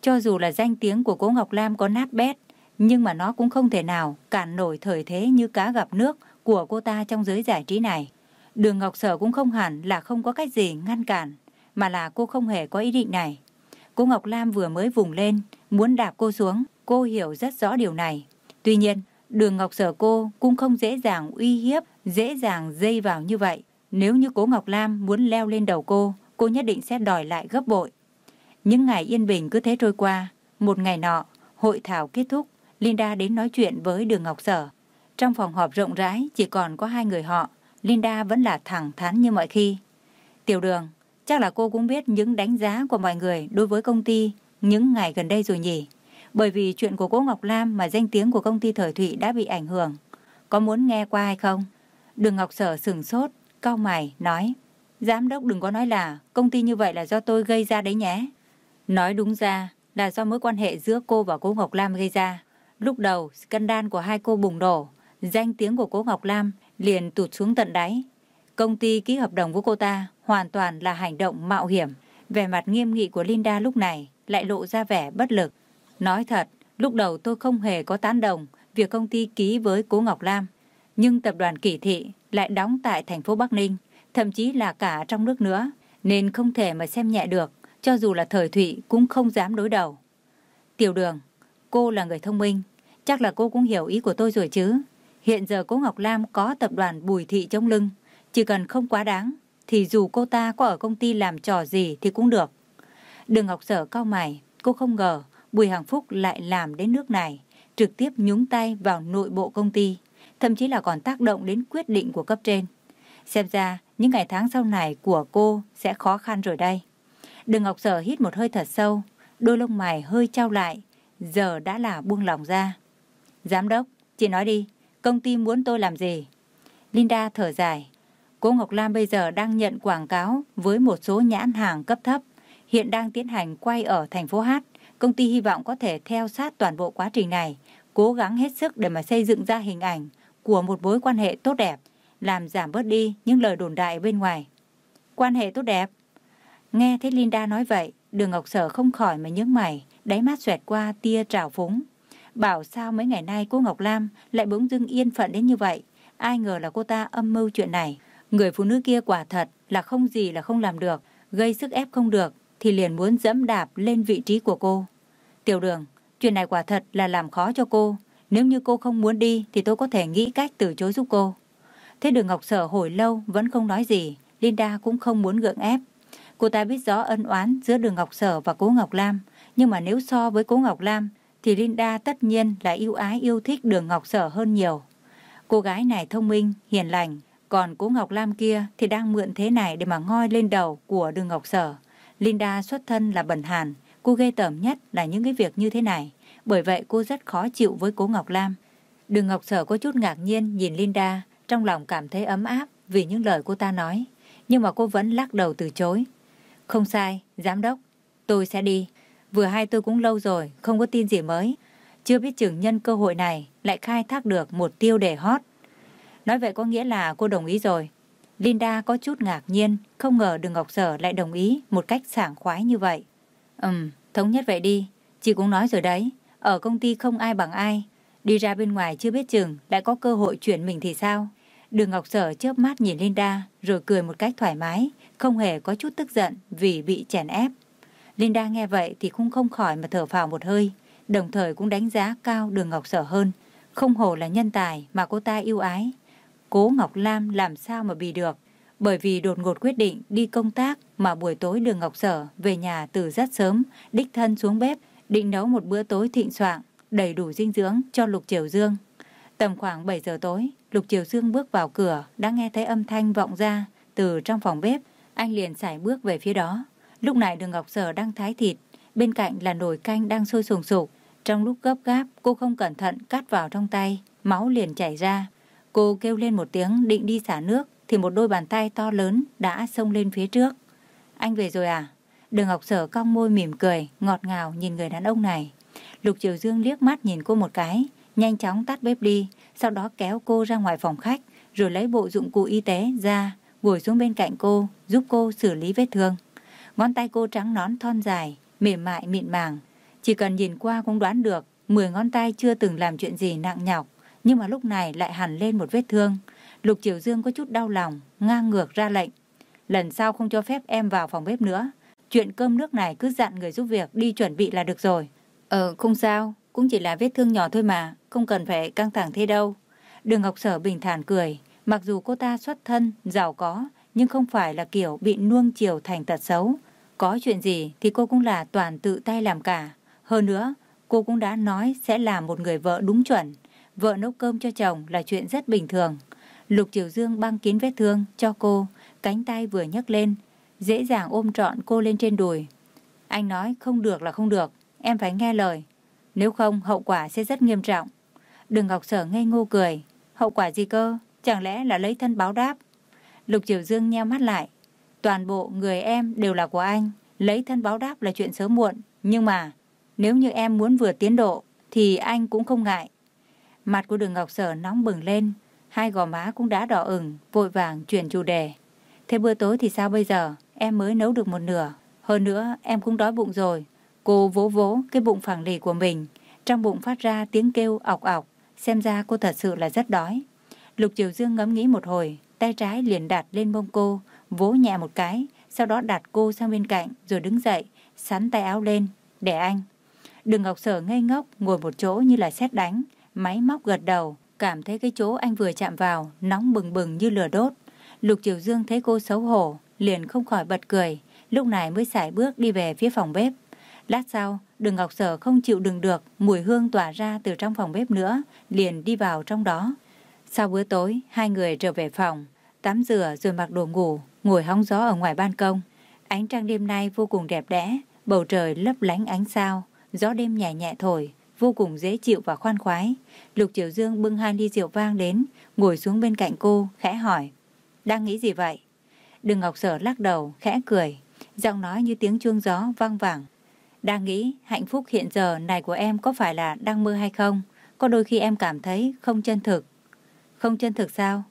Cho dù là danh tiếng của cô Ngọc Lam có nát bét, nhưng mà nó cũng không thể nào cản nổi thời thế như cá gặp nước của cô ta trong giới giải trí này. Đường Ngọc Sở cũng không hẳn là không có cách gì ngăn cản, mà là cô không hề có ý định này. Cô Ngọc Lam vừa mới vùng lên, muốn đạp cô xuống, cô hiểu rất rõ điều này. Tuy nhiên, đường Ngọc Sở cô cũng không dễ dàng uy hiếp, dễ dàng dây vào như vậy. Nếu như cố Ngọc Lam muốn leo lên đầu cô, cô nhất định sẽ đòi lại gấp bội. Những ngày yên bình cứ thế trôi qua. Một ngày nọ, hội thảo kết thúc, Linda đến nói chuyện với đường Ngọc Sở. Trong phòng họp rộng rãi chỉ còn có hai người họ, Linda vẫn là thẳng thắn như mọi khi. Tiểu đường, chắc là cô cũng biết những đánh giá của mọi người đối với công ty những ngày gần đây rồi nhỉ. Bởi vì chuyện của cô Ngọc Lam mà danh tiếng của công ty thời thụy đã bị ảnh hưởng. Có muốn nghe qua hay không? Đường Ngọc Sở sừng sốt, cau mày, nói. Giám đốc đừng có nói là công ty như vậy là do tôi gây ra đấy nhé. Nói đúng ra là do mối quan hệ giữa cô và cô Ngọc Lam gây ra. Lúc đầu, scandal của hai cô bùng nổ, danh tiếng của cô Ngọc Lam liền tụt xuống tận đáy. Công ty ký hợp đồng với cô ta hoàn toàn là hành động mạo hiểm. Vẻ mặt nghiêm nghị của Linda lúc này lại lộ ra vẻ bất lực. Nói thật, lúc đầu tôi không hề có tán đồng việc công ty ký với cố Ngọc Lam. Nhưng tập đoàn Kỳ Thị lại đóng tại thành phố Bắc Ninh, thậm chí là cả trong nước nữa, nên không thể mà xem nhẹ được, cho dù là thời thụy cũng không dám đối đầu. Tiểu đường, cô là người thông minh, chắc là cô cũng hiểu ý của tôi rồi chứ. Hiện giờ cố Ngọc Lam có tập đoàn Bùi Thị trong lưng, chỉ cần không quá đáng, thì dù cô ta có ở công ty làm trò gì thì cũng được. Đường Ngọc Sở cao mày, cô không ngờ Bùi Hằng Phúc lại làm đến nước này, trực tiếp nhúng tay vào nội bộ công ty, thậm chí là còn tác động đến quyết định của cấp trên. Xem ra, những ngày tháng sau này của cô sẽ khó khăn rồi đây. Đường Ngọc Sở hít một hơi thật sâu, đôi lông mày hơi trao lại, giờ đã là buông lòng ra. Giám đốc, chị nói đi, công ty muốn tôi làm gì? Linda thở dài. Cô Ngọc Lam bây giờ đang nhận quảng cáo với một số nhãn hàng cấp thấp, hiện đang tiến hành quay ở thành phố Hát. Công ty hy vọng có thể theo sát toàn bộ quá trình này, cố gắng hết sức để mà xây dựng ra hình ảnh của một mối quan hệ tốt đẹp, làm giảm bớt đi những lời đồn đại bên ngoài. Quan hệ tốt đẹp? Nghe thấy Linda nói vậy, đường Ngọc Sở không khỏi mà nhướng mày, đáy mắt xoẹt qua tia trào phúng. Bảo sao mấy ngày nay cô Ngọc Lam lại bỗng dưng yên phận đến như vậy. Ai ngờ là cô ta âm mưu chuyện này. Người phụ nữ kia quả thật là không gì là không làm được, gây sức ép không được, thì liền muốn dẫm đạp lên vị trí của cô. Tiểu đường, chuyện này quả thật là làm khó cho cô. Nếu như cô không muốn đi thì tôi có thể nghĩ cách từ chối giúp cô. Thế đường Ngọc Sở hồi lâu vẫn không nói gì, Linda cũng không muốn gượng ép. Cô ta biết rõ ân oán giữa đường Ngọc Sở và cố Ngọc Lam, nhưng mà nếu so với cố Ngọc Lam thì Linda tất nhiên là yêu ái yêu thích đường Ngọc Sở hơn nhiều. Cô gái này thông minh, hiền lành, còn cố Ngọc Lam kia thì đang mượn thế này để mà ngoi lên đầu của đường Ngọc Sở. Linda xuất thân là bần hàn, cô ghê tởm nhất là những cái việc như thế này. Bởi vậy cô rất khó chịu với cố Ngọc Lam. Đường Ngọc Sở có chút ngạc nhiên nhìn Linda, trong lòng cảm thấy ấm áp vì những lời cô ta nói. Nhưng mà cô vẫn lắc đầu từ chối. Không sai, giám đốc, tôi sẽ đi. Vừa hai tôi cũng lâu rồi, không có tin gì mới. Chưa biết chừng nhân cơ hội này lại khai thác được một tiêu đề hot. Nói vậy có nghĩa là cô đồng ý rồi. Linda có chút ngạc nhiên, không ngờ Đường Ngọc Sở lại đồng ý một cách sảng khoái như vậy. Ừm, thống nhất vậy đi. Chị cũng nói rồi đấy, ở công ty không ai bằng ai. Đi ra bên ngoài chưa biết chừng lại có cơ hội chuyển mình thì sao? Đường Ngọc Sở chớp mắt nhìn Linda rồi cười một cách thoải mái, không hề có chút tức giận vì bị chèn ép. Linda nghe vậy thì cũng không khỏi mà thở phào một hơi, đồng thời cũng đánh giá cao đường Ngọc Sở hơn. Không hổ là nhân tài mà cô ta yêu ái. Cố Ngọc Lam làm sao mà bị được, bởi vì đột ngột quyết định đi công tác mà buổi tối đường Ngọc Sở về nhà từ rất sớm, đích thân xuống bếp, định nấu một bữa tối thịnh soạn, đầy đủ dinh dưỡng cho Lục Triều Dương. Tầm khoảng 7 giờ tối, Lục Triều Dương bước vào cửa, đã nghe thấy âm thanh vọng ra từ trong phòng bếp. Anh liền sải bước về phía đó. Lúc này đường Ngọc Sở đang thái thịt, bên cạnh là nồi canh đang sôi sùng sục. Trong lúc gấp gáp, cô không cẩn thận cắt vào trong tay, máu liền chảy ra. Cô kêu lên một tiếng định đi xả nước, thì một đôi bàn tay to lớn đã xông lên phía trước. Anh về rồi à? Đường Ngọc Sở cong môi mỉm cười, ngọt ngào nhìn người đàn ông này. Lục Triều Dương liếc mắt nhìn cô một cái, nhanh chóng tắt bếp đi, sau đó kéo cô ra ngoài phòng khách, rồi lấy bộ dụng cụ y tế ra, ngồi xuống bên cạnh cô, giúp cô xử lý vết thương. Ngón tay cô trắng nón thon dài, mềm mại mịn màng. Chỉ cần nhìn qua cũng đoán được, 10 ngón tay chưa từng làm chuyện gì nặng nhọc, nhưng mà lúc này lại hẳn lên một vết thương. Lục Triều Dương có chút đau lòng, ngang ngược ra lệnh. Lần sau không cho phép em vào phòng bếp nữa. Chuyện cơm nước này cứ dặn người giúp việc đi chuẩn bị là được rồi. Ờ, không sao, cũng chỉ là vết thương nhỏ thôi mà, không cần phải căng thẳng thế đâu. Đường Ngọc Sở bình thản cười, mặc dù cô ta xuất thân, giàu có, nhưng không phải là kiểu bị nuông chiều thành tật xấu. Có chuyện gì thì cô cũng là toàn tự tay làm cả. Hơn nữa, cô cũng đã nói sẽ là một người vợ đúng chuẩn. Vợ nấu cơm cho chồng là chuyện rất bình thường. Lục Triều Dương băng kín vết thương cho cô, cánh tay vừa nhấc lên, dễ dàng ôm trọn cô lên trên đùi. Anh nói không được là không được, em phải nghe lời. Nếu không, hậu quả sẽ rất nghiêm trọng. Đường Ngọc Sở ngây ngô cười. Hậu quả gì cơ? Chẳng lẽ là lấy thân báo đáp? Lục Triều Dương nheo mắt lại. Toàn bộ người em đều là của anh. Lấy thân báo đáp là chuyện sớm muộn. Nhưng mà, nếu như em muốn vừa tiến độ, thì anh cũng không ngại. Mặt của đường Ngọc Sở nóng bừng lên. Hai gò má cũng đã đỏ ửng, vội vàng chuyển chủ đề. Thế bữa tối thì sao bây giờ? Em mới nấu được một nửa. Hơn nữa, em cũng đói bụng rồi. Cô vỗ vỗ cái bụng phẳng lì của mình. Trong bụng phát ra tiếng kêu ọc ọc. Xem ra cô thật sự là rất đói. Lục Triều Dương ngẫm nghĩ một hồi, tay trái liền đặt lên mông cô, vỗ nhẹ một cái, sau đó đặt cô sang bên cạnh rồi đứng dậy, sắn tay áo lên, để anh. Đường Ngọc Sở ngây ngốc ngồi một chỗ như là xét đánh, máy móc gật đầu, cảm thấy cái chỗ anh vừa chạm vào nóng bừng bừng như lửa đốt. Lục Triều Dương thấy cô xấu hổ, liền không khỏi bật cười, lúc này mới xài bước đi về phía phòng bếp. Lát sau, đường Ngọc Sở không chịu đựng được, mùi hương tỏa ra từ trong phòng bếp nữa, liền đi vào trong đó. Sau bữa tối, hai người trở về phòng, tắm rửa rồi mặc đồ ngủ, ngồi hóng gió ở ngoài ban công. Ánh trăng đêm nay vô cùng đẹp đẽ, bầu trời lấp lánh ánh sao, gió đêm nhẹ nhẹ thổi, vô cùng dễ chịu và khoan khoái. Lục Triều Dương bưng hai ly rượu vang đến, ngồi xuống bên cạnh cô, khẽ hỏi. Đang nghĩ gì vậy? Đường Ngọc Sở lắc đầu, khẽ cười, giọng nói như tiếng chuông gió vang vẳng. Đang nghĩ hạnh phúc hiện giờ này của em có phải là đang mơ hay không? Có đôi khi em cảm thấy không chân thực. Không chân thực sao?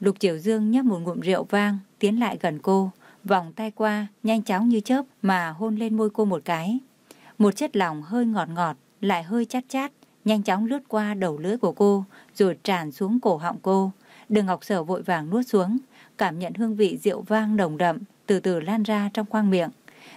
Lục Triều Dương nhấp một ngụm rượu vang, tiến lại gần cô, vòng tay qua, nhanh chóng như chớp mà hôn lên môi cô một cái. Một chất lỏng hơi ngọt ngọt, lại hơi chát chát, nhanh chóng lướt qua đầu lưỡi của cô, rồi tràn xuống cổ họng cô. Đường Ngọc Sở vội vàng nuốt xuống, cảm nhận hương vị rượu vang nồng đậm, từ từ lan ra trong khoang miệng.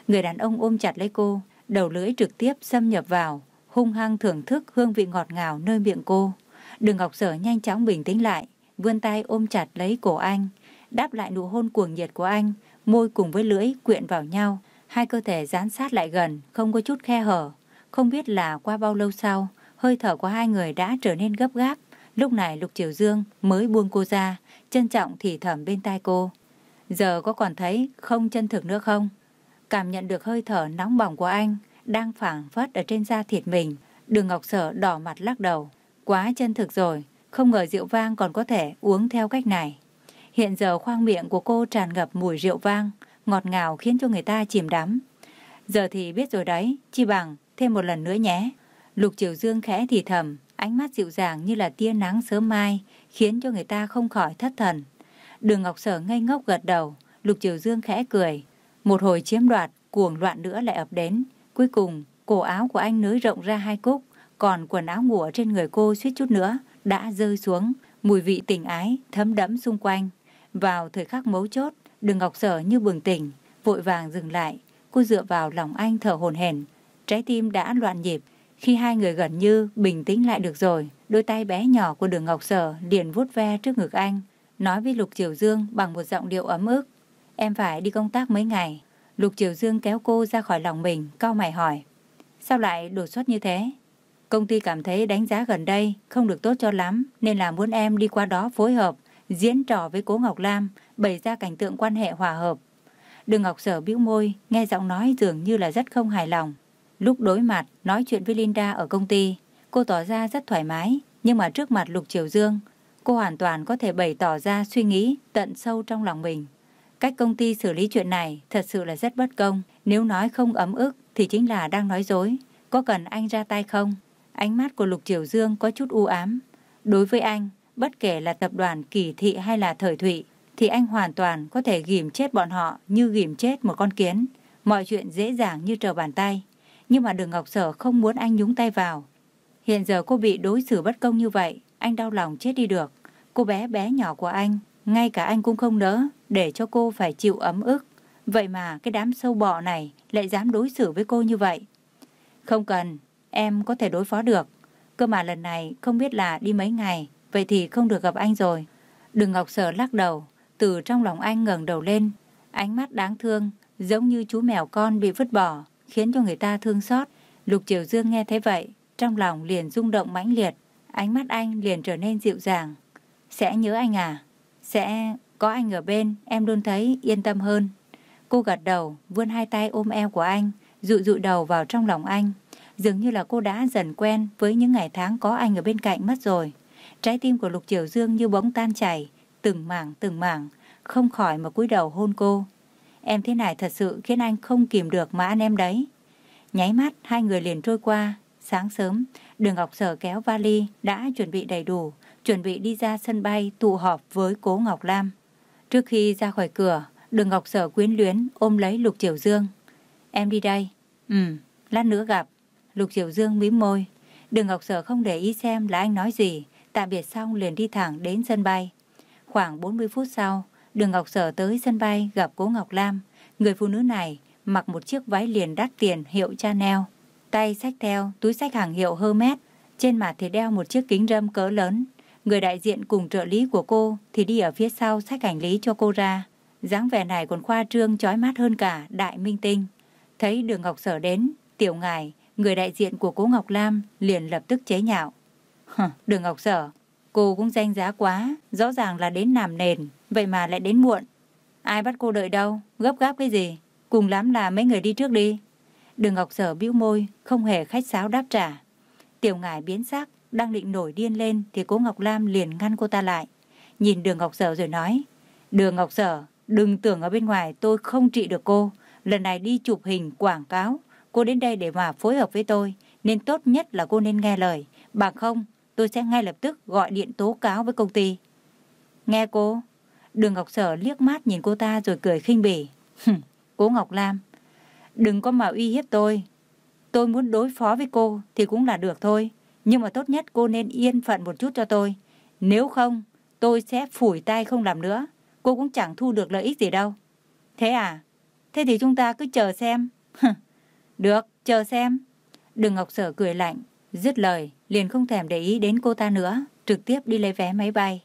Người đàn ông ôm chặt lấy cô, đầu lưỡi trực tiếp xâm nhập vào, hung hăng thưởng thức hương vị ngọt ngào nơi miệng cô. Đường Ngọc Sở nhanh chóng bình tĩnh lại, vươn tay ôm chặt lấy cổ anh, đáp lại nụ hôn cuồng nhiệt của anh, môi cùng với lưỡi quyện vào nhau, hai cơ thể dán sát lại gần, không có chút khe hở. Không biết là qua bao lâu sau, hơi thở của hai người đã trở nên gấp gáp. Lúc này Lục Triều Dương mới buông cô ra, trân trọng thì thầm bên tai cô. Giờ có còn thấy không chân thực nữa không? Cảm nhận được hơi thở nóng bỏng của anh đang phảng phất ở trên da thịt mình. Đường Ngọc Sở đỏ mặt lắc đầu. Quá chân thực rồi, không ngờ rượu vang còn có thể uống theo cách này. Hiện giờ khoang miệng của cô tràn ngập mùi rượu vang, ngọt ngào khiến cho người ta chìm đắm. Giờ thì biết rồi đấy, chi bằng thêm một lần nữa nhé. Lục Triều Dương khẽ thì thầm, ánh mắt dịu dàng như là tia nắng sớm mai, khiến cho người ta không khỏi thất thần. Đường Ngọc Sở ngây ngốc gật đầu, Lục Triều Dương khẽ cười. Một hồi chiếm đoạt, cuồng loạn nữa lại ập đến. Cuối cùng, cổ áo của anh nới rộng ra hai cúc, còn quần áo ngủ trên người cô suýt chút nữa đã rơi xuống, mùi vị tình ái thấm đẫm xung quanh. Vào thời khắc mấu chốt, Đường Ngọc Sở như bừng tỉnh, vội vàng dừng lại. Cô dựa vào lòng anh thở hồn hển, trái tim đã loạn nhịp. Khi hai người gần như bình tĩnh lại được rồi, đôi tay bé nhỏ của Đường Ngọc Sở liền vuốt ve trước ngực anh, nói với Lục Triều Dương bằng một giọng điệu ấm ức. Em phải đi công tác mấy ngày. Lục Triều Dương kéo cô ra khỏi lòng mình, cau mày hỏi. Sao lại đột xuất như thế? Công ty cảm thấy đánh giá gần đây không được tốt cho lắm nên là muốn em đi qua đó phối hợp, diễn trò với Cố Ngọc Lam, bày ra cảnh tượng quan hệ hòa hợp. Đường Ngọc Sở bĩu môi, nghe giọng nói dường như là rất không hài lòng. Lúc đối mặt, nói chuyện với Linda ở công ty, cô tỏ ra rất thoải mái, nhưng mà trước mặt Lục Triều Dương, cô hoàn toàn có thể bày tỏ ra suy nghĩ tận sâu trong lòng mình. Cách công ty xử lý chuyện này thật sự là rất bất công. Nếu nói không ấm ức thì chính là đang nói dối. Có cần anh ra tay không? Ánh mắt của Lục Triều Dương có chút u ám. Đối với anh, bất kể là tập đoàn Kỳ Thị hay là Thời Thụy, thì anh hoàn toàn có thể ghim chết bọn họ như ghim chết một con kiến. Mọi chuyện dễ dàng như trở bàn tay. Nhưng mà Đường Ngọc Sở không muốn anh nhúng tay vào. Hiện giờ cô bị đối xử bất công như vậy, anh đau lòng chết đi được. Cô bé bé nhỏ của anh, ngay cả anh cũng không nỡ để cho cô phải chịu ấm ức. Vậy mà cái đám sâu bọ này lại dám đối xử với cô như vậy. Không cần, em có thể đối phó được. Cơ mà lần này không biết là đi mấy ngày, vậy thì không được gặp anh rồi. Đừng Ngọc Sở lắc đầu, từ trong lòng anh ngẩng đầu lên, ánh mắt đáng thương, giống như chú mèo con bị vứt bỏ, khiến cho người ta thương xót. Lục Triều Dương nghe thấy vậy, trong lòng liền rung động mãnh liệt, ánh mắt anh liền trở nên dịu dàng. Sẽ nhớ anh à? Sẽ có anh ở bên, em luôn thấy yên tâm hơn. Cô gật đầu, vươn hai tay ôm eo của anh, dụi dụi đầu vào trong lòng anh. Dường như là cô đã dần quen với những ngày tháng có anh ở bên cạnh mất rồi. Trái tim của Lục Triều Dương như bóng tan chảy, từng mảng từng mảng, không khỏi mà cúi đầu hôn cô. Em thế này thật sự khiến anh không kìm được mà ăn em đấy. Nháy mắt, hai người liền trôi qua. Sáng sớm, đường Ngọc Sở kéo vali đã chuẩn bị đầy đủ, chuẩn bị đi ra sân bay tụ họp với cố Ngọc Lam. Trước khi ra khỏi cửa, đường Ngọc Sở quyến luyến ôm lấy Lục Triều Dương. Em đi đây. Ừ, lát nữa gặp. Lục Triều Dương mím môi. Đường Ngọc Sở không để ý xem là anh nói gì. Tạm biệt xong liền đi thẳng đến sân bay. Khoảng 40 phút sau, đường Ngọc Sở tới sân bay gặp cố Ngọc Lam. Người phụ nữ này mặc một chiếc váy liền đắt tiền hiệu Chanel. Tay sách theo túi sách hàng hiệu Hermes. Trên mặt thì đeo một chiếc kính râm cỡ lớn. Người đại diện cùng trợ lý của cô thì đi ở phía sau xách hành lý cho cô ra. dáng vẻ này còn khoa trương chói mắt hơn cả đại minh tinh. Thấy đường Ngọc Sở đến, tiểu ngài, người đại diện của cố Ngọc Lam liền lập tức chế nhạo. đường Ngọc Sở, cô cũng danh giá quá, rõ ràng là đến làm nền, vậy mà lại đến muộn. Ai bắt cô đợi đâu, gấp gáp cái gì, cùng lắm là mấy người đi trước đi. Đường Ngọc Sở bĩu môi, không hề khách sáo đáp trả. Tiểu ngài biến sắc, đang định nổi điên lên thì cố Ngọc Lam liền ngăn cô ta lại. Nhìn đường Ngọc Sở rồi nói, Đường Ngọc Sở, đừng tưởng ở bên ngoài tôi không trị được cô. Lần này đi chụp hình quảng cáo, cô đến đây để mà phối hợp với tôi, nên tốt nhất là cô nên nghe lời. Bằng không, tôi sẽ ngay lập tức gọi điện tố cáo với công ty. Nghe cô, đường Ngọc Sở liếc mắt nhìn cô ta rồi cười khinh bỉ. cố Ngọc Lam, đừng có mà uy hiếp tôi. Tôi muốn đối phó với cô thì cũng là được thôi. Nhưng mà tốt nhất cô nên yên phận một chút cho tôi. Nếu không, tôi sẽ phủi tay không làm nữa. Cô cũng chẳng thu được lợi ích gì đâu. Thế à? Thế thì chúng ta cứ chờ xem. được, chờ xem. Đường Ngọc Sở cười lạnh, dứt lời, liền không thèm để ý đến cô ta nữa, trực tiếp đi lấy vé máy bay.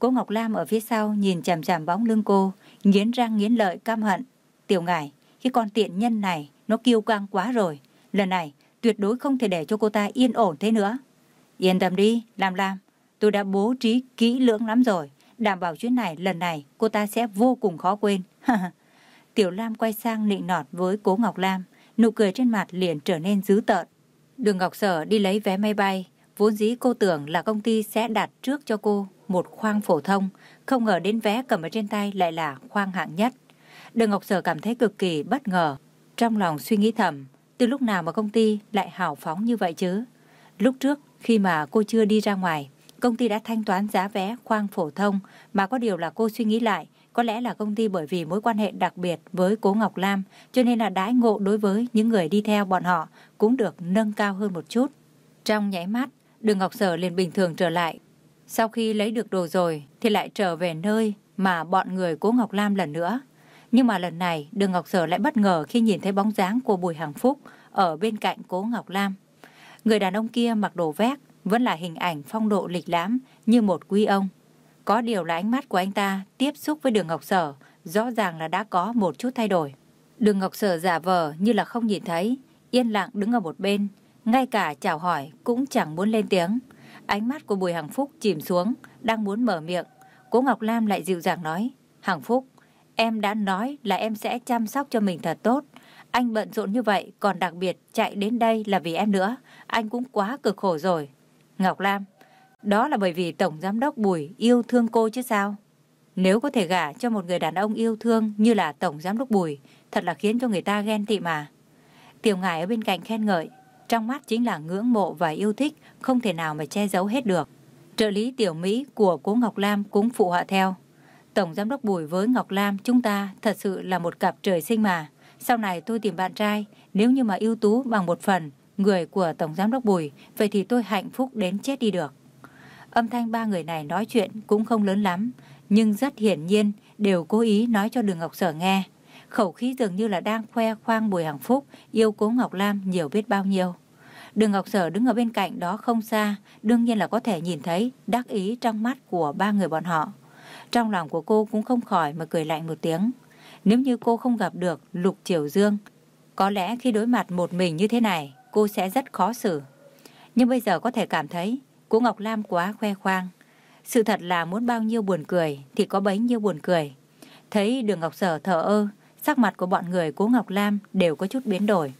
Cô Ngọc Lam ở phía sau nhìn chằm chằm bóng lưng cô, nghiến răng nghiến lợi căm hận. Tiểu ngải, cái con tiện nhân này, nó kiêu căng quá rồi. Lần này, tuyệt đối không thể để cho cô ta yên ổn thế nữa. Yên tâm đi, làm lam, Tôi đã bố trí kỹ lưỡng lắm rồi. Đảm bảo chuyến này lần này cô ta sẽ vô cùng khó quên. [LAUGHS] Tiểu Lam quay sang nịnh nọt với cố Ngọc Lam. Nụ cười trên mặt liền trở nên dữ tợn. Đường Ngọc Sở đi lấy vé máy bay. Vốn dĩ cô tưởng là công ty sẽ đặt trước cho cô một khoang phổ thông. Không ngờ đến vé cầm ở trên tay lại là khoang hạng nhất. Đường Ngọc Sở cảm thấy cực kỳ bất ngờ. Trong lòng suy nghĩ thầm, từ lúc nào mà công ty lại hào phóng như vậy chứ? Lúc trước, khi mà cô chưa đi ra ngoài, công ty đã thanh toán giá vé khoang phổ thông, mà có điều là cô suy nghĩ lại, có lẽ là công ty bởi vì mối quan hệ đặc biệt với Cố Ngọc Lam, cho nên là đãi ngộ đối với những người đi theo bọn họ cũng được nâng cao hơn một chút. Trong nháy mắt, đường Ngọc Sở liền bình thường trở lại. Sau khi lấy được đồ rồi, thì lại trở về nơi mà bọn người Cố Ngọc Lam lần nữa. Nhưng mà lần này, đường Ngọc Sở lại bất ngờ khi nhìn thấy bóng dáng của Bùi Hằng Phúc ở bên cạnh Cố Ngọc Lam. Người đàn ông kia mặc đồ vét, vẫn là hình ảnh phong độ lịch lãm như một quý ông. Có điều là ánh mắt của anh ta tiếp xúc với đường Ngọc Sở, rõ ràng là đã có một chút thay đổi. Đường Ngọc Sở giả vờ như là không nhìn thấy, yên lặng đứng ở một bên, ngay cả chào hỏi cũng chẳng muốn lên tiếng. Ánh mắt của Bùi Hằng Phúc chìm xuống, đang muốn mở miệng. Cố Ngọc Lam lại dịu dàng nói, Hằng Phúc, em đã nói là em sẽ chăm sóc cho mình thật tốt. Anh bận rộn như vậy, còn đặc biệt chạy đến đây là vì em nữa. Anh cũng quá cực khổ rồi. Ngọc Lam, đó là bởi vì Tổng Giám đốc Bùi yêu thương cô chứ sao? Nếu có thể gả cho một người đàn ông yêu thương như là Tổng Giám đốc Bùi, thật là khiến cho người ta ghen tị mà. Tiểu ngài ở bên cạnh khen ngợi, trong mắt chính là ngưỡng mộ và yêu thích, không thể nào mà che giấu hết được. Trợ lý tiểu Mỹ của cố Ngọc Lam cũng phụ họa theo. Tổng Giám đốc Bùi với Ngọc Lam chúng ta thật sự là một cặp trời sinh mà. Sau này tôi tìm bạn trai, nếu như mà ưu tú bằng một phần, người của Tổng Giám đốc Bùi, vậy thì tôi hạnh phúc đến chết đi được. Âm thanh ba người này nói chuyện cũng không lớn lắm, nhưng rất hiển nhiên đều cố ý nói cho Đường Ngọc Sở nghe. Khẩu khí dường như là đang khoe khoang Bùi Hằng Phúc yêu cố Ngọc Lam nhiều biết bao nhiêu. Đường Ngọc Sở đứng ở bên cạnh đó không xa, đương nhiên là có thể nhìn thấy đắc ý trong mắt của ba người bọn họ. Trong lòng của cô cũng không khỏi mà cười lạnh một tiếng. Nếu như cô không gặp được Lục Triều Dương, có lẽ khi đối mặt một mình như thế này, cô sẽ rất khó xử. Nhưng bây giờ có thể cảm thấy cô Ngọc Lam quá khoe khoang. Sự thật là muốn bao nhiêu buồn cười thì có bấy nhiêu buồn cười. Thấy đường Ngọc Sở thở ơ, sắc mặt của bọn người cố Ngọc Lam đều có chút biến đổi.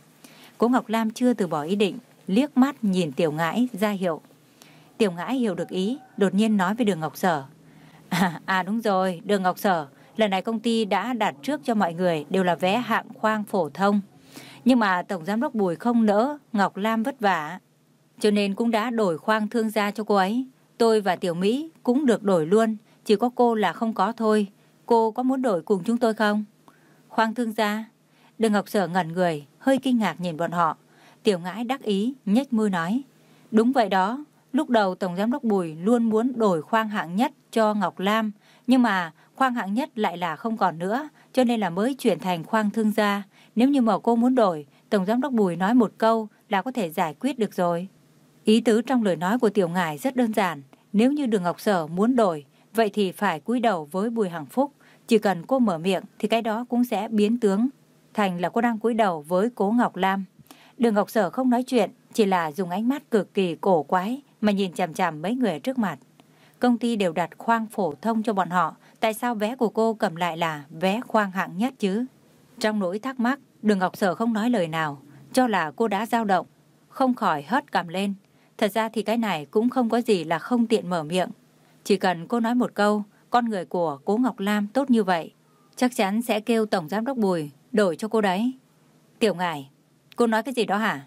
Cố Ngọc Lam chưa từ bỏ ý định, liếc mắt nhìn Tiểu Ngãi ra hiệu. Tiểu Ngãi hiểu được ý, đột nhiên nói với Đường Ngọc Sở. À, à đúng rồi, Đường Ngọc Sở, lần này công ty đã đặt trước cho mọi người đều là vé hạng khoang phổ thông. Nhưng mà Tổng Giám đốc Bùi không nỡ, Ngọc Lam vất vả. Cho nên cũng đã đổi khoang thương gia cho cô ấy. Tôi và Tiểu Mỹ cũng được đổi luôn, chỉ có cô là không có thôi. Cô có muốn đổi cùng chúng tôi không? Khoang thương gia. Đường Ngọc Sở ngẩn người, hơi kinh ngạc nhìn bọn họ. Tiểu ngãi đắc ý, nhếch môi nói. Đúng vậy đó, lúc đầu Tổng Giám đốc Bùi luôn muốn đổi khoang hạng nhất cho Ngọc Lam. Nhưng mà khoang hạng nhất lại là không còn nữa, cho nên là mới chuyển thành khoang thương gia. Nếu như mà cô muốn đổi, Tổng Giám đốc Bùi nói một câu là có thể giải quyết được rồi. Ý tứ trong lời nói của Tiểu Ngải rất đơn giản. Nếu như Đường Ngọc Sở muốn đổi, vậy thì phải cúi đầu với Bùi Hằng Phúc. Chỉ cần cô mở miệng thì cái đó cũng sẽ biến tướng thành là cô đang cúi đầu với cố Ngọc Lam. Đường Ngọc Sở không nói chuyện, chỉ là dùng ánh mắt cực kỳ cổ quái mà nhìn chằm chằm mấy người trước mặt. Công ty đều đặt khoang phổ thông cho bọn họ, tại sao vé của cô cầm lại là vé khoang hạng nhất chứ? Trong nỗi thắc mắc, Đường Ngọc Sở không nói lời nào, cho là cô đã dao động, không khỏi hất cằm lên. Thật ra thì cái này cũng không có gì là không tiện mở miệng. Chỉ cần cô nói một câu, con người của cố Ngọc Lam tốt như vậy, chắc chắn sẽ kêu Tổng Giám đốc Bùi đổi cho cô đấy. Tiểu ngải, cô nói cái gì đó hả?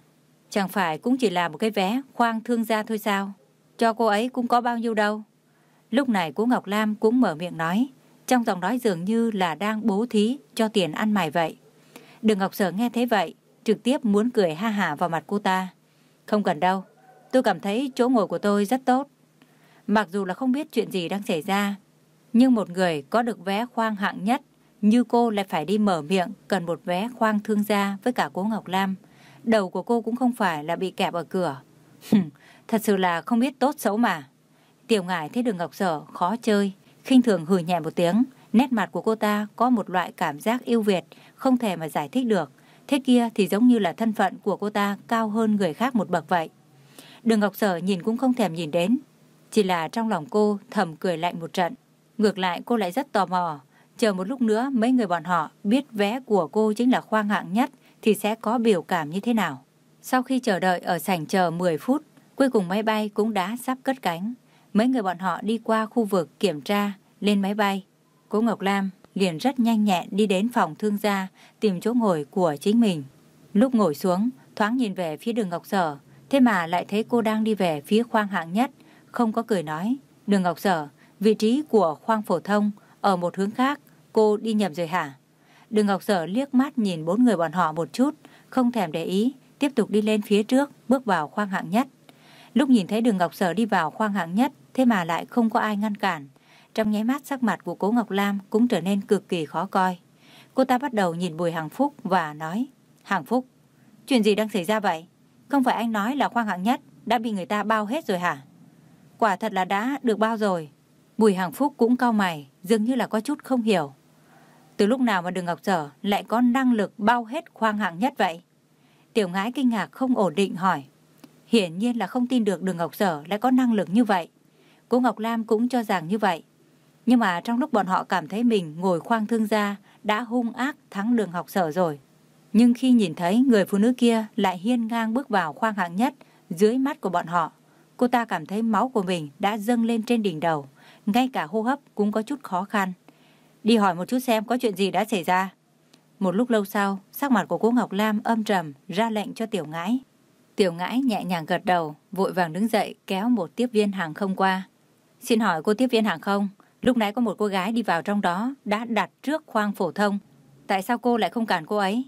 Chẳng phải cũng chỉ là một cái vé khoang thương gia thôi sao? Cho cô ấy cũng có bao nhiêu đâu. Lúc này cô Ngọc Lam cũng mở miệng nói, trong giọng nói dường như là đang bố thí cho tiền ăn mày vậy. Đường Ngọc Sở nghe thế vậy, trực tiếp muốn cười ha hả vào mặt cô ta. Không cần đâu, tôi cảm thấy chỗ ngồi của tôi rất tốt. Mặc dù là không biết chuyện gì đang xảy ra, nhưng một người có được vé khoang hạng nhất như cô lại phải đi mở miệng cần một vé khoang thương gia với cả cố Ngọc Lam. Đầu của cô cũng không phải là bị kẹp ở cửa. Thật sự là không biết tốt xấu mà. Tiểu ngải thấy đường Ngọc Sở khó chơi, khinh thường hừ nhẹ một tiếng. Nét mặt của cô ta có một loại cảm giác yêu Việt, không thể mà giải thích được. Thế kia thì giống như là thân phận của cô ta cao hơn người khác một bậc vậy. Đường Ngọc Sở nhìn cũng không thèm nhìn đến. Chỉ là trong lòng cô thầm cười lạnh một trận. Ngược lại cô lại rất tò mò. Chờ một lúc nữa mấy người bọn họ biết vé của cô chính là khoang hạng nhất thì sẽ có biểu cảm như thế nào. Sau khi chờ đợi ở sảnh chờ 10 phút, cuối cùng máy bay cũng đã sắp cất cánh. Mấy người bọn họ đi qua khu vực kiểm tra, lên máy bay. Cô Ngọc Lam liền rất nhanh nhẹn đi đến phòng thương gia tìm chỗ ngồi của chính mình. Lúc ngồi xuống, thoáng nhìn về phía đường Ngọc Sở, thế mà lại thấy cô đang đi về phía khoang hạng nhất, không có cười nói. Đường Ngọc Sở, vị trí của khoang phổ thông ở một hướng khác, cô đi nhầm rồi hả? Đường Ngọc Sở liếc mắt nhìn bốn người bọn họ một chút, không thèm để ý, tiếp tục đi lên phía trước, bước vào khoang hạng nhất. Lúc nhìn thấy đường Ngọc Sở đi vào khoang hạng nhất, thế mà lại không có ai ngăn cản. Trong nháy mắt sắc mặt của cố Ngọc Lam cũng trở nên cực kỳ khó coi. Cô ta bắt đầu nhìn Bùi Hằng Phúc và nói, Hằng Phúc, chuyện gì đang xảy ra vậy? Không phải anh nói là khoang hạng nhất đã bị người ta bao hết rồi hả? Quả thật là đã được bao rồi. Bùi Hàng Phúc cũng cau mày, dường như là có chút không hiểu. Từ lúc nào mà đường Ngọc Sở lại có năng lực bao hết khoang hạng nhất vậy? Tiểu ngãi kinh ngạc không ổn định hỏi. Hiển nhiên là không tin được đường Ngọc Sở lại có năng lực như vậy. Cô Ngọc Lam cũng cho rằng như vậy. Nhưng mà trong lúc bọn họ cảm thấy mình ngồi khoang thương gia đã hung ác thắng đường Ngọc sở rồi. Nhưng khi nhìn thấy người phụ nữ kia lại hiên ngang bước vào khoang hạng nhất dưới mắt của bọn họ, cô ta cảm thấy máu của mình đã dâng lên trên đỉnh đầu, ngay cả hô hấp cũng có chút khó khăn. Đi hỏi một chút xem có chuyện gì đã xảy ra. Một lúc lâu sau, sắc mặt của cô Ngọc Lam âm trầm ra lệnh cho Tiểu Ngãi. Tiểu Ngãi nhẹ nhàng gật đầu, vội vàng đứng dậy kéo một tiếp viên hàng không qua. Xin hỏi cô tiếp viên hàng không, lúc nãy có một cô gái đi vào trong đó đã đặt trước khoang phổ thông. Tại sao cô lại không cản cô ấy?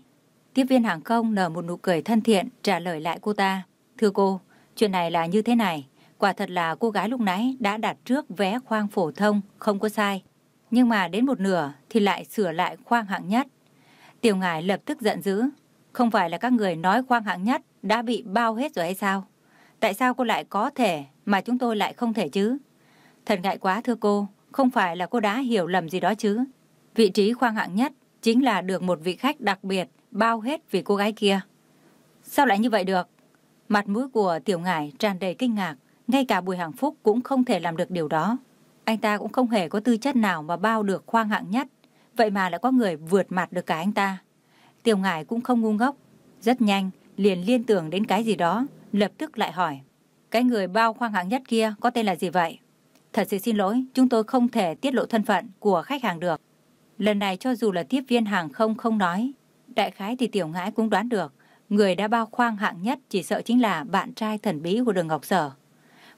Tiếp viên hàng không nở một nụ cười thân thiện trả lời lại cô ta. Thưa cô, chuyện này là như thế này. Quả thật là cô gái lúc nãy đã đặt trước vé khoang phổ thông, không có sai. Nhưng mà đến một nửa thì lại sửa lại khoang hạng nhất. Tiểu ngài lập tức giận dữ. Không phải là các người nói khoang hạng nhất đã bị bao hết rồi hay sao? Tại sao cô lại có thể mà chúng tôi lại không thể chứ? Thật ngại quá thưa cô, không phải là cô đã hiểu lầm gì đó chứ. Vị trí khoang hạng nhất chính là được một vị khách đặc biệt bao hết vì cô gái kia. Sao lại như vậy được? Mặt mũi của tiểu ngải tràn đầy kinh ngạc, ngay cả Bùi Hằng Phúc cũng không thể làm được điều đó. Anh ta cũng không hề có tư chất nào mà bao được khoang hạng nhất, vậy mà lại có người vượt mặt được cả anh ta. Tiểu ngải cũng không ngu ngốc, rất nhanh liền liên tưởng đến cái gì đó, lập tức lại hỏi. Cái người bao khoang hạng nhất kia có tên là gì vậy? Thật sự xin lỗi, chúng tôi không thể tiết lộ thân phận của khách hàng được. Lần này cho dù là tiếp viên hàng không không nói, đại khái thì tiểu ngãi cũng đoán được, người đã bao khoang hạng nhất chỉ sợ chính là bạn trai thần bí của đường Ngọc Sở.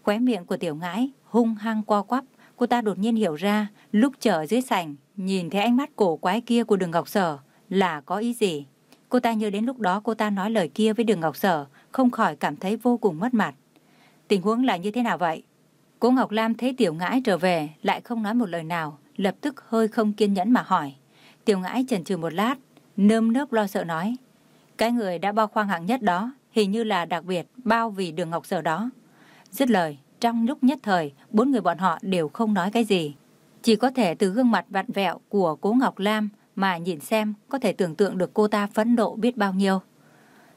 Khóe miệng của tiểu ngãi hung hăng co quắp, cô ta đột nhiên hiểu ra lúc chờ dưới sảnh, nhìn thấy ánh mắt cổ quái kia của đường Ngọc Sở là có ý gì. Cô ta nhớ đến lúc đó cô ta nói lời kia với đường Ngọc Sở, không khỏi cảm thấy vô cùng mất mặt. Tình huống là như thế nào vậy? Cô Ngọc Lam thấy tiểu ngãi trở về, lại không nói một lời nào, lập tức hơi không kiên nhẫn mà hỏi. Tiểu ngãi chần chừ một lát, nơm nớp lo sợ nói. Cái người đã bao khoang hạng nhất đó, hình như là đặc biệt bao vì đường Ngọc Sở đó. Dứt lời, trong lúc nhất thời, bốn người bọn họ đều không nói cái gì. Chỉ có thể từ gương mặt vặn vẹo của cố Ngọc Lam mà nhìn xem có thể tưởng tượng được cô ta phẫn nộ biết bao nhiêu.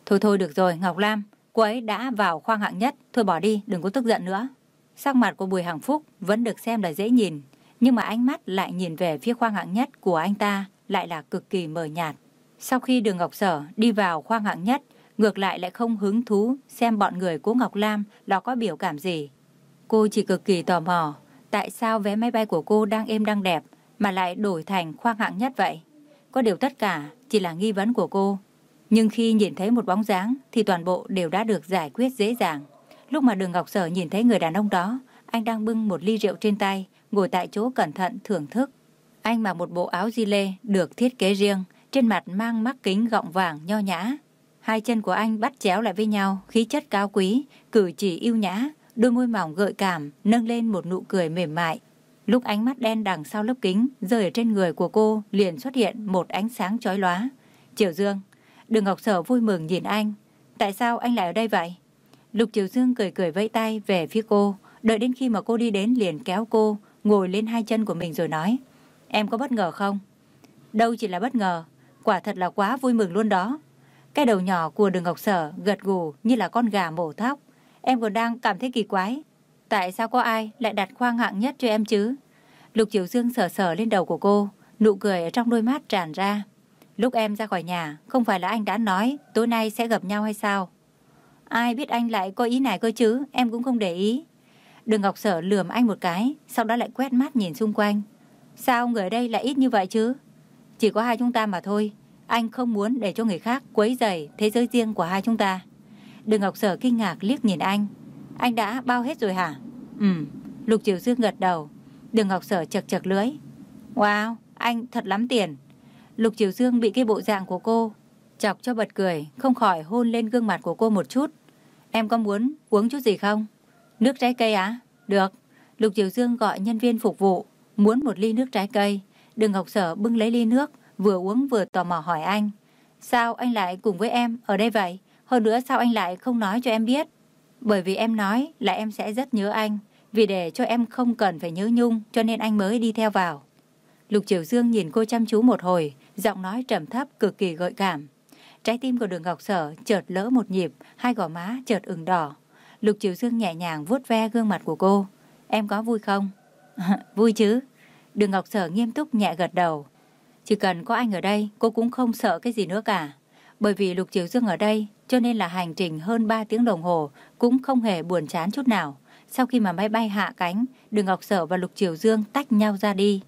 Thôi thôi được rồi, Ngọc Lam, cô ấy đã vào khoang hạng nhất, thôi bỏ đi, đừng có tức giận nữa. Sắc mặt của Bùi Hằng Phúc vẫn được xem là dễ nhìn, nhưng mà ánh mắt lại nhìn về phía khoang hạng nhất của anh ta lại là cực kỳ mờ nhạt. Sau khi đường Ngọc Sở đi vào khoang hạng nhất, ngược lại lại không hứng thú xem bọn người của Ngọc Lam đó có biểu cảm gì. Cô chỉ cực kỳ tò mò, tại sao vé máy bay của cô đang êm đang đẹp mà lại đổi thành khoang hạng nhất vậy? Có điều tất cả chỉ là nghi vấn của cô. Nhưng khi nhìn thấy một bóng dáng thì toàn bộ đều đã được giải quyết dễ dàng. Lúc mà đường Ngọc Sở nhìn thấy người đàn ông đó, anh đang bưng một ly rượu trên tay, ngồi tại chỗ cẩn thận thưởng thức. Anh mặc một bộ áo di lê được thiết kế riêng, trên mặt mang mắt kính gọng vàng nho nhã. Hai chân của anh bắt chéo lại với nhau, khí chất cao quý, cử chỉ yêu nhã, đôi môi mỏng gợi cảm, nâng lên một nụ cười mềm mại. Lúc ánh mắt đen đằng sau lớp kính rơi ở trên người của cô liền xuất hiện một ánh sáng chói lóa. Triều Dương, Đường Ngọc Sở vui mừng nhìn anh. Tại sao anh lại ở đây vậy? Lục Triều Dương cười cười vẫy tay về phía cô, đợi đến khi mà cô đi đến liền kéo cô, ngồi lên hai chân của mình rồi nói. Em có bất ngờ không? Đâu chỉ là bất ngờ, quả thật là quá vui mừng luôn đó. Cái đầu nhỏ của đường Ngọc Sở gật gù như là con gà mổ thóc. Em còn đang cảm thấy kỳ quái. Tại sao có ai lại đặt khoang hạng nhất cho em chứ? Lục Triều Dương sờ sờ lên đầu của cô, nụ cười ở trong đôi mắt tràn ra. Lúc em ra khỏi nhà, không phải là anh đã nói tối nay sẽ gặp nhau hay sao? Ai biết anh lại có ý này cơ chứ, em cũng không để ý. Đường Ngọc Sở lườm anh một cái, sau đó lại quét mắt nhìn xung quanh. Sao người ở đây lại ít như vậy chứ? Chỉ có hai chúng ta mà thôi. Anh không muốn để cho người khác quấy rầy thế giới riêng của hai chúng ta. Đường Ngọc Sở kinh ngạc liếc nhìn anh. Anh đã bao hết rồi hả? Ừ, Lục Triều Dương gật đầu. Đường Ngọc Sở chật chật lưới. Wow, anh thật lắm tiền. Lục Triều Dương bị cái bộ dạng của cô chọc cho bật cười, không khỏi hôn lên gương mặt của cô một chút. Em có muốn uống chút gì không? Nước trái cây á? Được. Lục Triều Dương gọi nhân viên phục vụ, muốn một ly nước trái cây. Đường Ngọc Sở bưng lấy ly nước, vừa uống vừa tò mò hỏi anh. Sao anh lại cùng với em ở đây vậy? Hơn nữa sao anh lại không nói cho em biết? Bởi vì em nói là em sẽ rất nhớ anh. Vì để cho em không cần phải nhớ nhung cho nên anh mới đi theo vào. Lục Triều Dương nhìn cô chăm chú một hồi, giọng nói trầm thấp cực kỳ gợi cảm. Trái tim của đường Ngọc Sở chợt lỡ một nhịp, hai gò má chợt ửng đỏ. Lục Triều Dương nhẹ nhàng vuốt ve gương mặt của cô. Em có vui không? [LAUGHS] vui chứ. Đường Ngọc Sở nghiêm túc nhẹ gật đầu. Chỉ cần có anh ở đây, cô cũng không sợ cái gì nữa cả. Bởi vì Lục Triều Dương ở đây, cho nên là hành trình hơn 3 tiếng đồng hồ cũng không hề buồn chán chút nào. Sau khi mà máy bay hạ cánh, Đường Ngọc Sở và Lục Triều Dương tách nhau ra đi.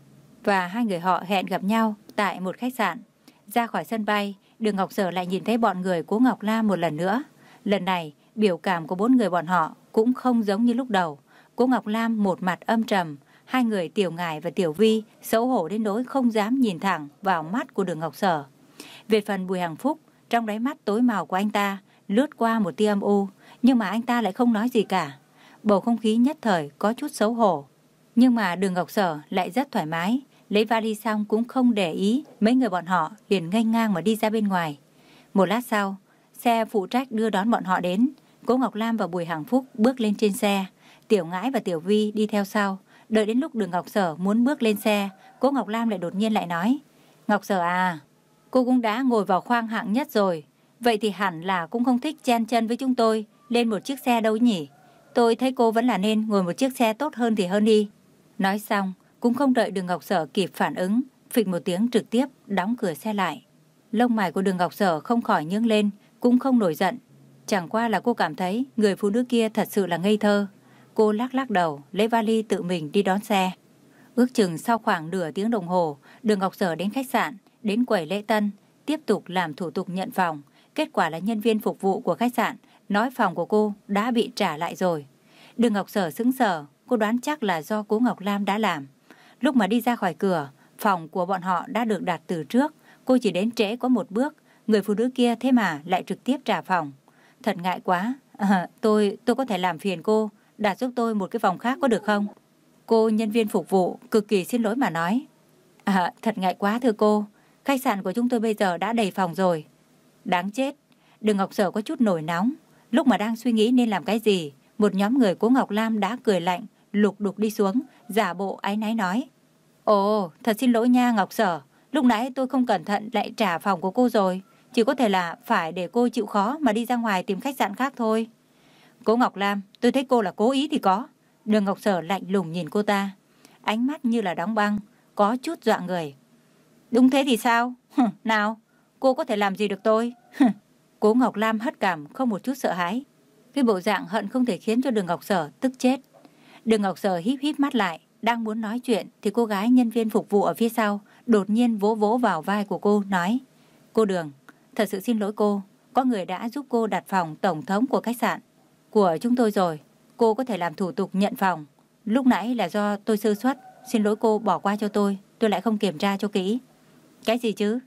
Và hai người họ hẹn gặp nhau tại một khách sạn. Ra khỏi sân bay, Đường Ngọc Sở lại nhìn thấy bọn người của Ngọc La một lần nữa. Lần này, biểu cảm của bốn người bọn họ cũng không giống như lúc đầu. Cô Ngọc Lam một mặt âm trầm, hai người Tiểu Ngải và Tiểu Vi xấu hổ đến nỗi không dám nhìn thẳng vào mắt của đường Ngọc Sở. Về phần Bùi Hằng Phúc, trong đáy mắt tối màu của anh ta lướt qua một tia âm u, nhưng mà anh ta lại không nói gì cả. Bầu không khí nhất thời có chút xấu hổ. Nhưng mà đường Ngọc Sở lại rất thoải mái, lấy vali xong cũng không để ý mấy người bọn họ liền nghênh ngang mà đi ra bên ngoài. Một lát sau, xe phụ trách đưa đón bọn họ đến. Cố Ngọc Lam và Bùi Hằng Phúc bước lên trên xe. Tiểu Ngãi và Tiểu Vi đi theo sau. Đợi đến lúc đường Ngọc Sở muốn bước lên xe, cô Ngọc Lam lại đột nhiên lại nói. Ngọc Sở à, cô cũng đã ngồi vào khoang hạng nhất rồi. Vậy thì hẳn là cũng không thích chen chân với chúng tôi lên một chiếc xe đâu nhỉ. Tôi thấy cô vẫn là nên ngồi một chiếc xe tốt hơn thì hơn đi. Nói xong, cũng không đợi đường Ngọc Sở kịp phản ứng, phịch một tiếng trực tiếp đóng cửa xe lại. Lông mày của đường Ngọc Sở không khỏi nhướng lên, cũng không nổi giận. Chẳng qua là cô cảm thấy người phụ nữ kia thật sự là ngây thơ. Cô lắc lắc đầu, lấy vali tự mình đi đón xe. Ước chừng sau khoảng nửa tiếng đồng hồ, đường Ngọc Sở đến khách sạn, đến quầy lễ tân, tiếp tục làm thủ tục nhận phòng. Kết quả là nhân viên phục vụ của khách sạn nói phòng của cô đã bị trả lại rồi. Đường Ngọc Sở sững sờ, cô đoán chắc là do cố Ngọc Lam đã làm. Lúc mà đi ra khỏi cửa, phòng của bọn họ đã được đặt từ trước. Cô chỉ đến trễ có một bước, người phụ nữ kia thế mà lại trực tiếp trả phòng. Thật ngại quá, à, [LAUGHS] tôi tôi có thể làm phiền cô, đặt giúp tôi một cái phòng khác có được không? Cô nhân viên phục vụ cực kỳ xin lỗi mà nói. À, thật ngại quá thưa cô, khách sạn của chúng tôi bây giờ đã đầy phòng rồi. Đáng chết, Đường Ngọc Sở có chút nổi nóng. Lúc mà đang suy nghĩ nên làm cái gì, một nhóm người của Ngọc Lam đã cười lạnh, lục đục đi xuống, giả bộ ái náy nói. Ồ, thật xin lỗi nha Ngọc Sở, lúc nãy tôi không cẩn thận lại trả phòng của cô rồi. Chỉ có thể là phải để cô chịu khó mà đi ra ngoài tìm khách sạn khác thôi. Cố Ngọc Lam, tôi thấy cô là cố ý thì có. Đường Ngọc Sở lạnh lùng nhìn cô ta. Ánh mắt như là đóng băng, có chút dọa người. Đúng thế thì sao? nào, cô có thể làm gì được tôi? Cố Ngọc Lam hất cảm không một chút sợ hãi. Cái bộ dạng hận không thể khiến cho đường Ngọc Sở tức chết. Đường Ngọc Sở híp híp mắt lại, đang muốn nói chuyện thì cô gái nhân viên phục vụ ở phía sau đột nhiên vỗ vỗ vào vai của cô nói Cô Đường, thật sự xin lỗi cô, có người đã giúp cô đặt phòng tổng thống của khách sạn của chúng tôi rồi. Cô có thể làm thủ tục nhận phòng. Lúc nãy là do tôi sơ suất, xin lỗi cô bỏ qua cho tôi, tôi lại không kiểm tra cho kỹ. Cái gì chứ?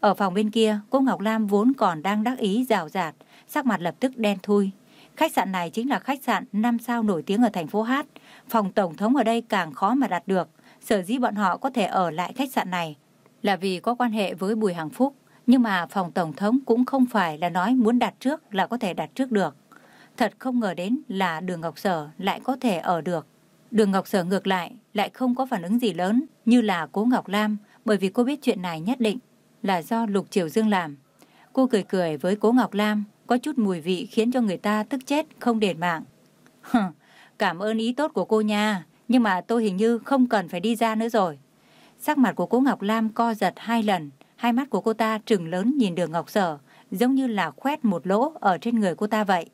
Ở phòng bên kia, cô Ngọc Lam vốn còn đang đắc ý rào rạt, sắc mặt lập tức đen thui. Khách sạn này chính là khách sạn 5 sao nổi tiếng ở thành phố Hát. Phòng tổng thống ở đây càng khó mà đặt được. Sở dĩ bọn họ có thể ở lại khách sạn này là vì có quan hệ với Bùi Hằng Phúc. Nhưng mà phòng tổng thống cũng không phải là nói muốn đặt trước là có thể đặt trước được. Thật không ngờ đến là đường Ngọc Sở lại có thể ở được. Đường Ngọc Sở ngược lại lại không có phản ứng gì lớn như là cố Ngọc Lam bởi vì cô biết chuyện này nhất định là do Lục Triều Dương làm. Cô cười cười với cố Ngọc Lam có chút mùi vị khiến cho người ta tức chết không đền mạng. Cảm ơn ý tốt của cô nha, nhưng mà tôi hình như không cần phải đi ra nữa rồi. Sắc mặt của cố Ngọc Lam co giật hai lần, hai mắt của cô ta trừng lớn nhìn đường Ngọc Sở, giống như là khoét một lỗ ở trên người cô ta vậy.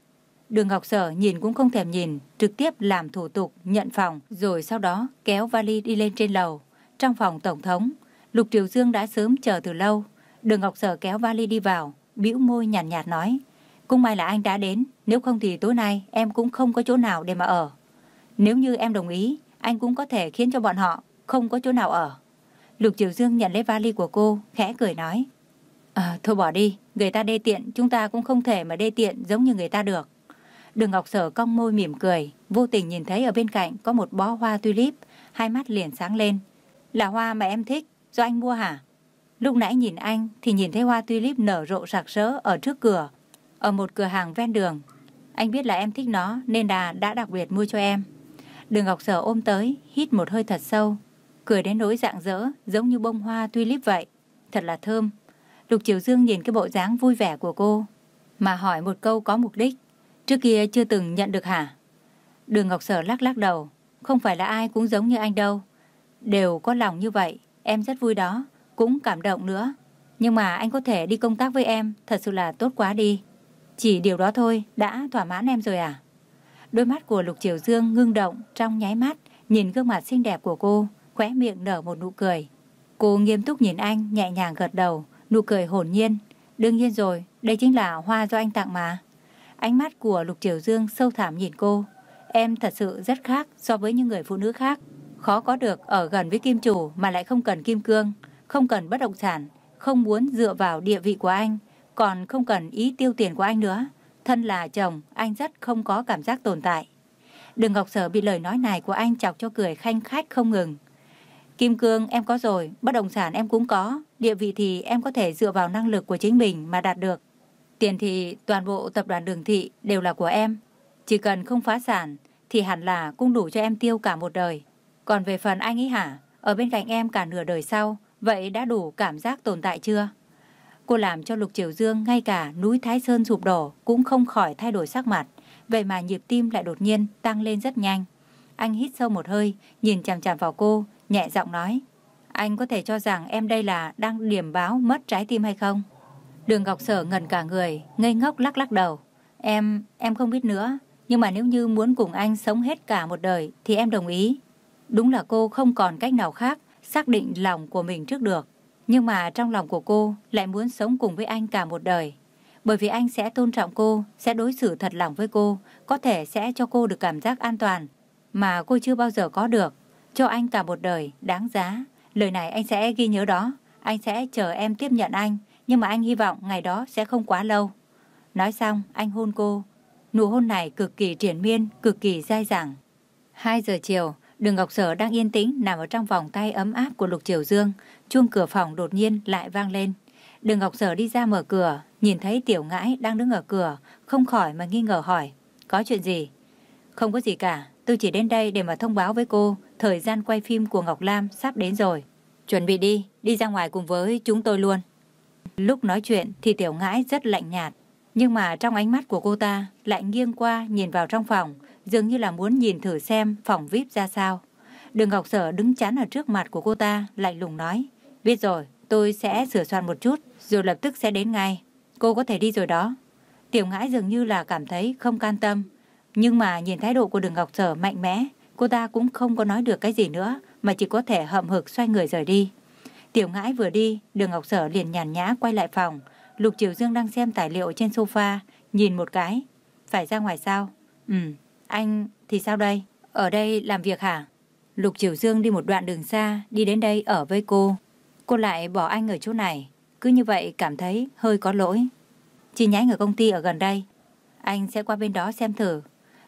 Đường Ngọc Sở nhìn cũng không thèm nhìn, trực tiếp làm thủ tục nhận phòng, rồi sau đó kéo vali đi lên trên lầu. Trong phòng Tổng thống, Lục Triều Dương đã sớm chờ từ lâu. Đường Ngọc Sở kéo vali đi vào, bĩu môi nhàn nhạt, nhạt nói. Cũng may là anh đã đến, nếu không thì tối nay em cũng không có chỗ nào để mà ở. Nếu như em đồng ý, anh cũng có thể khiến cho bọn họ không có chỗ nào ở. Lục Triều Dương nhận lấy vali của cô, khẽ cười nói. À, thôi bỏ đi, người ta đê tiện, chúng ta cũng không thể mà đê tiện giống như người ta được. Đường Ngọc Sở cong môi mỉm cười, vô tình nhìn thấy ở bên cạnh có một bó hoa tulip, hai mắt liền sáng lên. Là hoa mà em thích, do anh mua hả? Lúc nãy nhìn anh thì nhìn thấy hoa tulip nở rộ sặc sỡ ở trước cửa, ở một cửa hàng ven đường. Anh biết là em thích nó nên đà đã đặc biệt mua cho em. Đường Ngọc Sở ôm tới, hít một hơi thật sâu, cười đến nỗi dạng dỡ, giống như bông hoa tulip vậy. Thật là thơm. Lục Triều Dương nhìn cái bộ dáng vui vẻ của cô, mà hỏi một câu có mục đích. Trước kia chưa từng nhận được hả? Đường Ngọc Sở lắc lắc đầu, không phải là ai cũng giống như anh đâu. Đều có lòng như vậy, em rất vui đó, cũng cảm động nữa. Nhưng mà anh có thể đi công tác với em, thật sự là tốt quá đi. Chỉ điều đó thôi, đã thỏa mãn em rồi à? Đôi mắt của Lục Triều Dương ngưng động trong nháy mắt, nhìn gương mặt xinh đẹp của cô, khóe miệng nở một nụ cười. Cô nghiêm túc nhìn anh, nhẹ nhàng gật đầu, nụ cười hồn nhiên. Đương nhiên rồi, đây chính là hoa do anh tặng mà. Ánh mắt của Lục Triều Dương sâu thẳm nhìn cô. Em thật sự rất khác so với những người phụ nữ khác. Khó có được ở gần với kim chủ mà lại không cần kim cương, không cần bất động sản, không muốn dựa vào địa vị của anh, còn không cần ý tiêu tiền của anh nữa. Thân là chồng, anh rất không có cảm giác tồn tại. Đường Ngọc Sở bị lời nói này của anh chọc cho cười khanh khách không ngừng. Kim cương em có rồi, bất động sản em cũng có, địa vị thì em có thể dựa vào năng lực của chính mình mà đạt được. Tiền thì toàn bộ tập đoàn đường thị đều là của em. Chỉ cần không phá sản thì hẳn là cũng đủ cho em tiêu cả một đời. Còn về phần anh ấy hả, ở bên cạnh em cả nửa đời sau, vậy đã đủ cảm giác tồn tại chưa? Cô làm cho Lục Triều Dương ngay cả núi Thái Sơn sụp đổ cũng không khỏi thay đổi sắc mặt. Vậy mà nhịp tim lại đột nhiên tăng lên rất nhanh. Anh hít sâu một hơi, nhìn chằm chằm vào cô, nhẹ giọng nói. Anh có thể cho rằng em đây là đang điểm báo mất trái tim hay không? Đường Ngọc Sở ngẩn cả người, ngây ngốc lắc lắc đầu. Em, em không biết nữa. Nhưng mà nếu như muốn cùng anh sống hết cả một đời thì em đồng ý. Đúng là cô không còn cách nào khác xác định lòng của mình trước được. Nhưng mà trong lòng của cô lại muốn sống cùng với anh cả một đời. Bởi vì anh sẽ tôn trọng cô, sẽ đối xử thật lòng với cô, có thể sẽ cho cô được cảm giác an toàn mà cô chưa bao giờ có được. Cho anh cả một đời, đáng giá. Lời này anh sẽ ghi nhớ đó. Anh sẽ chờ em tiếp nhận anh, nhưng mà anh hy vọng ngày đó sẽ không quá lâu. Nói xong, anh hôn cô. Nụ hôn này cực kỳ triển miên, cực kỳ dai dẳng. 2 giờ chiều, Đường Ngọc Sở đang yên tĩnh nằm ở trong vòng tay ấm áp của Lục Triều Dương. Chuông cửa phòng đột nhiên lại vang lên. Đường Ngọc Sở đi ra mở cửa, nhìn thấy Tiểu Ngãi đang đứng ở cửa, không khỏi mà nghi ngờ hỏi. Có chuyện gì? Không có gì cả, tôi chỉ đến đây để mà thông báo với cô, thời gian quay phim của Ngọc Lam sắp đến rồi. Chuẩn bị đi, đi ra ngoài cùng với chúng tôi luôn. Lúc nói chuyện thì Tiểu Ngãi rất lạnh nhạt, nhưng mà trong ánh mắt của cô ta lại nghiêng qua nhìn vào trong phòng, dường như là muốn nhìn thử xem phòng VIP ra sao. Đường Ngọc Sở đứng chắn ở trước mặt của cô ta, lạnh lùng nói. Biết rồi, tôi sẽ sửa soạn một chút, rồi lập tức sẽ đến ngay. Cô có thể đi rồi đó. Tiểu ngãi dường như là cảm thấy không can tâm. Nhưng mà nhìn thái độ của đường Ngọc Sở mạnh mẽ, cô ta cũng không có nói được cái gì nữa, mà chỉ có thể hậm hực xoay người rời đi. Tiểu ngãi vừa đi, đường Ngọc Sở liền nhàn nhã quay lại phòng. Lục Triều Dương đang xem tài liệu trên sofa, nhìn một cái. Phải ra ngoài sao? Ừ, anh thì sao đây? Ở đây làm việc hả? Lục Triều Dương đi một đoạn đường xa, đi đến đây ở với cô. Cô lại bỏ anh ở chỗ này, cứ như vậy cảm thấy hơi có lỗi. Chi nhánh ở công ty ở gần đây, anh sẽ qua bên đó xem thử.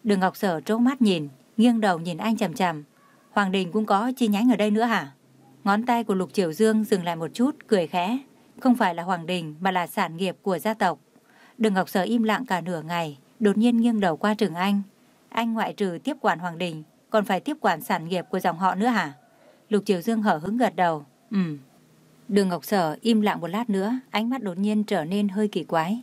Đường Ngọc Sở trố mắt nhìn, nghiêng đầu nhìn anh chầm chầm. Hoàng Đình cũng có chi nhánh ở đây nữa hả? Ngón tay của Lục Triều Dương dừng lại một chút, cười khẽ. Không phải là Hoàng Đình mà là sản nghiệp của gia tộc. Đường Ngọc Sở im lặng cả nửa ngày, đột nhiên nghiêng đầu qua trường anh. Anh ngoại trừ tiếp quản Hoàng Đình, còn phải tiếp quản sản nghiệp của dòng họ nữa hả? Lục Triều Dương hở hứng gật đầu. Ừm. Đường Ngọc Sở im lặng một lát nữa, ánh mắt đột nhiên trở nên hơi kỳ quái.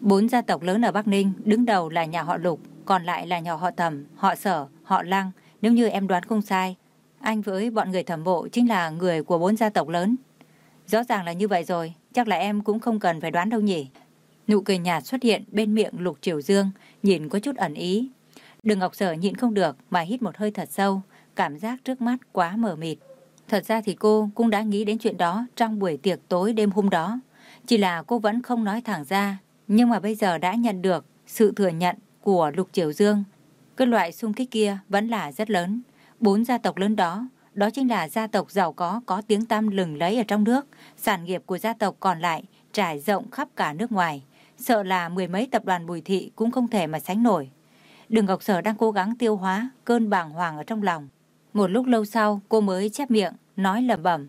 Bốn gia tộc lớn ở Bắc Ninh, đứng đầu là nhà họ Lục, còn lại là nhà họ Thẩm, họ Sở, họ Lăng. Nếu như em đoán không sai, anh với bọn người thẩm bộ chính là người của bốn gia tộc lớn. Rõ ràng là như vậy rồi, chắc là em cũng không cần phải đoán đâu nhỉ. Nụ cười nhạt xuất hiện bên miệng Lục Triều Dương, nhìn có chút ẩn ý. Đường Ngọc Sở nhịn không được mà hít một hơi thật sâu, cảm giác trước mắt quá mờ mịt. Thật ra thì cô cũng đã nghĩ đến chuyện đó trong buổi tiệc tối đêm hôm đó. Chỉ là cô vẫn không nói thẳng ra, nhưng mà bây giờ đã nhận được sự thừa nhận của Lục Triều Dương. Cái loại xung kích kia vẫn là rất lớn. Bốn gia tộc lớn đó, đó chính là gia tộc giàu có, có tiếng tăm lừng lấy ở trong nước. Sản nghiệp của gia tộc còn lại trải rộng khắp cả nước ngoài. Sợ là mười mấy tập đoàn bùi thị cũng không thể mà sánh nổi. Đường Ngọc Sở đang cố gắng tiêu hóa cơn bàng hoàng ở trong lòng. Một lúc lâu sau, cô mới chép miệng, nói lẩm bẩm.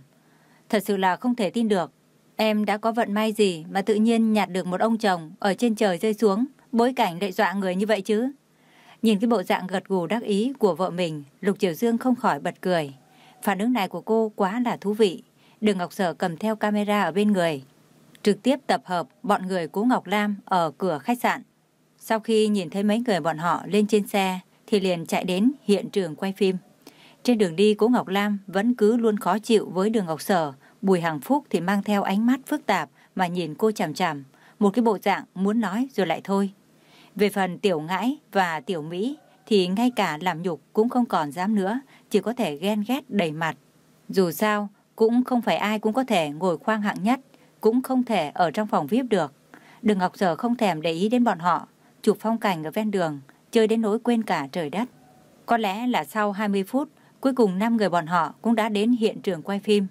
Thật sự là không thể tin được. Em đã có vận may gì mà tự nhiên nhặt được một ông chồng ở trên trời rơi xuống, bối cảnh đe dọa người như vậy chứ? Nhìn cái bộ dạng gật gù đắc ý của vợ mình, Lục Triều Dương không khỏi bật cười. Phản ứng này của cô quá là thú vị. Đường Ngọc Sở cầm theo camera ở bên người. Trực tiếp tập hợp bọn người cố Ngọc Lam ở cửa khách sạn. Sau khi nhìn thấy mấy người bọn họ lên trên xe, thì liền chạy đến hiện trường quay phim. Trên đường đi, Cố Ngọc Lam vẫn cứ luôn khó chịu với đường Ngọc Sở. Bùi Hằng Phúc thì mang theo ánh mắt phức tạp mà nhìn cô chằm chằm. Một cái bộ dạng muốn nói rồi lại thôi. Về phần Tiểu Ngãi và Tiểu Mỹ thì ngay cả làm nhục cũng không còn dám nữa, chỉ có thể ghen ghét đầy mặt. Dù sao, cũng không phải ai cũng có thể ngồi khoang hạng nhất, cũng không thể ở trong phòng VIP được. Đường Ngọc Sở không thèm để ý đến bọn họ, chụp phong cảnh ở ven đường, chơi đến nỗi quên cả trời đất. Có lẽ là sau 20 phút, cuối cùng 5 người bọn họ cũng đã đến hiện trường quay phim.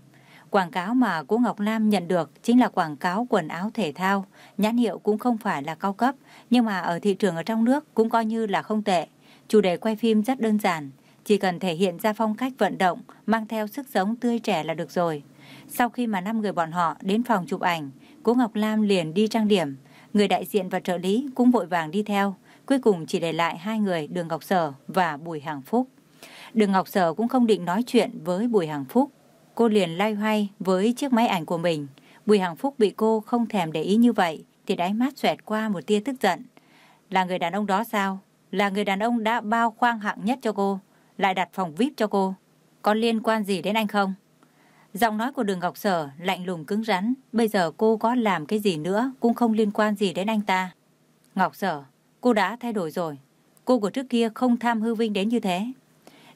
Quảng cáo mà cô Ngọc Lam nhận được chính là quảng cáo quần áo thể thao. Nhãn hiệu cũng không phải là cao cấp, nhưng mà ở thị trường ở trong nước cũng coi như là không tệ. Chủ đề quay phim rất đơn giản, chỉ cần thể hiện ra phong cách vận động, mang theo sức sống tươi trẻ là được rồi. Sau khi mà năm người bọn họ đến phòng chụp ảnh, cô Ngọc Lam liền đi trang điểm. Người đại diện và trợ lý cũng vội vàng đi theo. Cuối cùng chỉ để lại hai người Đường Ngọc Sở và Bùi Hàng Phúc. Đường Ngọc Sở cũng không định nói chuyện với Bùi Hàng Phúc. Cô liền lay hoay với chiếc máy ảnh của mình. Bùi hằng Phúc bị cô không thèm để ý như vậy thì đáy mắt xoẹt qua một tia tức giận. Là người đàn ông đó sao? Là người đàn ông đã bao khoang hạng nhất cho cô, lại đặt phòng VIP cho cô. Có liên quan gì đến anh không? Giọng nói của đường Ngọc Sở lạnh lùng cứng rắn. Bây giờ cô có làm cái gì nữa cũng không liên quan gì đến anh ta. Ngọc Sở, cô đã thay đổi rồi. Cô của trước kia không tham hư vinh đến như thế.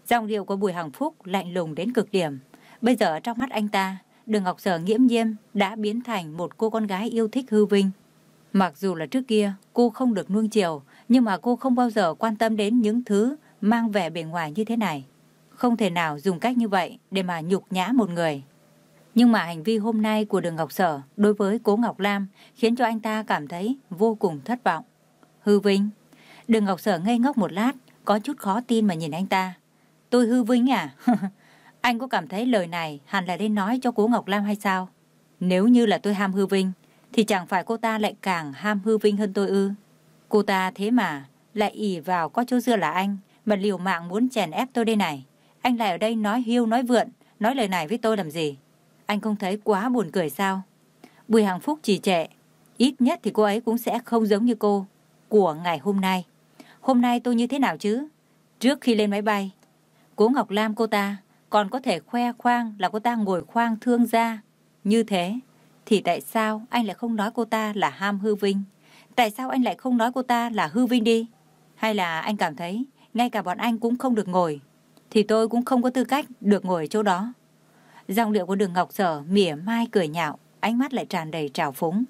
Giọng điệu của Bùi Hằng Phúc lạnh lùng đến cực điểm. Bây giờ trong mắt anh ta, Đường Ngọc Sở nghiễm nhiên đã biến thành một cô con gái yêu thích hư vinh. Mặc dù là trước kia cô không được nuông chiều, nhưng mà cô không bao giờ quan tâm đến những thứ mang vẻ bề ngoài như thế này. Không thể nào dùng cách như vậy để mà nhục nhã một người. Nhưng mà hành vi hôm nay của Đường Ngọc Sở đối với Cố Ngọc Lam khiến cho anh ta cảm thấy vô cùng thất vọng. Hư Vinh. Đường Ngọc Sở ngây ngốc một lát, có chút khó tin mà nhìn anh ta. Tôi Hư Vinh à? [LAUGHS] anh có cảm thấy lời này hẳn là nên nói cho Cố Ngọc Lam hay sao? Nếu như là tôi ham Hư Vinh, thì chẳng phải cô ta lại càng ham Hư Vinh hơn tôi ư? Cô ta thế mà lại ỉ vào có chỗ dưa là anh, mà liều mạng muốn chèn ép tôi đây này. Anh lại ở đây nói hiu nói vượn, nói lời này với tôi làm gì? Anh không thấy quá buồn cười sao? Bùi Hằng Phúc chỉ trệ. Ít nhất thì cô ấy cũng sẽ không giống như cô của ngày hôm nay. Hôm nay tôi như thế nào chứ? Trước khi lên máy bay, cố Ngọc Lam cô ta còn có thể khoe khoang là cô ta ngồi khoang thương gia. Như thế, thì tại sao anh lại không nói cô ta là ham hư vinh? Tại sao anh lại không nói cô ta là hư vinh đi? Hay là anh cảm thấy ngay cả bọn anh cũng không được ngồi, thì tôi cũng không có tư cách được ngồi ở chỗ đó. Giọng điệu của đường Ngọc Sở mỉa mai cười nhạo, ánh mắt lại tràn đầy trào phúng.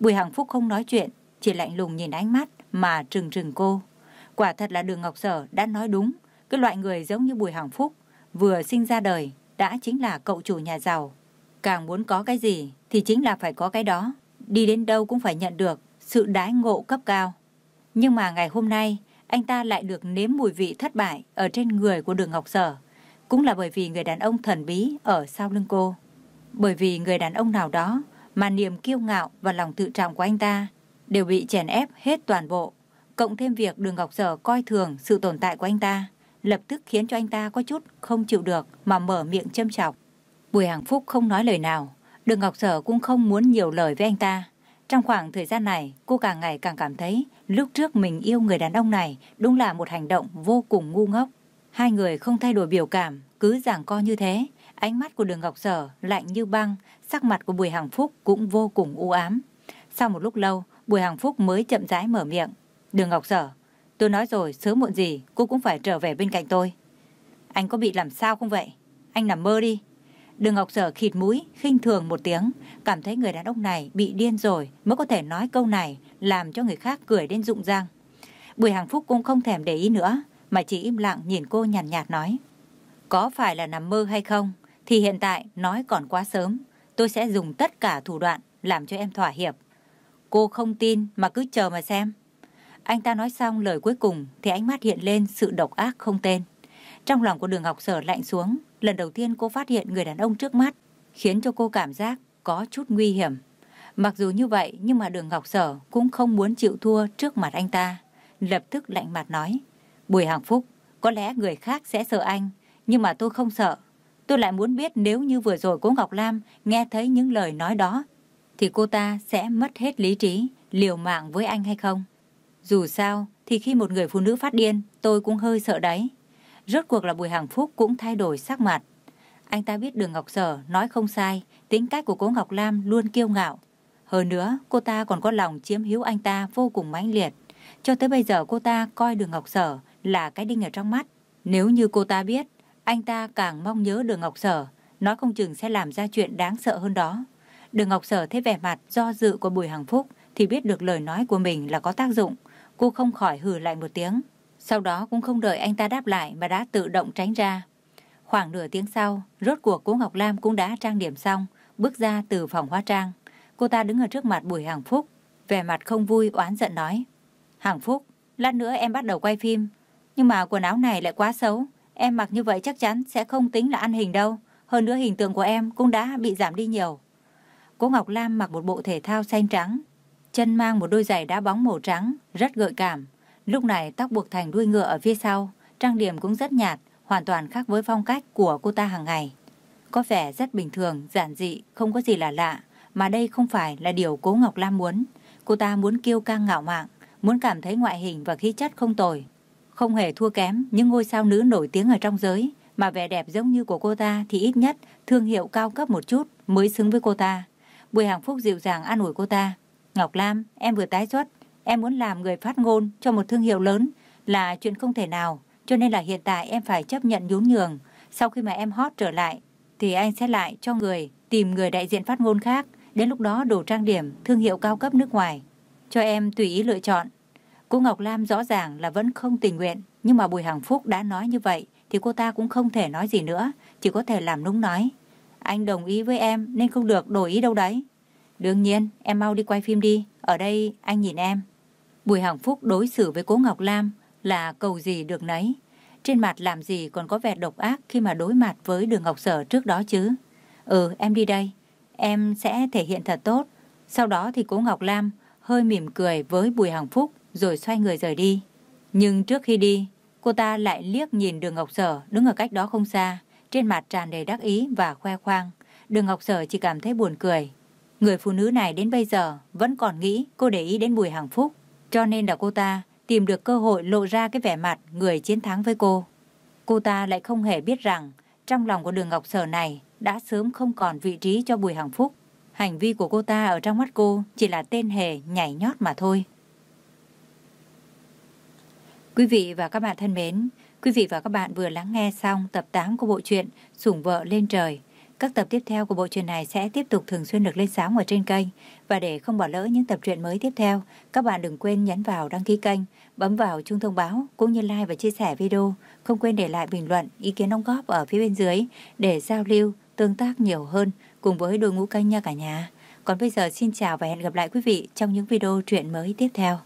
Bùi Hằng Phúc không nói chuyện, chỉ lạnh lùng nhìn ánh mắt mà trừng trừng cô. Quả thật là đường Ngọc Sở đã nói đúng, cái loại người giống như Bùi Hằng Phúc vừa sinh ra đời đã chính là cậu chủ nhà giàu. Càng muốn có cái gì thì chính là phải có cái đó, đi đến đâu cũng phải nhận được sự đái ngộ cấp cao. Nhưng mà ngày hôm nay, anh ta lại được nếm mùi vị thất bại ở trên người của đường Ngọc Sở cũng là bởi vì người đàn ông thần bí ở sau lưng cô. Bởi vì người đàn ông nào đó mà niềm kiêu ngạo và lòng tự trọng của anh ta đều bị chèn ép hết toàn bộ. Cộng thêm việc đường Ngọc Sở coi thường sự tồn tại của anh ta, lập tức khiến cho anh ta có chút không chịu được mà mở miệng châm chọc. Bùi Hằng Phúc không nói lời nào, đường Ngọc Sở cũng không muốn nhiều lời với anh ta. Trong khoảng thời gian này, cô càng ngày càng cảm thấy lúc trước mình yêu người đàn ông này đúng là một hành động vô cùng ngu ngốc. Hai người không thay đổi biểu cảm, cứ giảng co như thế. Ánh mắt của đường Ngọc Sở lạnh như băng, sắc mặt của Bùi Hằng Phúc cũng vô cùng u ám. Sau một lúc lâu, Bùi Hằng Phúc mới chậm rãi mở miệng. Đường Ngọc Sở, tôi nói rồi, sớm muộn gì, cô cũng phải trở về bên cạnh tôi. Anh có bị làm sao không vậy? Anh nằm mơ đi. Đường Ngọc Sở khịt mũi, khinh thường một tiếng, cảm thấy người đàn ông này bị điên rồi mới có thể nói câu này, làm cho người khác cười đến rụng răng. Bùi Hằng Phúc cũng không thèm để ý nữa, mà chỉ im lặng nhìn cô nhàn nhạt, nhạt nói. Có phải là nằm mơ hay không, thì hiện tại nói còn quá sớm. Tôi sẽ dùng tất cả thủ đoạn làm cho em thỏa hiệp. Cô không tin mà cứ chờ mà xem. Anh ta nói xong lời cuối cùng thì ánh mắt hiện lên sự độc ác không tên. Trong lòng của đường Ngọc Sở lạnh xuống, lần đầu tiên cô phát hiện người đàn ông trước mắt, khiến cho cô cảm giác có chút nguy hiểm. Mặc dù như vậy nhưng mà đường Ngọc Sở cũng không muốn chịu thua trước mặt anh ta. Lập tức lạnh mặt nói. Bùi Hàng Phúc, có lẽ người khác sẽ sợ anh, nhưng mà tôi không sợ. Tôi lại muốn biết nếu như vừa rồi cô Ngọc Lam nghe thấy những lời nói đó, thì cô ta sẽ mất hết lý trí, liều mạng với anh hay không. Dù sao, thì khi một người phụ nữ phát điên, tôi cũng hơi sợ đấy. Rốt cuộc là Bùi Hàng Phúc cũng thay đổi sắc mặt. Anh ta biết đường Ngọc Sở nói không sai, tính cách của cô Ngọc Lam luôn kiêu ngạo. Hơn nữa, cô ta còn có lòng chiếm hữu anh ta vô cùng mãnh liệt. Cho tới bây giờ cô ta coi đường Ngọc Sở là cái đinh ở trong mắt. Nếu như cô ta biết, anh ta càng mong nhớ đường Ngọc Sở, nói không chừng sẽ làm ra chuyện đáng sợ hơn đó. Đường Ngọc Sở thấy vẻ mặt do dự của Bùi Hằng Phúc thì biết được lời nói của mình là có tác dụng. Cô không khỏi hừ lạnh một tiếng. Sau đó cũng không đợi anh ta đáp lại mà đã tự động tránh ra. Khoảng nửa tiếng sau, rốt cuộc cô Ngọc Lam cũng đã trang điểm xong, bước ra từ phòng hóa trang. Cô ta đứng ở trước mặt Bùi Hằng Phúc, vẻ mặt không vui oán giận nói. Hằng Phúc, lát nữa em bắt đầu quay phim, nhưng mà quần áo này lại quá xấu. Em mặc như vậy chắc chắn sẽ không tính là ăn hình đâu. Hơn nữa hình tượng của em cũng đã bị giảm đi nhiều. Cô Ngọc Lam mặc một bộ thể thao xanh trắng. Chân mang một đôi giày đá bóng màu trắng, rất gợi cảm. Lúc này tóc buộc thành đuôi ngựa ở phía sau. Trang điểm cũng rất nhạt, hoàn toàn khác với phong cách của cô ta hàng ngày. Có vẻ rất bình thường, giản dị, không có gì là lạ. Mà đây không phải là điều cố Ngọc Lam muốn. Cô ta muốn kiêu căng ngạo mạn, muốn cảm thấy ngoại hình và khí chất không tồi. Không hề thua kém những ngôi sao nữ nổi tiếng ở trong giới, mà vẻ đẹp giống như của cô ta thì ít nhất thương hiệu cao cấp một chút mới xứng với cô ta. Bùi Hàng Phúc dịu dàng an ủi cô ta. Ngọc Lam, em vừa tái xuất, Em muốn làm người phát ngôn cho một thương hiệu lớn là chuyện không thể nào, cho nên là hiện tại em phải chấp nhận nhún nhường. Sau khi mà em hot trở lại, thì anh sẽ lại cho người tìm người đại diện phát ngôn khác. Đến lúc đó đồ trang điểm, thương hiệu cao cấp nước ngoài. Cho em tùy ý lựa chọn. Cô Ngọc Lam rõ ràng là vẫn không tình nguyện, nhưng mà Bùi Hằng Phúc đã nói như vậy, thì cô ta cũng không thể nói gì nữa, chỉ có thể làm núng nói. Anh đồng ý với em nên không được đổi ý đâu đấy. Đương nhiên, em mau đi quay phim đi, ở đây anh nhìn em. Bùi Hằng Phúc đối xử với cố Ngọc Lam là cầu gì được nấy. Trên mặt làm gì còn có vẻ độc ác khi mà đối mặt với đường Ngọc Sở trước đó chứ. Ừ, em đi đây. Em sẽ thể hiện thật tốt. Sau đó thì cố Ngọc Lam hơi mỉm cười với Bùi Hằng Phúc rồi xoay người rời đi. Nhưng trước khi đi, cô ta lại liếc nhìn đường Ngọc Sở đứng ở cách đó không xa, trên mặt tràn đầy đắc ý và khoe khoang. Đường Ngọc Sở chỉ cảm thấy buồn cười. Người phụ nữ này đến bây giờ vẫn còn nghĩ cô để ý đến Bùi Hằng Phúc, cho nên là cô ta tìm được cơ hội lộ ra cái vẻ mặt người chiến thắng với cô. Cô ta lại không hề biết rằng trong lòng của đường Ngọc Sở này đã sớm không còn vị trí cho Bùi Hằng Phúc. Hành vi của cô ta ở trong mắt cô chỉ là tên hề nhảy nhót mà thôi. Quý vị và các bạn thân mến, quý vị và các bạn vừa lắng nghe xong tập 8 của bộ truyện Sủng vợ lên trời. Các tập tiếp theo của bộ truyện này sẽ tiếp tục thường xuyên được lên sóng ở trên kênh. Và để không bỏ lỡ những tập truyện mới tiếp theo, các bạn đừng quên nhấn vào đăng ký kênh, bấm vào chuông thông báo, cũng như like và chia sẻ video. Không quên để lại bình luận, ý kiến đóng góp ở phía bên dưới để giao lưu, tương tác nhiều hơn cùng với đội ngũ kênh nha cả nhà. Còn bây giờ xin chào và hẹn gặp lại quý vị trong những video truyện mới tiếp theo.